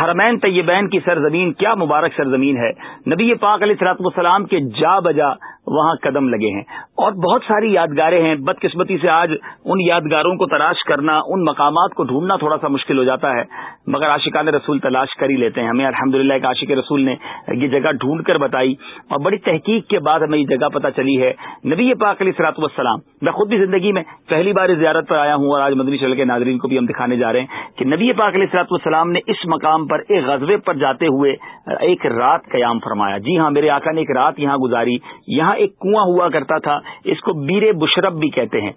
حرمین طیبین کی سرزمین، کیا مبارک سرزمین ہے۔ نبی پاک علیہ صلاحت والسلام کے جا بجا وہاں قدم لگے ہیں۔ اور بہت ساری یادگاریں ہیں۔ بدقسمتی سے آج ان یادگاروں کو تلاش کرنا، ان مقامات کو ڈھونڈنا تھوڑا سا مشکل ہو جاتا ہے۔ مگر عاشقان رسول تلاش کر ہی لیتے ہیں۔ ہمیں الحمد للہ ایک عاشق رسول نے یہ جگہ ڈھونڈ کر بتائی اور بڑی تحقیق کے بعد ہمیں یہ جگہ پتہ چلی ہے۔ نبی پاک علیہ سلاط والسلام، میں خود بھی زندگی میں پہلی بار زیارت پر آیا ہوں اور آج مدنی چل کے ناظرین کو بھی ہم دکھانے جا رہے ہیں کہ نبی پاک علیہ سلاط والسلام نے اس مقام پر، ایک غزبے پر جاتے ہوئے ایک رات قیام فرمایا۔ جی ہاں میرے آقا نے ایک رات یہاں گزاری۔ یہاں ایک کنواں ہوا کرتا تھا، اس کو بیر بشرب بھی کہتے ہیں۔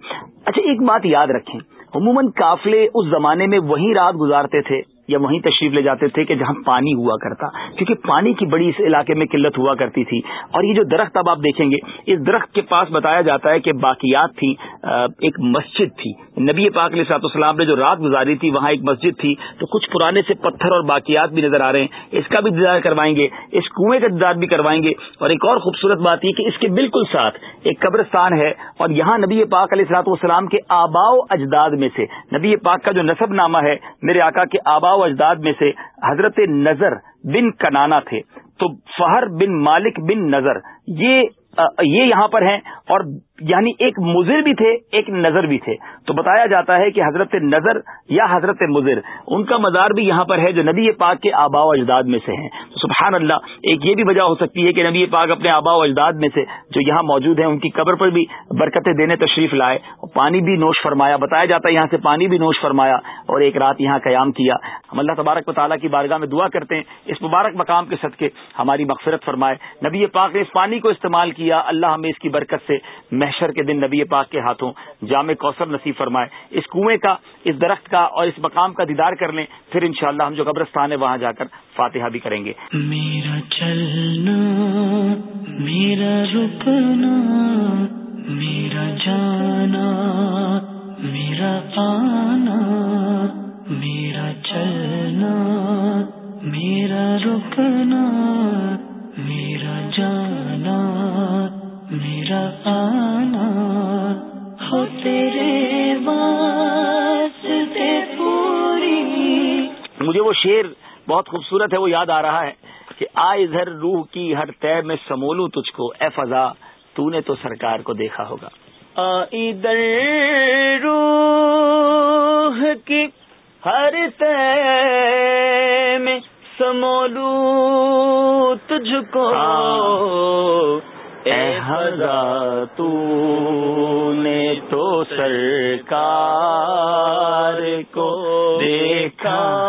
اچھا ایک بات یاد رکھیں۔ عموماً قافلے اس زمانے میں وہی رات گزارتے تھے یا وہیں تشریف لے جاتے تھے کہ جہاں پانی ہوا کرتا۔ کیونکہ پانی کی بڑی اس علاقے میں قلت ہوا کرتی تھی۔ اور یہ جو درخت اب آپ دیکھیں گے، اس درخت کے پاس بتایا جاتا ہے کہ باقیات تھی ایک مسجد تھی۔ نبی پاک علیہ سات السلام نے جو رات گزاری تھی، وہاں ایک مسجد تھی۔ تو کچھ پرانے سے پتھر اور باقیات بھی نظر آ رہے ہیں۔ اس کا بھی دیدار کروائیں گے، اس کنویں کا دیدار بھی کروائیں گے۔ اور ایک اور خوبصورت بات یہ کہ اس کے بالکل ساتھ ایک قبرستان ہے اور یہاں نبی پاک علیہ سلاط والسلام کے آبا و اجداد میں سے، نبی پاک کا جو نصب نامہ ہے، میرے آقا کے آبا و اجداد میں سے حضرت نظر بن کنانا تھے۔ تو فہر بن مالک بن نظر یہ یہ یہاں پر ہیں۔ اور یعنی ایک مضر بھی تھے، ایک نظر بھی تھے۔ تو بتایا جاتا ہے کہ حضرت نظر یا حضرت مضر، ان کا مزار بھی یہاں پر ہے جو نبی پاک کے آبا و اجداد میں سے ہیں۔ تو سبحان اللہ، ایک یہ بھی وجہ ہو سکتی ہے کہ نبی پاک اپنے آبا و اجداد میں سے جو یہاں موجود ہیں، ان کی قبر پر بھی برکتیں دینے تشریف لائے پانی بھی نوش فرمایا۔ بتایا جاتا ہے یہاں سے پانی بھی نوش فرمایا اور ایک رات یہاں قیام کیا۔ ہم اللہ تبارک و تعالیٰ کی بارگاہ میں دعا کرتے ہیں، اس مبارک مقام کے صدقے ہماری مغفرت فرمائے۔ نبی پاک نے اس پانی کو استعمال کیا، اللہ ہمیں اس کی برکت سے محشر کے دن نبی پاک کے ہاتھوں جامع کوثر نصیب فرمائے۔ اس کنویں کا، اس درخت کا اور اس مقام کا دیدار کر لیں، پھر انشاءاللہ ہم جو قبرستان ہے وہاں جا کر فاتحہ بھی کریں گے۔ میرا چلنا، میرا رکنا، میرا جانا، میرا آنا، میرا چلنا، میرا رکنا، میرا جانا میرا آنا ہو تیرے واسطے پوری۔ مجھے وہ شیر بہت خوبصورت ہے وہ یاد آ رہا ہے کہ آ ادھر روح کی ہر طے میں سمولوں تجھ کو اے فضا تو نے تو سرکار کو دیکھا ہوگا۔ ادھر روح کی ہر طے میں سمولو تجھ کو۔ اے تو نے تو سرکار کو دیکھا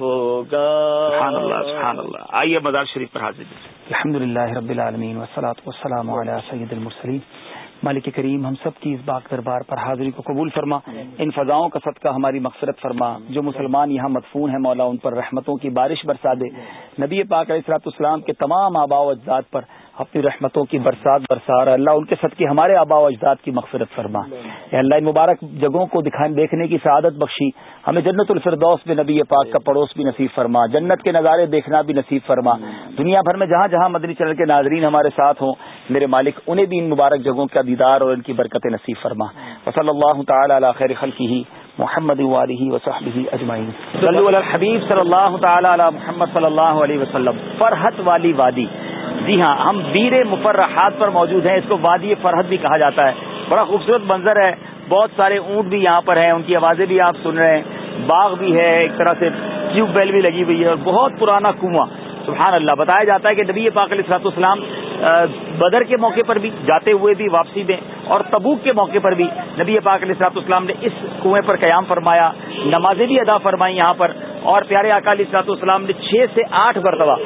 ہوگا۔ سبحان اللہ سبحان اللہ۔ آئیے مزار شریف پر حاضر الحمد للہ رب العالمین وسلاۃ وسلام علیہ سید المرسلین۔ مالک کریم ہم سب کی اس باغ دربار پر حاضری کو قبول فرما۔ ان فضاؤں کا صدقہ ہماری مقصرت فرما۔ جو مسلمان یہاں مدفون ہیں مولا ان پر رحمتوں کی بارش برسا دے۔ نبی پاک علیہ السلاط اسلام کے تمام آبا و اجداد پر اپنی رحمتوں کی برسات برسا رہا اللہ ان کے صدقے ہمارے آبا و اجداد کی مغفرت فرما۔ اے اللہ، ان مبارک جگہوں کو دیکھنے کی سعادت بخشی۔ ہمیں جنت الفردوس میں نبی پاک کا پڑوس بھی نصیب فرما۔ جنت کے نظارے دیکھنا بھی نصیب فرما۔ دنیا بھر میں جہاں جہاں مدنی چینل کے ناظرین ہمارے ساتھ ہوں، میرے مالک، انہیں بھی ان مبارک جگہوں کا دیدار اور ان کی برکت نصیب فرما۔ وصلی اللہ تعالی علی خیر خلقی ہی محمد والی وصحبہ اجمعین صلی اللہ حبیب صلی اللہ تعالی علی محمد صلی اللہ علیہ وسلم۔ فرحت والی وادی۔ جی ہاں ہم بیر مفرحات پر موجود ہیں، اس کو وادی فرحت بھی کہا جاتا ہے۔ بڑا خوبصورت منظر ہے، بہت سارے اونٹ بھی یہاں پر ہیں، ان کی آوازیں بھی آپ سن رہے ہیں، باغ بھی ہے، ایک طرح سے ٹیوب ویل بھی لگی ہوئی ہے اور بہت پرانا کنواں۔ سبحان اللہ، بتایا جاتا ہے کہ نبی پاک علیہ السلاط اسلام بدر کے موقع پر بھی جاتے ہوئے بھی واپسی میں، اور تبوک کے موقع پر بھی نبی پاک علیہ السلاط اسلام نے اس کنویں پر قیام فرمایا، نمازیں بھی ادا فرمائی یہاں پر، اور پیارے اکالی السلاط اسلام نے چھ سے آٹھ مرتبہ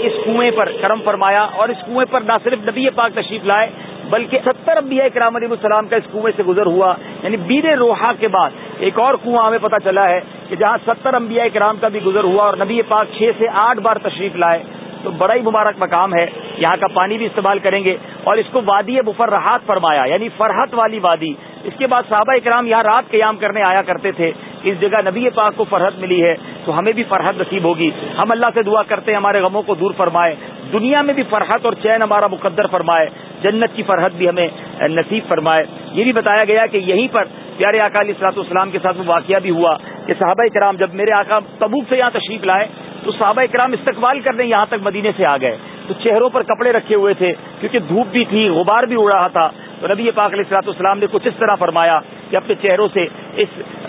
اس کنویں پر کرم فرمایا، اور اس کنویں پر نہ صرف نبی پاک تشریف لائے، بلکہ ستر انبیاء کرام علیہ السلام کا اس کنویں سے گزر ہوا یعنی بیر روحا کے بعد ایک اور کنواں ہمیں پتہ چلا ہے کہ جہاں ستر انبیاء کرام کا بھی گزر ہوا اور نبی پاک چھ سے آٹھ بار تشریف لائے، تو بڑا ہی مبارک مقام ہے۔ یہاں کا پانی بھی استعمال کریں گے۔ اور اس کو وادی مفرحات فرمایا یعنی فرحت والی وادی۔ اس کے بعد صحابہ اکرام یہاں رات قیام کرنے آیا کرتے تھے۔ اس جگہ نبی پاک کو فرحت ملی ہے، تو ہمیں بھی فرحت نصیب ہوگی۔ ہم اللہ سے دعا کرتے ہیں، ہمارے غموں کو دور فرمائے۔ دنیا میں بھی فرحت اور چین ہمارا مقدر فرمائے۔ جنت کی فرحت بھی ہمیں نصیب فرمائے۔ یہ بھی بتایا گیا کہ یہیں پر پیارے اکالی اصلاط اسلام کے ساتھ وہ واقعہ بھی ہوا کہ صحابہ کرام جب میرے آقا تبوک سے یہاں تشریف لائے تو صحابہ کرام استقبال کرنے یہاں تک مدینے سے آ گئے۔ تو چہروں پر کپڑے رکھے ہوئے تھے کیونکہ دھوپ بھی تھی، غبار بھی اڑ رہا تھا۔ تو نبی پاک علیہ السلاط اسلام نے کچھ اس طرح فرمایا کہ اپنے چہروں سے اس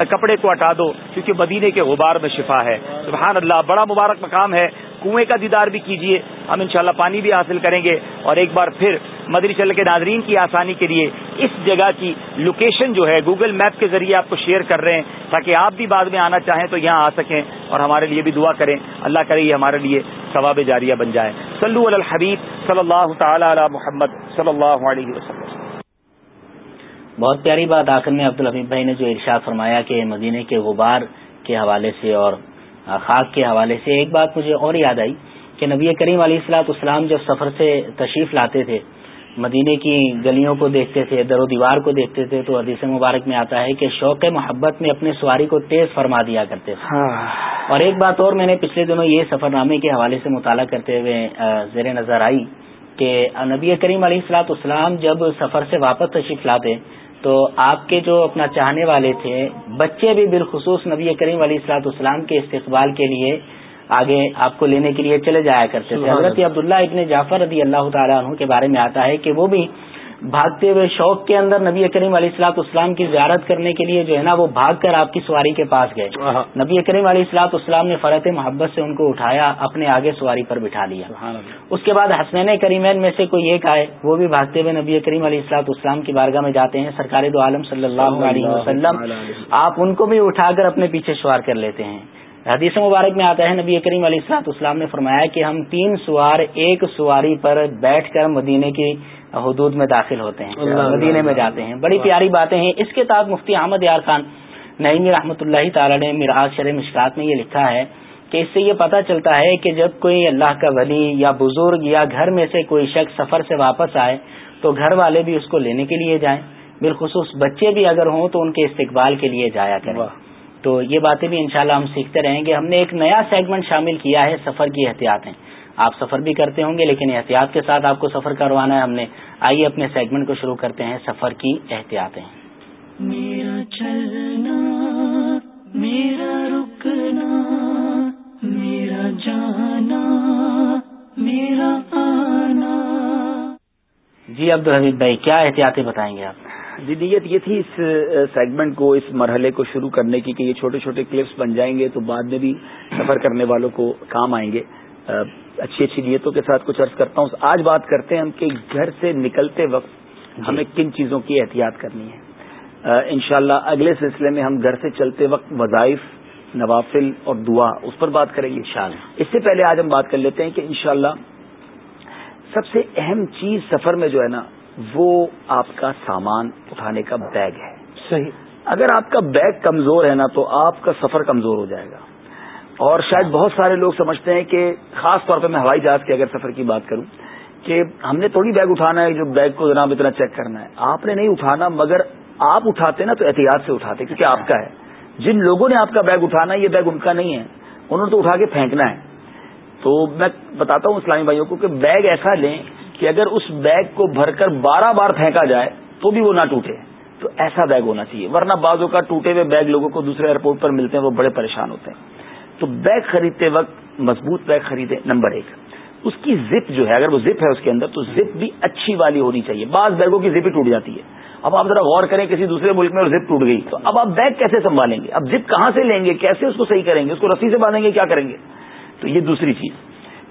کپڑے کو ہٹا دو کیونکہ مدینے کے غبار میں شفا ہے۔ سبحان اللہ، بڑا مبارک مقام ہے۔ کنویں کا دیدار بھی کیجیے ہم انشاءاللہ پانی بھی حاصل کریں گے اور ایک بار پھر مدری چل کے ناظرین کی آسانی کے لیے اس جگہ کی لوکیشن جو ہے گوگل میپ کے ذریعے آپ کو شیئر کر رہے ہیں تاکہ آپ بھی بعد میں آنا چاہیں تو یہاں آ سکیں اور ہمارے لیے بھی دعا کریں۔ اللہ کرے یہ ہمارے لیے ثواب جاریہ بن جائے۔ صلو علی الحبیب صلی اللہ تعالی علی محمد صلی اللہ علیہ وسلم۔ بہت پیاری بات آخر میں عبدالحبیب بھائی نے جو ارشاد فرمایا کہ مدینے کے غبار کے حوالے سے اور خاک کے حوالے سے ایک بات مجھے اور یاد آئی کہ نبی کریم علیہ السلاط اسلام جب سفر سے تشریف لاتے تھے مدینے کی گلیوں کو دیکھتے تھے در و دیوار کو دیکھتے تھے تو حدیث مبارک میں آتا ہے کہ شوق محبت میں اپنے سواری کو تیز فرما دیا کرتے تھے۔ اور ایک بات اور میں نے پچھلے دنوں یہ سفر نامے کے حوالے سے مطالعہ کرتے ہوئے زیر نظر آئی کہ نبی کریم علیہ السلاط اسلام جب سفر سے واپس تشریف لاتے تو آپ کے جو اپنا چاہنے والے تھے بچے بھی بالخصوص نبی کریم علیہ السلاط اسلام کے استقبال کے لیے آگے آپ کو لینے کے لیے چلے جایا کرتے تھے۔ حضرت عبداللہ ابن جعفر رضی اللہ تعالیٰ عنہ کے بارے میں آتا ہے کہ وہ بھی بھاگتے ہوئے شوق کے اندر نبی کریم علیہ السلاط اسلام کی زیارت کرنے کے لیے جو ہے نا وہ بھاگ کر آپ کی سواری کے پاس گئے۔ نبی کریم علیہ السلاط اسلام نے فرت محبت سے ان کو اٹھایا اپنے آگے سواری پر بٹھا لیا۔ اس کے بعد حسنین کریمین میں سے کوئی ایک آئے وہ بھی بھاگتے ہوئے نبی کریم علیہ السلاط اسلام کی بارگاہ میں جاتے ہیں سرکاری دو عالم صلی اللہ علیہ وسلم۔ آپ ان کو بھی اٹھا کر اپنے پیچھے سوار کر لیتے ہیں۔ حدیث مبارک میں آتا ہے نبی کریم علیہ السلاط اسلام نے فرمایا کہ ہم تین سوار ایک سواری پر بیٹھ کر مدینے کی حدود میں داخل ہوتے ہیں مدینے میں جاتے ہیں۔ بڑی پیاری باتیں ہیں۔ اس کے تحت مفتی احمد یار خان نعیمی رحمۃ اللہ تعالی نے میراج شرح مشکات میں یہ لکھا ہے کہ اس سے یہ پتہ چلتا ہے کہ جب کوئی اللہ کا ولی یا بزرگ یا گھر میں سے کوئی شخص سفر سے واپس آئے تو گھر والے بھی اس کو لینے کے لیے جائیں۔ بالخصوص بچے بھی اگر ہوں تو ان کے استقبال کے لیے جایا کریں۔ تو یہ باتیں بھی انشاءاللہ ہم سیکھتے رہیں گے۔ ہم نے ایک نیا سیگمنٹ شامل کیا ہے سفر کی احتیاطیں۔ آپ سفر بھی کرتے ہوں گے لیکن احتیاط کے ساتھ آپ کو سفر کروانا ہے۔ ہم نے آئیے اپنے سیگمنٹ کو شروع کرتے ہیں سفر کی احتیاطیں۔ میرا چلنا میرا رکنا میرا جانا میرا آنا۔ جی عبد الحمید بھائی کیا احتیاطیں بتائیں گے آپ؟ جی نیت یہ تھی اس سیگمنٹ کو اس مرحلے کو شروع کرنے کی کہ یہ چھوٹے چھوٹے کلپس بن جائیں گے تو بعد میں بھی سفر کرنے والوں کو کام آئیں گے۔ اچھی اچھی نیتوں کے ساتھ کچھ عرض کرتا ہوں۔ آج بات کرتے ہیں ہم کہ گھر سے نکلتے وقت ہمیں کن چیزوں کی احتیاط کرنی ہے۔ انشاءاللہ اگلے سلسلے میں ہم گھر سے چلتے وقت وظائف نوافل اور دعا اس پر بات کریں گے۔ اس سے پہلے آج ہم بات کر لیتے ہیں کہ انشاءاللہ سب سے اہم چیز سفر میں جو ہے نا وہ آپ کا سامان اٹھانے کا بیگ ہے۔ صحیح۔ اگر آپ کا بیگ کمزور ہے نا تو آپ کا سفر کمزور ہو جائے گا۔ اور شاید بہت سارے لوگ سمجھتے ہیں کہ خاص طور پہ میں ہوائی جہاز کے اگر سفر کی بات کروں کہ ہم نے تھوڑی بیگ اٹھانا ہے، جو بیگ کو جناب اتنا چیک کرنا ہے۔ آپ نے نہیں اٹھانا، مگر آپ اٹھاتے نا تو احتیاط سے اٹھاتے، کیونکہ آپ کا ہے۔ جن لوگوں نے آپ کا بیگ اٹھانا ہے، یہ بیگ ان کا نہیں ہے۔ انہوں نے تو اٹھا کے پھینکنا ہے۔ تو میں بتاتا ہوں اسلامی بھائیوں کو کہ بیگ ایسا لیں کہ اگر اس بیگ کو بھر کر بارہ بار پھینکا جائے تو بھی وہ نہ ٹوٹے۔ تو ایسا بیگ ہونا چاہیے، ورنہ بازوں کا ٹوٹے ہوئے بیگ لوگوں کو دوسرے ایئرپورٹ پر ملتے ہیں، وہ بڑے پریشان ہوتے ہیں۔ تو بیگ خریدتے وقت مضبوط بیگ خریدے، نمبر ایک۔ اس کی زپ جو ہے، اگر وہ زپ ہے اس کے اندر، تو زپ بھی اچھی والی ہونی چاہیے۔ بعض بیگوں کی زپ ہی ٹوٹ جاتی ہے۔ اب آپ ذرا غور کریں، کسی دوسرے ملک میں اور زپ ٹوٹ گئی، تو اب آپ بیگ کیسے سنبھالیں گے؟ اب زپ کہاں سے لیں گے؟ کیسے اس کو صحیح کریں گے؟ اس کو رسی سے باندھیں گے؟ کیا کریں گے؟ تو یہ دوسری چیز۔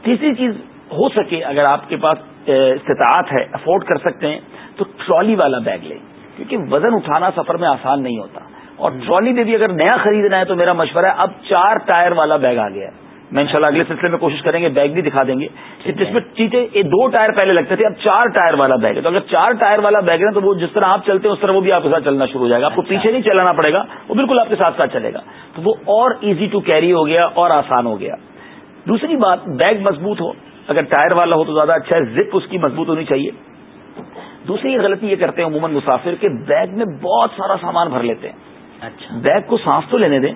تیسری چیز ہو سکے، اگر آپ کے پاس استطاعت ہے، افورڈ کر سکتے ہیں، تو ٹرالی والا بیگ لیں۔ کیونکہ وزن اٹھانا سفر میں آسان نہیں ہوتا۔ اور ٹرالی میں بھی اگر نیا خریدنا ہے تو میرا مشورہ ہے، اب چار ٹائر والا بیگ آ گیا ہے۔ میں انشاءاللہ اگلے سلسلے میں کوشش کریں گے، بیگ بھی دکھا دیں گے۔ جس میں چیزیں دو ٹائر پہلے لگتے تھے، اب چار ٹائر والا بیگ ہے۔ تو اگر چار ٹائر والا بیگ ہے تو وہ جس طرح آپ چلتے ہیں، اس طرح وہ بھی آپ کے ساتھ چلنا شروع ہو جائے گا۔ آپ کو پیچھے نہیں چلانا پڑے گا، وہ بالکل آپ کے ساتھ ساتھ چلے گا۔ تو وہ اور ایزی ٹو کیری ہو گیا، اور آسان ہو گیا۔ دوسری بات، بیگ مضبوط ہو۔ اگر ٹائر والا ہو تو زیادہ اچھا ہے زپ اس کی مضبوط ہونی چاہیے۔ دوسری غلطی یہ کرتے ہیں عموماً مسافر کے بیگ میں بہت سارا سامان بھر لیتے ہیں۔ بیگ کو صاف تو لینے دیں۔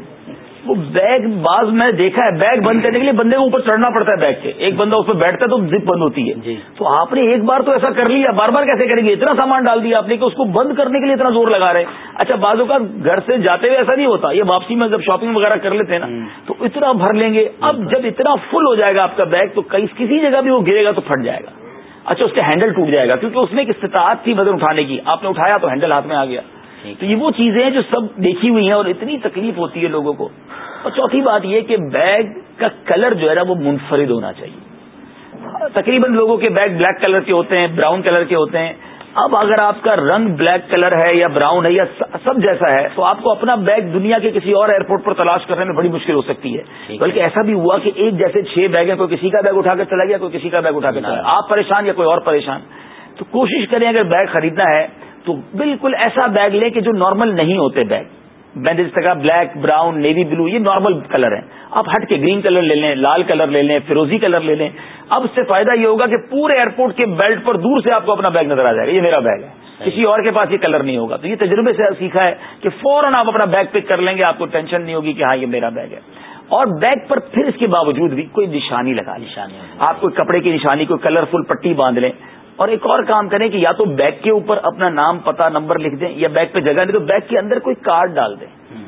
وہ بیگ بعض میں دیکھا ہے بیگ بند کرنے کے لیے بندے کو اوپر چڑھنا پڑتا ہے بیگ کے۔ ایک بندہ اس پہ بیٹھتا ہے تو زپ بند ہوتی ہے۔ جی۔ تو آپ نے ایک بار تو ایسا کر لیا بار بار کیسے کریں گے؟ اتنا سامان ڈال دیا آپ نے کہ اس کو بند کرنے کے لیے اتنا زور لگا رہے اچھا بازو کا گھر سے جاتے ہوئے ایسا نہیں ہوتا۔ یہ واپسی میں جب شاپنگ وغیرہ کر لیتے ہیں نا تو اتنا بھر لیں گے۔ اب جب اتنا فل ہو جائے گا آپ کا بیگ تو کسی جگہ بھی وہ گرے گا تو پھٹ جائے گا۔ اچھا اس کا ہینڈل ٹوٹ جائے گا۔ کیونکہ اس میں ایک استطاعت تھی وزن اٹھانے کی۔ آپ نے اٹھایا تو ہینڈل ہاتھ میں آ گیا۔ تو یہ وہ چیزیں ہیں جو سب دیکھی ہوئی ہیں اور اتنی تکلیف ہوتی ہے لوگوں کو۔ اور چوتھی بات یہ کہ بیگ کا کلر جو ہے نا وہ منفرد ہونا چاہیے۔ تقریباً لوگوں کے بیگ بلیک کلر کے ہوتے ہیں براؤن کلر کے ہوتے ہیں۔ اب اگر آپ کا رنگ بلیک کلر ہے یا براؤن ہے یا سب جیسا ہے تو آپ کو اپنا بیگ دنیا کے کسی اور ایئرپورٹ پر تلاش کرنے میں بڑی مشکل ہو سکتی ہے۔ بلکہ ایسا بھی ہوا کہ ایک جیسے چھ بیگ ہیں کوئی کسی کا بیگ اٹھا کر چلا گیا کوئی کسی کا بیگ اٹھا کر چلا آپ پریشان یا کوئی اور پریشان۔ تو کوشش کریں اگر بیگ خریدنا ہے تو بالکل ایسا بیگ لیں کہ جو نارمل نہیں ہوتے بیگ. میں نے جس طرح بلیک براؤن نیوی بلو یہ نارمل کلر ہیں. آپ ہٹ کے گرین کلر لے لیں لال کلر لے لیں فیروزی کلر لے لیں. اب اس سے فائدہ یہ ہوگا کہ پورے ایئرپورٹ کے بیلٹ پر دور سے آپ کو اپنا بیگ نظر آ جائے گا. یہ میرا بیگ ہے. کسی اور کے پاس یہ کلر نہیں ہوگا. تو یہ تجربے سے سیکھا ہے کہ فوراً آپ اپنا بیگ پک کر لیں گے آپ کو ٹینشن نہیں ہوگی کہ ہاں یہ میرا بیگ ہے. اور بیگ پر پھر اس کے باوجود بھی کوئی نشانی لگا نشانی آپ کوئی کپڑے کی نشانی کوئی کلرفل پٹی باندھ لیں. اور ایک اور کام کریں کہ یا تو بیگ کے اوپر اپنا نام پتا نمبر لکھ دیں یا بیگ پہ جگہ نہیں تو بیگ کے اندر کوئی کارڈ ڈال دیں۔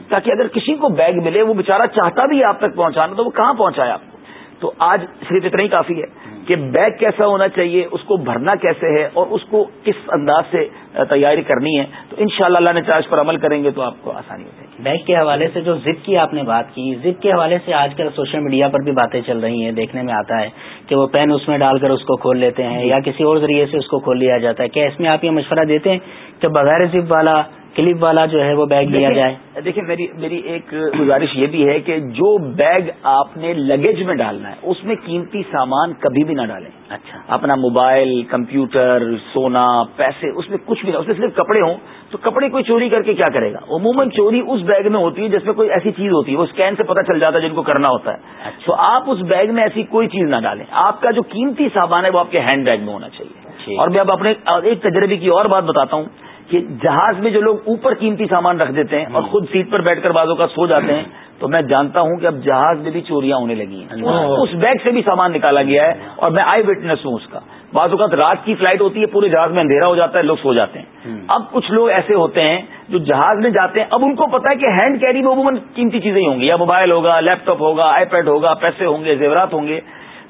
تاکہ اگر کسی کو بیگ ملے وہ بےچارا چاہتا بھی آپ تک پہنچانا تو وہ کہاں پہنچائے آپ کو؟ تو آج صرف اتنا ہی کافی ہے کہ بیگ کیسا ہونا چاہیے اس کو بھرنا کیسے ہے اور اس کو کس انداز سے تیاری کرنی ہے۔ تو ان شاء اللہ نے چارج پر عمل کریں گے تو آپ کو آسانی ہو جائے گی۔ بیگ کے حوالے سے جو زپ کی آپ نے بات کی زپ کے حوالے سے آج کل سوشل میڈیا پر بھی باتیں چل رہی ہیں، دیکھنے میں آتا ہے کہ وہ پین اس میں ڈال کر اس کو کھول لیتے ہیں یا کسی اور ذریعے سے اس کو کھول لیا جاتا ہے۔ کیا اس میں آپ یہ مشورہ دیتے ہیں کہ بغیر زپ والا کلپ والا جو ہے وہ بیگ لیا جائے۔ دیکھیں میری میری ایک گزارش یہ بھی ہے کہ جو بیگ آپ نے لگیج میں ڈالنا ہے اس میں قیمتی سامان کبھی بھی نہ ڈالیں۔ اچھا۔ اپنا موبائل کمپیوٹر سونا پیسے اس میں کچھ بھی نہ اس میں صرف کپڑے ہوں تو کپڑے کوئی چوری کر کے کیا کرے گا؟ عموماً چوری اس بیگ میں ہوتی ہے جس میں کوئی ایسی چیز ہوتی ہے وہ اسکین سے پتہ چل جاتا ہے جن کو کرنا ہوتا ہے۔ تو آپ اس بیگ میں ایسی کوئی چیز نہ ڈالیں۔ آپ کا جو قیمتی سامان ہے وہ آپ کے ہینڈ بیگ میں ہونا چاہیے۔ اور میں اب اپنے ایک تجربے کی اور بات بتاتا ہوں۔ کہ جہاز میں جو لوگ اوپر قیمتی سامان رکھ دیتے ہیں اور خود سیٹ پر بیٹھ کر بازوں کا سو جاتے ہیں تو میں جانتا ہوں کہ اب جہاز میں بھی چوریاں ہونے لگی ہیں۔ اس بیگ سے بھی سامان نکالا گیا ہے اور میں آئی وٹنس ہوں اس کا۔ بعض اوقات رات کی فلائٹ ہوتی ہے پورے جہاز میں اندھیرا ہو جاتا ہے لوگ سو جاتے ہیں۔ اب کچھ لوگ ایسے ہوتے ہیں جو جہاز میں جاتے ہیں اب ان کو پتا ہے کہ ہینڈ کیری میں عموماً قیمتی چیزیں ہوں گی۔ یا موبائل ہوگا لیپ ٹاپ ہوگا آئی پیڈ ہوگا پیسے ہوں گے زیورات ہوں گے۔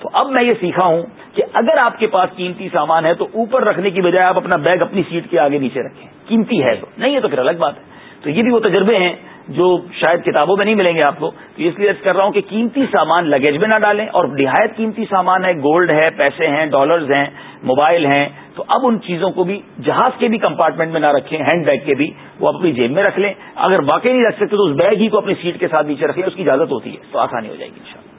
تو اب میں یہ سیکھا ہوں کہ اگر آپ کے پاس قیمتی سامان ہے تو اوپر رکھنے کی بجائے آپ اپنا بیگ اپنی سیٹ کے آگے نیچے رکھیں۔ قیمتی ہے تو۔ نہیں ہے تو پھر الگ بات ہے۔ تو یہ بھی وہ تجربے ہیں جو شاید کتابوں میں نہیں ملیں گے آپ کو۔ تو اس لیے کر رہا ہوں کہ قیمتی سامان لگیج میں نہ ڈالیں اور نہایت قیمتی سامان ہے۔ گولڈ ہے، پیسے ہیں ڈالرز ہیں موبائل ہیں۔ تو اب ان چیزوں کو بھی جہاز کے بھی کمپارٹمنٹ میں نہ رکھیں ہینڈ بیگ کے بھی وہ اپنی جیب میں رکھ لیں۔ اگر واقعی نہیں رکھ سکتے تو اس بیگ ہی کو اپنی سیٹ کے ساتھ نیچے رکھ لیں، اس کی اجازت ہوتی ہے۔ تو آسانی ہو جائے گی ان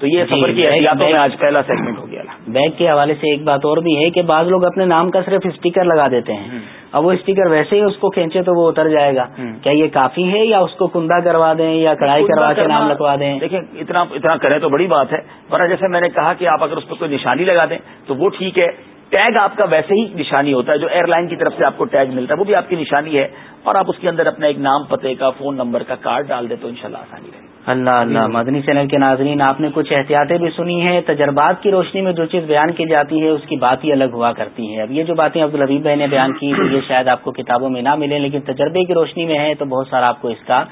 تو یہ جی، سفر کی احتیاطوں میں آج پہلا سیگمنٹ ہو گیا۔ بیگ کے حوالے سے ایک بات اور بھی ہے کہ بعض لوگ اپنے نام کا صرف اسٹیکر لگا دیتے ہیں۔ اب وہ اسٹیکر ویسے ہی اس کو کھینچے تو وہ اتر جائے گا۔ کیا یہ کافی ہے یا اس کو کندہ کروا دیں یا کڑھائی کروا کے نام لگوا دیں؟ دیکھیں اتنا اتنا کریں تو بڑی بات ہے ورنہ جیسے میں نے کہا کہ آپ اگر اس پہ کوئی نشانی لگا دیں تو وہ ٹھیک ہے۔ ٹیگ آپ کا ویسے ہی نشانی ہوتا ہے جو ایئر لائن کی طرف سے آپ کو ٹیگ ملتا ہے وہ بھی آپ کی نشانی ہے۔ اور آپ اس کے اندر اپنا ایک نام پتے کا فون نمبر کا کارڈ ڈال دیں تو انشاءاللہ آسانی رہے اللہ اللہ. مدنی چینل کے ناظرین آپ نے کچھ احتیاطیں بھی سنی ہیں تجربات کی روشنی میں جو چیز بیان کی جاتی ہے اس کی بات ہی الگ ہوا کرتی ہے اب یہ جو باتیں عبدالحبیب بھائی نے بیان کی یہ شاید آپ کو کتابوں میں نہ ملیں لیکن تجربے کی روشنی میں ہے تو بہت سارا آپ کو اس کا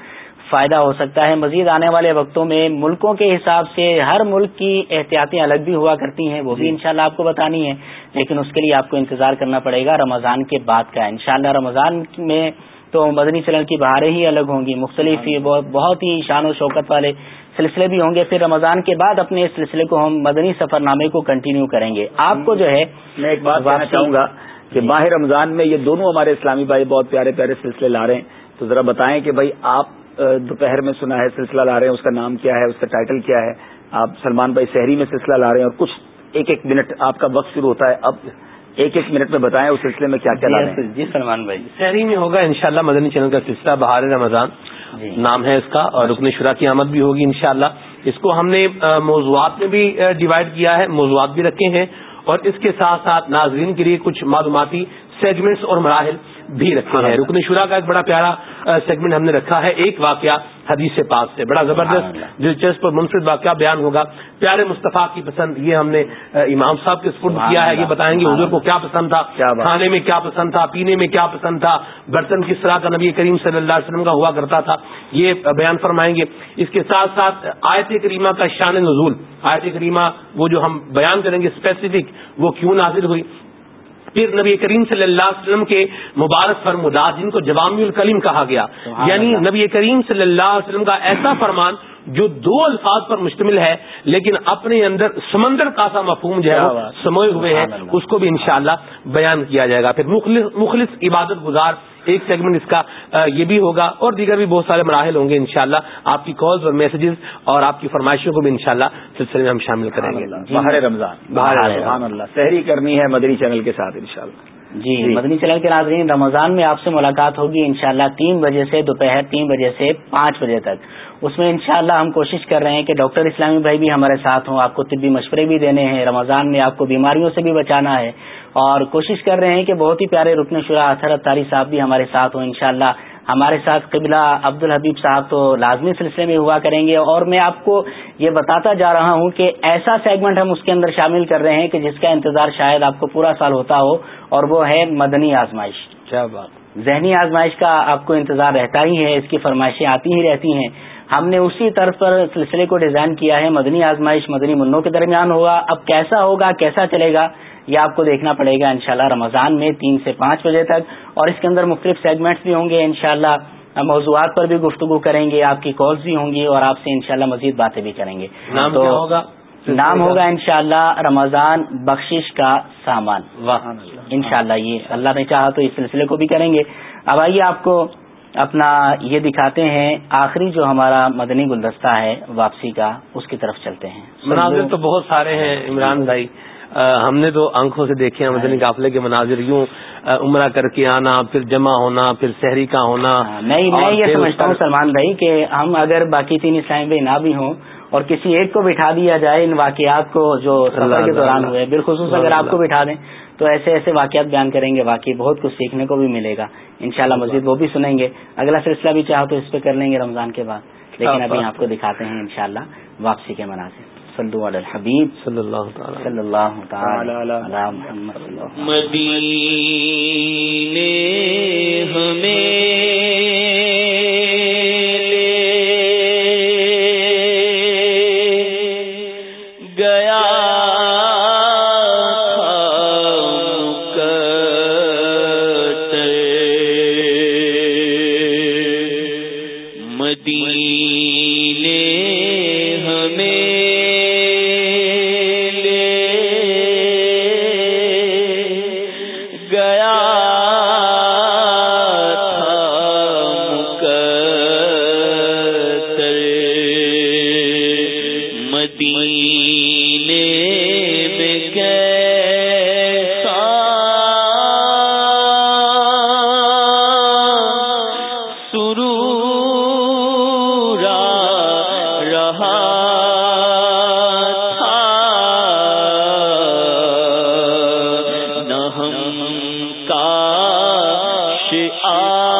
فائدہ ہو سکتا ہے۔ مزید آنے والے وقتوں میں ملکوں کے حساب سے ہر ملک کی احتیاطیں الگ بھی ہوا کرتی ہیں وہ بھی جی۔ انشاءاللہ آپ کو بتانی ہے لیکن اس کے لیے آپ کو انتظار کرنا پڑے گا رمضان کے بعد کا۔ انشاءاللہ رمضان میں تو مدنی چلن کی بہاریں ہی الگ ہوں گی مختلف بہت ہی شان و شوکت والے سلسلے بھی ہوں گے۔ پھر رمضان کے بعد اپنے اس سلسلے کو ہم مدنی سفر نامے کو کنٹینیو کریں گے۔ آپ کو جو ہے میں ایک بات کہنا چاہوں گا کہ ماہ رمضان میں یہ دونوں ہمارے اسلامی بھائی بہت پیارے پیارے سلسلے لا رہے ہیں۔ تو ذرا بتائیں کہ بھائی آپ دوپہر میں سنا ہے سلسلہ لا رہے ہیں اس کا نام کیا ہے اس کا ٹائٹل کیا ہے؟ آپ سلمان بھائی شہری میں سلسلہ لا رہے ہیں اور کچھ ایک ایک منٹ آپ کا وقت شروع ہوتا ہے۔ اب ایک ایک منٹ میں بتائیں اس سلسلے میں کیا کیا رہے ہیں جی سلمان بھائی۔ شہری میں ہوگا انشاءاللہ مدنی چینل کا سلسلہ بہار رمضان۔ جی۔ نام ہے اس کا اور رکن شرا کی آمد بھی ہوگی انشاءاللہ۔ اس کو ہم نے موضوعات میں بھی ڈیوائڈ کیا ہے موضوعات بھی رکھے ہیں۔ اور اس کے ساتھ ساتھ ناظرین کے لیے کچھ معلوماتی سیگمنٹس اور مراحل۔ بھی رکھے ہیں رکن شورا کا ایک بڑا پیارا سیگمنٹ ہم نے رکھا ہے۔ ایک واقعہ حدیث سے پاس سے بڑا زبردست دلچسپ اور منفرد واقعہ بیان ہوگا۔ پیارے مصطفیٰ کی پسند یہ ہم نے امام صاحب کے سپرد کیا ہے یہ بتائیں گے حضور کو کیا پسند تھا کھانے میں کیا پسند تھا پینے میں کیا پسند تھا برتن کس طرح کا نبی کریم صلی اللہ علیہ وسلم کا ہوا کرتا تھا یہ بیان فرمائیں گے۔ اس کے ساتھ ساتھ آیت کریمہ کا شان نزول آیت کریمہ وہ جو ہم بیان کریں گے اسپیسیفک وہ کیوں نازل ہوئی؟ پھر نبی کریم صلی اللہ علیہ وسلم کے مبارک فرمودات جن کو جوام الکلیم کہا گیا. یعنی نبی کریم صلی اللہ علیہ وسلم کا ایسا فرمان جو دو الفاظ پر مشتمل ہے لیکن اپنے اندر سمندر کا سا مفہوم جو ہے سموئے ہوئے ہیں اس کو بھی انشاءاللہ بیان کیا جائے گا. پھر مخلص عبادت گزار ایک سیگمنٹ اس کا یہ بھی ہوگا اور دیگر بھی بہت سارے مراحل ہوں گے انشاءاللہ۔ آپ کی کالز اور میسجز اور آپ کی فرمائشوں کو بھی انشاءاللہ سلسلے میں ہم شامل کریں گے۔ باہر رمضان۔ باہر اللہ۔ شہری کرنی ہے مدری چینل کے ساتھ انشاءاللہ۔ جی, جی۔ مدنی چینل کے ناظرین رمضان میں آپ سے ملاقات ہوگی انشاءاللہ تین بجے سے دوپہر تین بجے سے پانچ بجے تک۔ اس میں انشاءاللہ ہم کوشش کر رہے ہیں کہ ڈاکٹر اسلامی بھائی بھی ہمارے ساتھ ہوں۔ آپ کو طبی مشورے بھی دینے ہیں۔ رمضان میں آپ کو بیماریوں سے بھی بچانا ہے۔ اور کوشش کر رہے ہیں کہ بہت ہی پیارے رکن شرا اثر تاری صاحب بھی ہمارے ساتھ ہوں انشاءاللہ۔ ہمارے ساتھ قبلہ عبد الحبیب صاحب تو لازمی سلسلے میں ہوا کریں گے اور میں آپ کو یہ بتاتا جا رہا ہوں کہ ایسا سیگمنٹ ہم اس کے اندر شامل کر رہے ہیں کہ جس کا انتظار شاید آپ کو پورا سال ہوتا ہو اور وہ ہے مدنی آزمائش۔ کیا بات۔ ذہنی آزمائش کا آپ کو انتظار رہتا ہی ہے اس کی فرمائشیں آتی ہی رہتی ہیں۔ ہم نے اسی طرز پر سلسلے کو ڈیزائن کیا ہے مدنی آزمائش مدنی منوں کے درمیان ہوگا اب کیسا ہوگا کیسا چلے گا؟ یہ آپ کو دیکھنا پڑے گا انشاءاللہ رمضان میں تین سے پانچ بجے تک اور اس کے اندر مختلف سیگمنٹس بھی ہوں گے انشاءاللہ موضوعات پر بھی گفتگو کریں گے آپ کی کالز بھی ہوں گی اور آپ سے انشاءاللہ مزید باتیں بھی کریں گے۔ نام تو ہوگا؟ نام ہوگا انشاءاللہ رمضان بخشش کا سامان۔ انشاءاللہ یہ اللہ نے چاہا تو اس سلسلے کو بھی کریں گے۔ اب آئیے آپ کو اپنا یہ دکھاتے ہیں آخری جو ہمارا مدنی گلدستہ ہے واپسی کا اس کی طرف چلتے ہیں۔ مناظر تو بہت سارے ہیں عمران بھائی۔ ہم نے تو آنکھوں سے دیکھے ہیں مدنی قافلے کے مناظر یوں عمرہ کر کے آنا پھر جمع ہونا پھر شہری کا ہونا۔ نہیں میں یہ سمجھتا ہوں سلمان بھائی کہ ہم اگر باقی تین اسلام بھائی نہ بھی ہوں اور کسی ایک کو بٹھا دیا جائے ان واقعات کو جو سفر کے دوران ہوئے بالخصوص اگر آپ کو بٹھا دیں تو ایسے ایسے واقعات بیان کریں گے واقعی بہت کچھ سیکھنے کو بھی ملے گا۔ انشاءاللہ مزید وہ بھی سنیں گے۔ اگلا سلسلہ بھی چاہو تو اس پہ کر لیں گے رمضان کے بعد لیکن ابھی آپ کو دکھاتے ہیں انشاءاللہ واپسی کے مناظر۔ صلو علی الحبیب صلی اللہ تعالی صلی اللہ تعالی علی محمد مدینے ہمیں گیا ہم کا شعار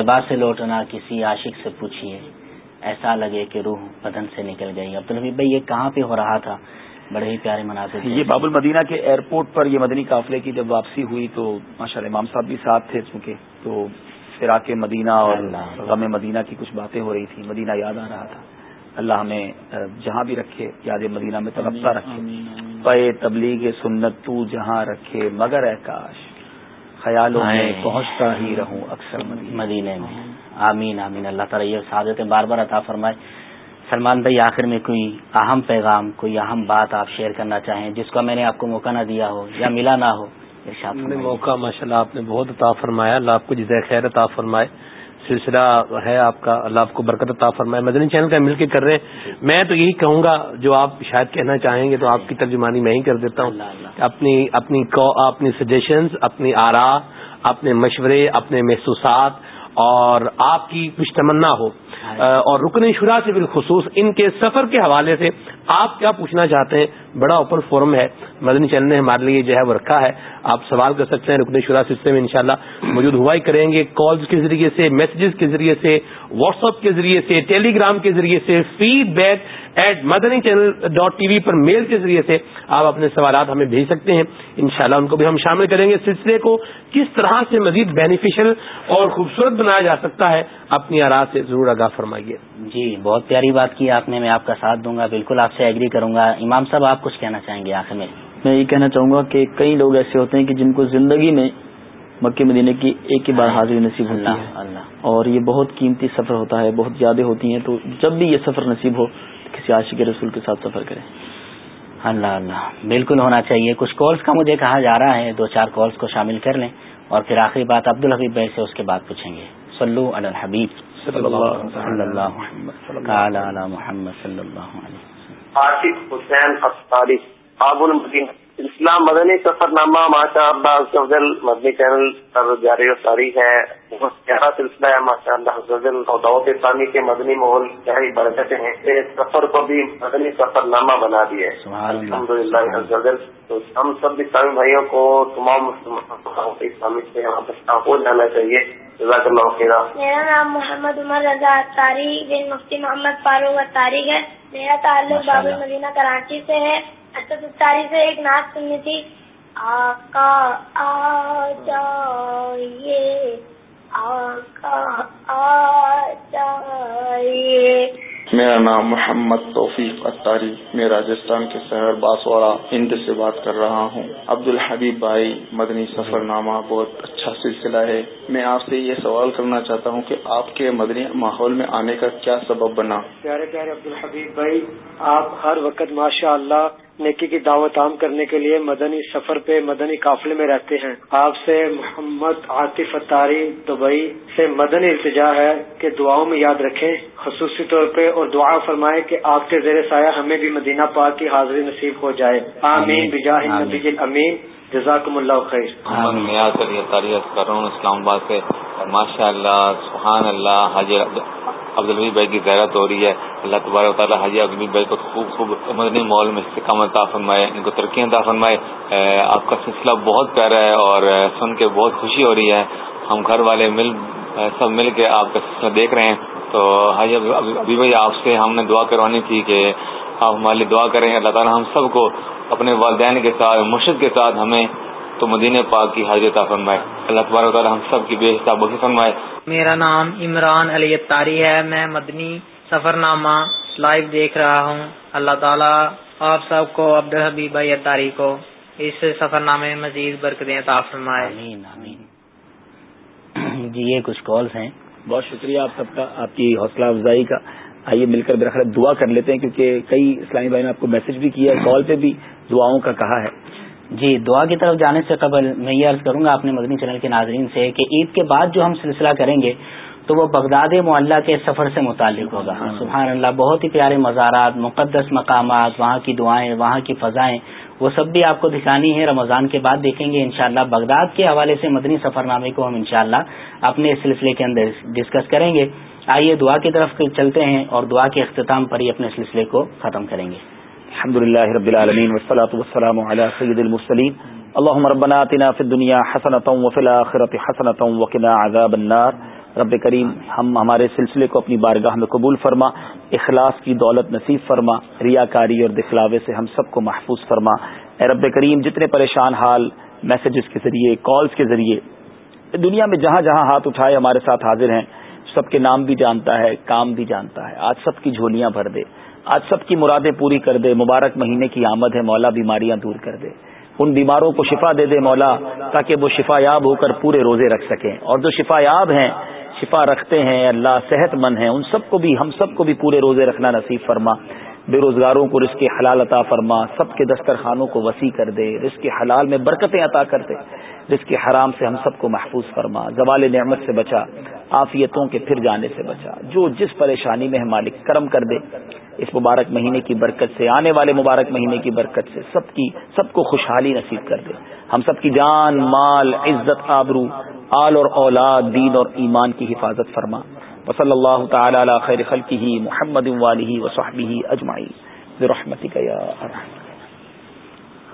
طیبہ سے لوٹنا کسی عاشق سے پوچھیے ایسا لگے کہ روح بدن سے نکل گئی۔ عبدالحبیب بھائی یہ کہاں پہ ہو رہا تھا؟ بڑے ہی پیارے مناظر یہ باب المدینہ کے ایئرپورٹ پر یہ مدنی قافلے کی جب واپسی ہوئی تو ماشاء امام صاحب بھی ساتھ تھے چونکہ تو فراق مدینہ اور غم مدینہ کی کچھ باتیں ہو رہی تھی مدینہ یاد آ رہا تھا۔ اللہ ہمیں جہاں بھی رکھے یاد مدینہ میں ترقہ رکھے۔ پے تبلیغ سنت تو جہاں رکھے مگر اے کاش خیالوں میں پہنچتا ہی رہوں اکثر مدینے میں. آمین آمین. اللہ تعالیٰ یہ سعادت بار بار عطا فرمائے. سلمان بھائی آخر میں کوئی اہم پیغام کوئی اہم بات آپ شیئر کرنا چاہیں جس کا میں نے آپ کو موقع نہ دیا ہو یا ملا نہ ہو موقع ماشاء اللہ آپ نے بہت عطا فرمایا. اللہ آپ کو جزے خیر عطا فرمائے. سلسلہ ہے آپ کا اللہ آپ کو برکت عطا فرمائے۔ مدنی چینل کا مل کے کر رہے ہیں۔ میں تو یہی کہوں گا جو آپ شاید کہنا چاہیں گے تو آپ کی ترجمانی میں ہی کر دیتا ہوں۔ اپنی اپنی اپنی سجیشنز اپنی آرا اپنے مشورے اپنے محسوسات اور آپ کی کچھ تمنا ہو اور رکن شرا سے بالخصوص ان کے سفر کے حوالے سے آپ کیا پوچھنا چاہتے ہیں؟ بڑا اوپن فورم ہے۔ مدنی چینل نے ہمارے لیے جو ہے وہ رکھا ہے۔ آپ سوال کر سکتے ہیں۔ رکن شرا سلسلے میں انشاءاللہ موجود ہوا ہی کریں گے۔ کالز کے ذریعے سے میسجز کے ذریعے سے واٹس ایپ کے ذریعے سے ٹیلی گرام کے ذریعے سے feedback at Madani channel dot T V per mail کے ذریعے سے آپ اپنے سوالات ہمیں بھیج سکتے ہیں۔ انشاءاللہ ان کو بھی ہم شامل کریں گے۔ سلسلے کو کس طرح سے مزید بینیفیشل اور خوبصورت بنایا جا سکتا ہے، اپنی آراز سے ضرور آگاہ فرمائیے۔ جی بہت پیاری بات کی آپ نے، میں آپ کا ساتھ دوں گا۔ بالکل آپ سے ایگری کروں گا. امام صاحب آپ کچھ کہنا چاہیں گے آخر میں؟ میں یہ کہنا چاہوں گا کہ کئی لوگ ایسے ہوتے ہیں کہ جن کو زندگی میں مکہ مدینے کی ایک ہی بار حاضری نصیب ہوتی ہے۔ اللہ۔ اور یہ بہت قیمتی سفر ہوتا ہے بہت زیادہ ہوتی ہیں تو جب بھی یہ سفر نصیب ہو کسی عاشق رسول کے ساتھ سفر کریں۔ اللہ اللہ۔ بالکل ہونا چاہیے۔ کچھ کالس کا مجھے کہا جا رہا ہے دو چار کالس کو شامل کر لیں۔ اور پھر آخری بات عبد الحبیب بھائی سے اس کے بعد پوچھیں گے۔ سلو الحبیب۔ صلی اللہ محمد صلی اللہ علیہ عاصف حسین افطاری آب المدین اسلام مدنی سفر نامہ ماشاء اللہ مدنی چینل پر جاری و ساری ہے۔ بہت پیارا سلسلہ ہے ماشاء اللہ اور دعوت اسلامی کے مدنی ماحول کیا برکتیں ہیں۔ اس سفر کو بھی مدنی سفر نامہ بنا دیے الحمد للہ تو ہم سب اسلامی بھائیوں کو تمام اسلامی سے ہو جانا چاہیے۔ جزاک اللہ میرا نام محمد عمر رضا اتاری بن مفتی محمد فاروق اتاری ہے۔ میرا تعلق باب مدینہ کراچی سے ہے۔ اتاری سے ایک نعت سننی تھی۔ آقا آ جائیے آقا آ جائیے۔ میرا نام محمد توفیق اتاری میں راجستھان کے شہر باسوارا ہند سے بات کر رہا ہوں۔ عبد الحبیب بھائی، مدنی سفر نامہ بہت اچھا سلسلہ ہے۔ میں آپ سے یہ سوال کرنا چاہتا ہوں کہ آپ کے مدنی ماحول میں آنے کا کیا سبب بنا؟ پیارے پیارے عبد الحبیب بھائی، آپ ہر وقت ماشاء اللہ نیکی کی دعوت عام کرنے کے لیے مدنی سفر پہ مدنی قافلے میں رہتے ہیں۔ آپ سے محمد عاطف اتاری دبئی سے مدنی التجا ہے کہ دعاؤں میں یاد رکھیں۔ خصوصی طور پہ اور دعا فرمائے کہ آپ کے زیر سایہ ہمیں بھی مدینہ پاک کی حاضری نصیب ہو جائے۔ آمین۔ بجاہ نبی امین۔ جزاکم اللہ خیر۔ نیاز کر رہا ہوں اسلام آباد سے۔ ماشاء اللہ سبحان اللہ حاضر عبدالمی بھائی کی زیارت ہو رہی ہے۔ اللہ تبارک تعالیٰ حاجی عبدالمی بھائی کو خوب خوب مدنی مال میں استقامت عطا فرمائے، ان کو ترقی عطا فرمائے۔ آپ کا سلسلہ بہت پیارا ہے اور سن کے بہت خوشی ہو رہی ہے۔ ہم گھر والے مل، سب مل کے آپ کا سلسلہ دیکھ رہے ہیں۔ تو حاجی ابھی بھائی، آپ سے ہم نے دعا کروانی تھی کہ آپ ہمارے لیے دعا کریں۔ اللہ تعالیٰ ہم سب کو اپنے والدین کے ساتھ، مرشد کے ساتھ ہمیں تو مدینہ پاک کی حاضر فرمائے۔ اللہ تبارک تعالیٰ ہم سب کی بے حساب فرمائے۔ میرا نام عمران علی تاری ہے۔ میں مدنی سفر نامہ لائیو دیکھ رہا ہوں۔ اللہ تعالیٰ آپ سب کو عبد الحبیب تاری کو اس سفر نامے میں مزید برکتیں عطا فرمائے۔ آمین آمین۔ جی یہ کچھ کالز ہیں۔ بہت شکریہ آپ سب کا آپ کی حوصلہ افزائی کا۔ آئیے مل کر میرا خیال دعا کر لیتے ہیں کیونکہ کئی اسلامی بھائی نے آپ کو میسج بھی کیا ہے کال پہ بھی دعاؤں کا کہا ہے۔ جی دعا کی طرف جانے سے قبل میں یہ عرض کروں گا اپنے مدنی چینل کے ناظرین سے کہ عید کے بعد جو ہم سلسلہ کریں گے تو وہ بغداد معلّہ کے سفر سے متعلق ہوگا۔ سبحان اللہ بہت ہی پیارے مزارات مقدس مقامات وہاں کی دعائیں وہاں کی فضائیں وہ سب بھی آپ کو دکھانی ہے رمضان کے بعد دیکھیں گے انشاءاللہ بغداد کے حوالے سے مدنی سفر نامے کو ہم انشاءاللہ اپنے سلسلے کے اندر ڈسکس کریں گے۔ آئیے دعا کی طرف چلتے ہیں اور دعا کے اختتام پر ہی اپنے سلسلے کو ختم کریں گے۔ الحمد لله رب العالمين والصلاة والسلام على سيد المرسلين. اللهم ربنا آتنا في الدنيا حسنة وفي الآخرة حسنة وقنا عذاب النار. رب کریم، ہم ہمارے سلسلے کو اپنی بارگاہ میں قبول فرما، اخلاص کی دولت نصیب فرما، ریاکاری اور دکھلاوے سے ہم سب کو محفوظ فرما۔ اے رب کریم، جتنے پریشان حال میسجز کے ذریعے کالز کے ذریعے، دنیا میں جہاں جہاں ہاتھ اٹھائے ہمارے ساتھ حاضر ہیں، سب کے نام بھی جانتا ہے، کام بھی جانتا ہے۔ آج سب کی جھولیاں بھر دے۔ آج سب کی مرادیں پوری کر دے، مبارک مہینے کی آمد ہے، مولا بیماریاں دور کر دے۔ ان بیماروں کو شفا دے دے مولا، تاکہ وہ شفا یاب ہو کر پورے روزے رکھ سکیں۔ اور جو شفا یاب ہیں، شفا رکھتے ہیں، اللہ صحت مند ہیں، ان سب کو بھی، ہم سب کو بھی پورے روزے رکھنا نصیب فرما۔ بے روزگاروں کو رزق حلال عطا فرما، سب کے دسترخانوں کو وسیع کر دے، رزق حلال میں برکتیں عطا کر دے۔ رزق حرام سے ہم سب کو محفوظ فرما۔ زوال نعمت سے بچا آفیتوں کے پھر جانے سے بچا۔ جو جس پریشانی میں ہے مالک، کرم کر دے۔ اس مبارک مہینے کی برکت سے، آنے والے مبارک مہینے کی برکت سے سب کی، سب کو خوشحالی نصیب کر دے۔ ہم سب کی جان، مال، عزت، آبرو، آل اور اولاد، دین اور ایمان کی حفاظت فرما۔ وصلی اللہ تعالی علی خیر خلقہ محمد والی وصحبہ اجمعین۔ برحمتک یا ارحم۔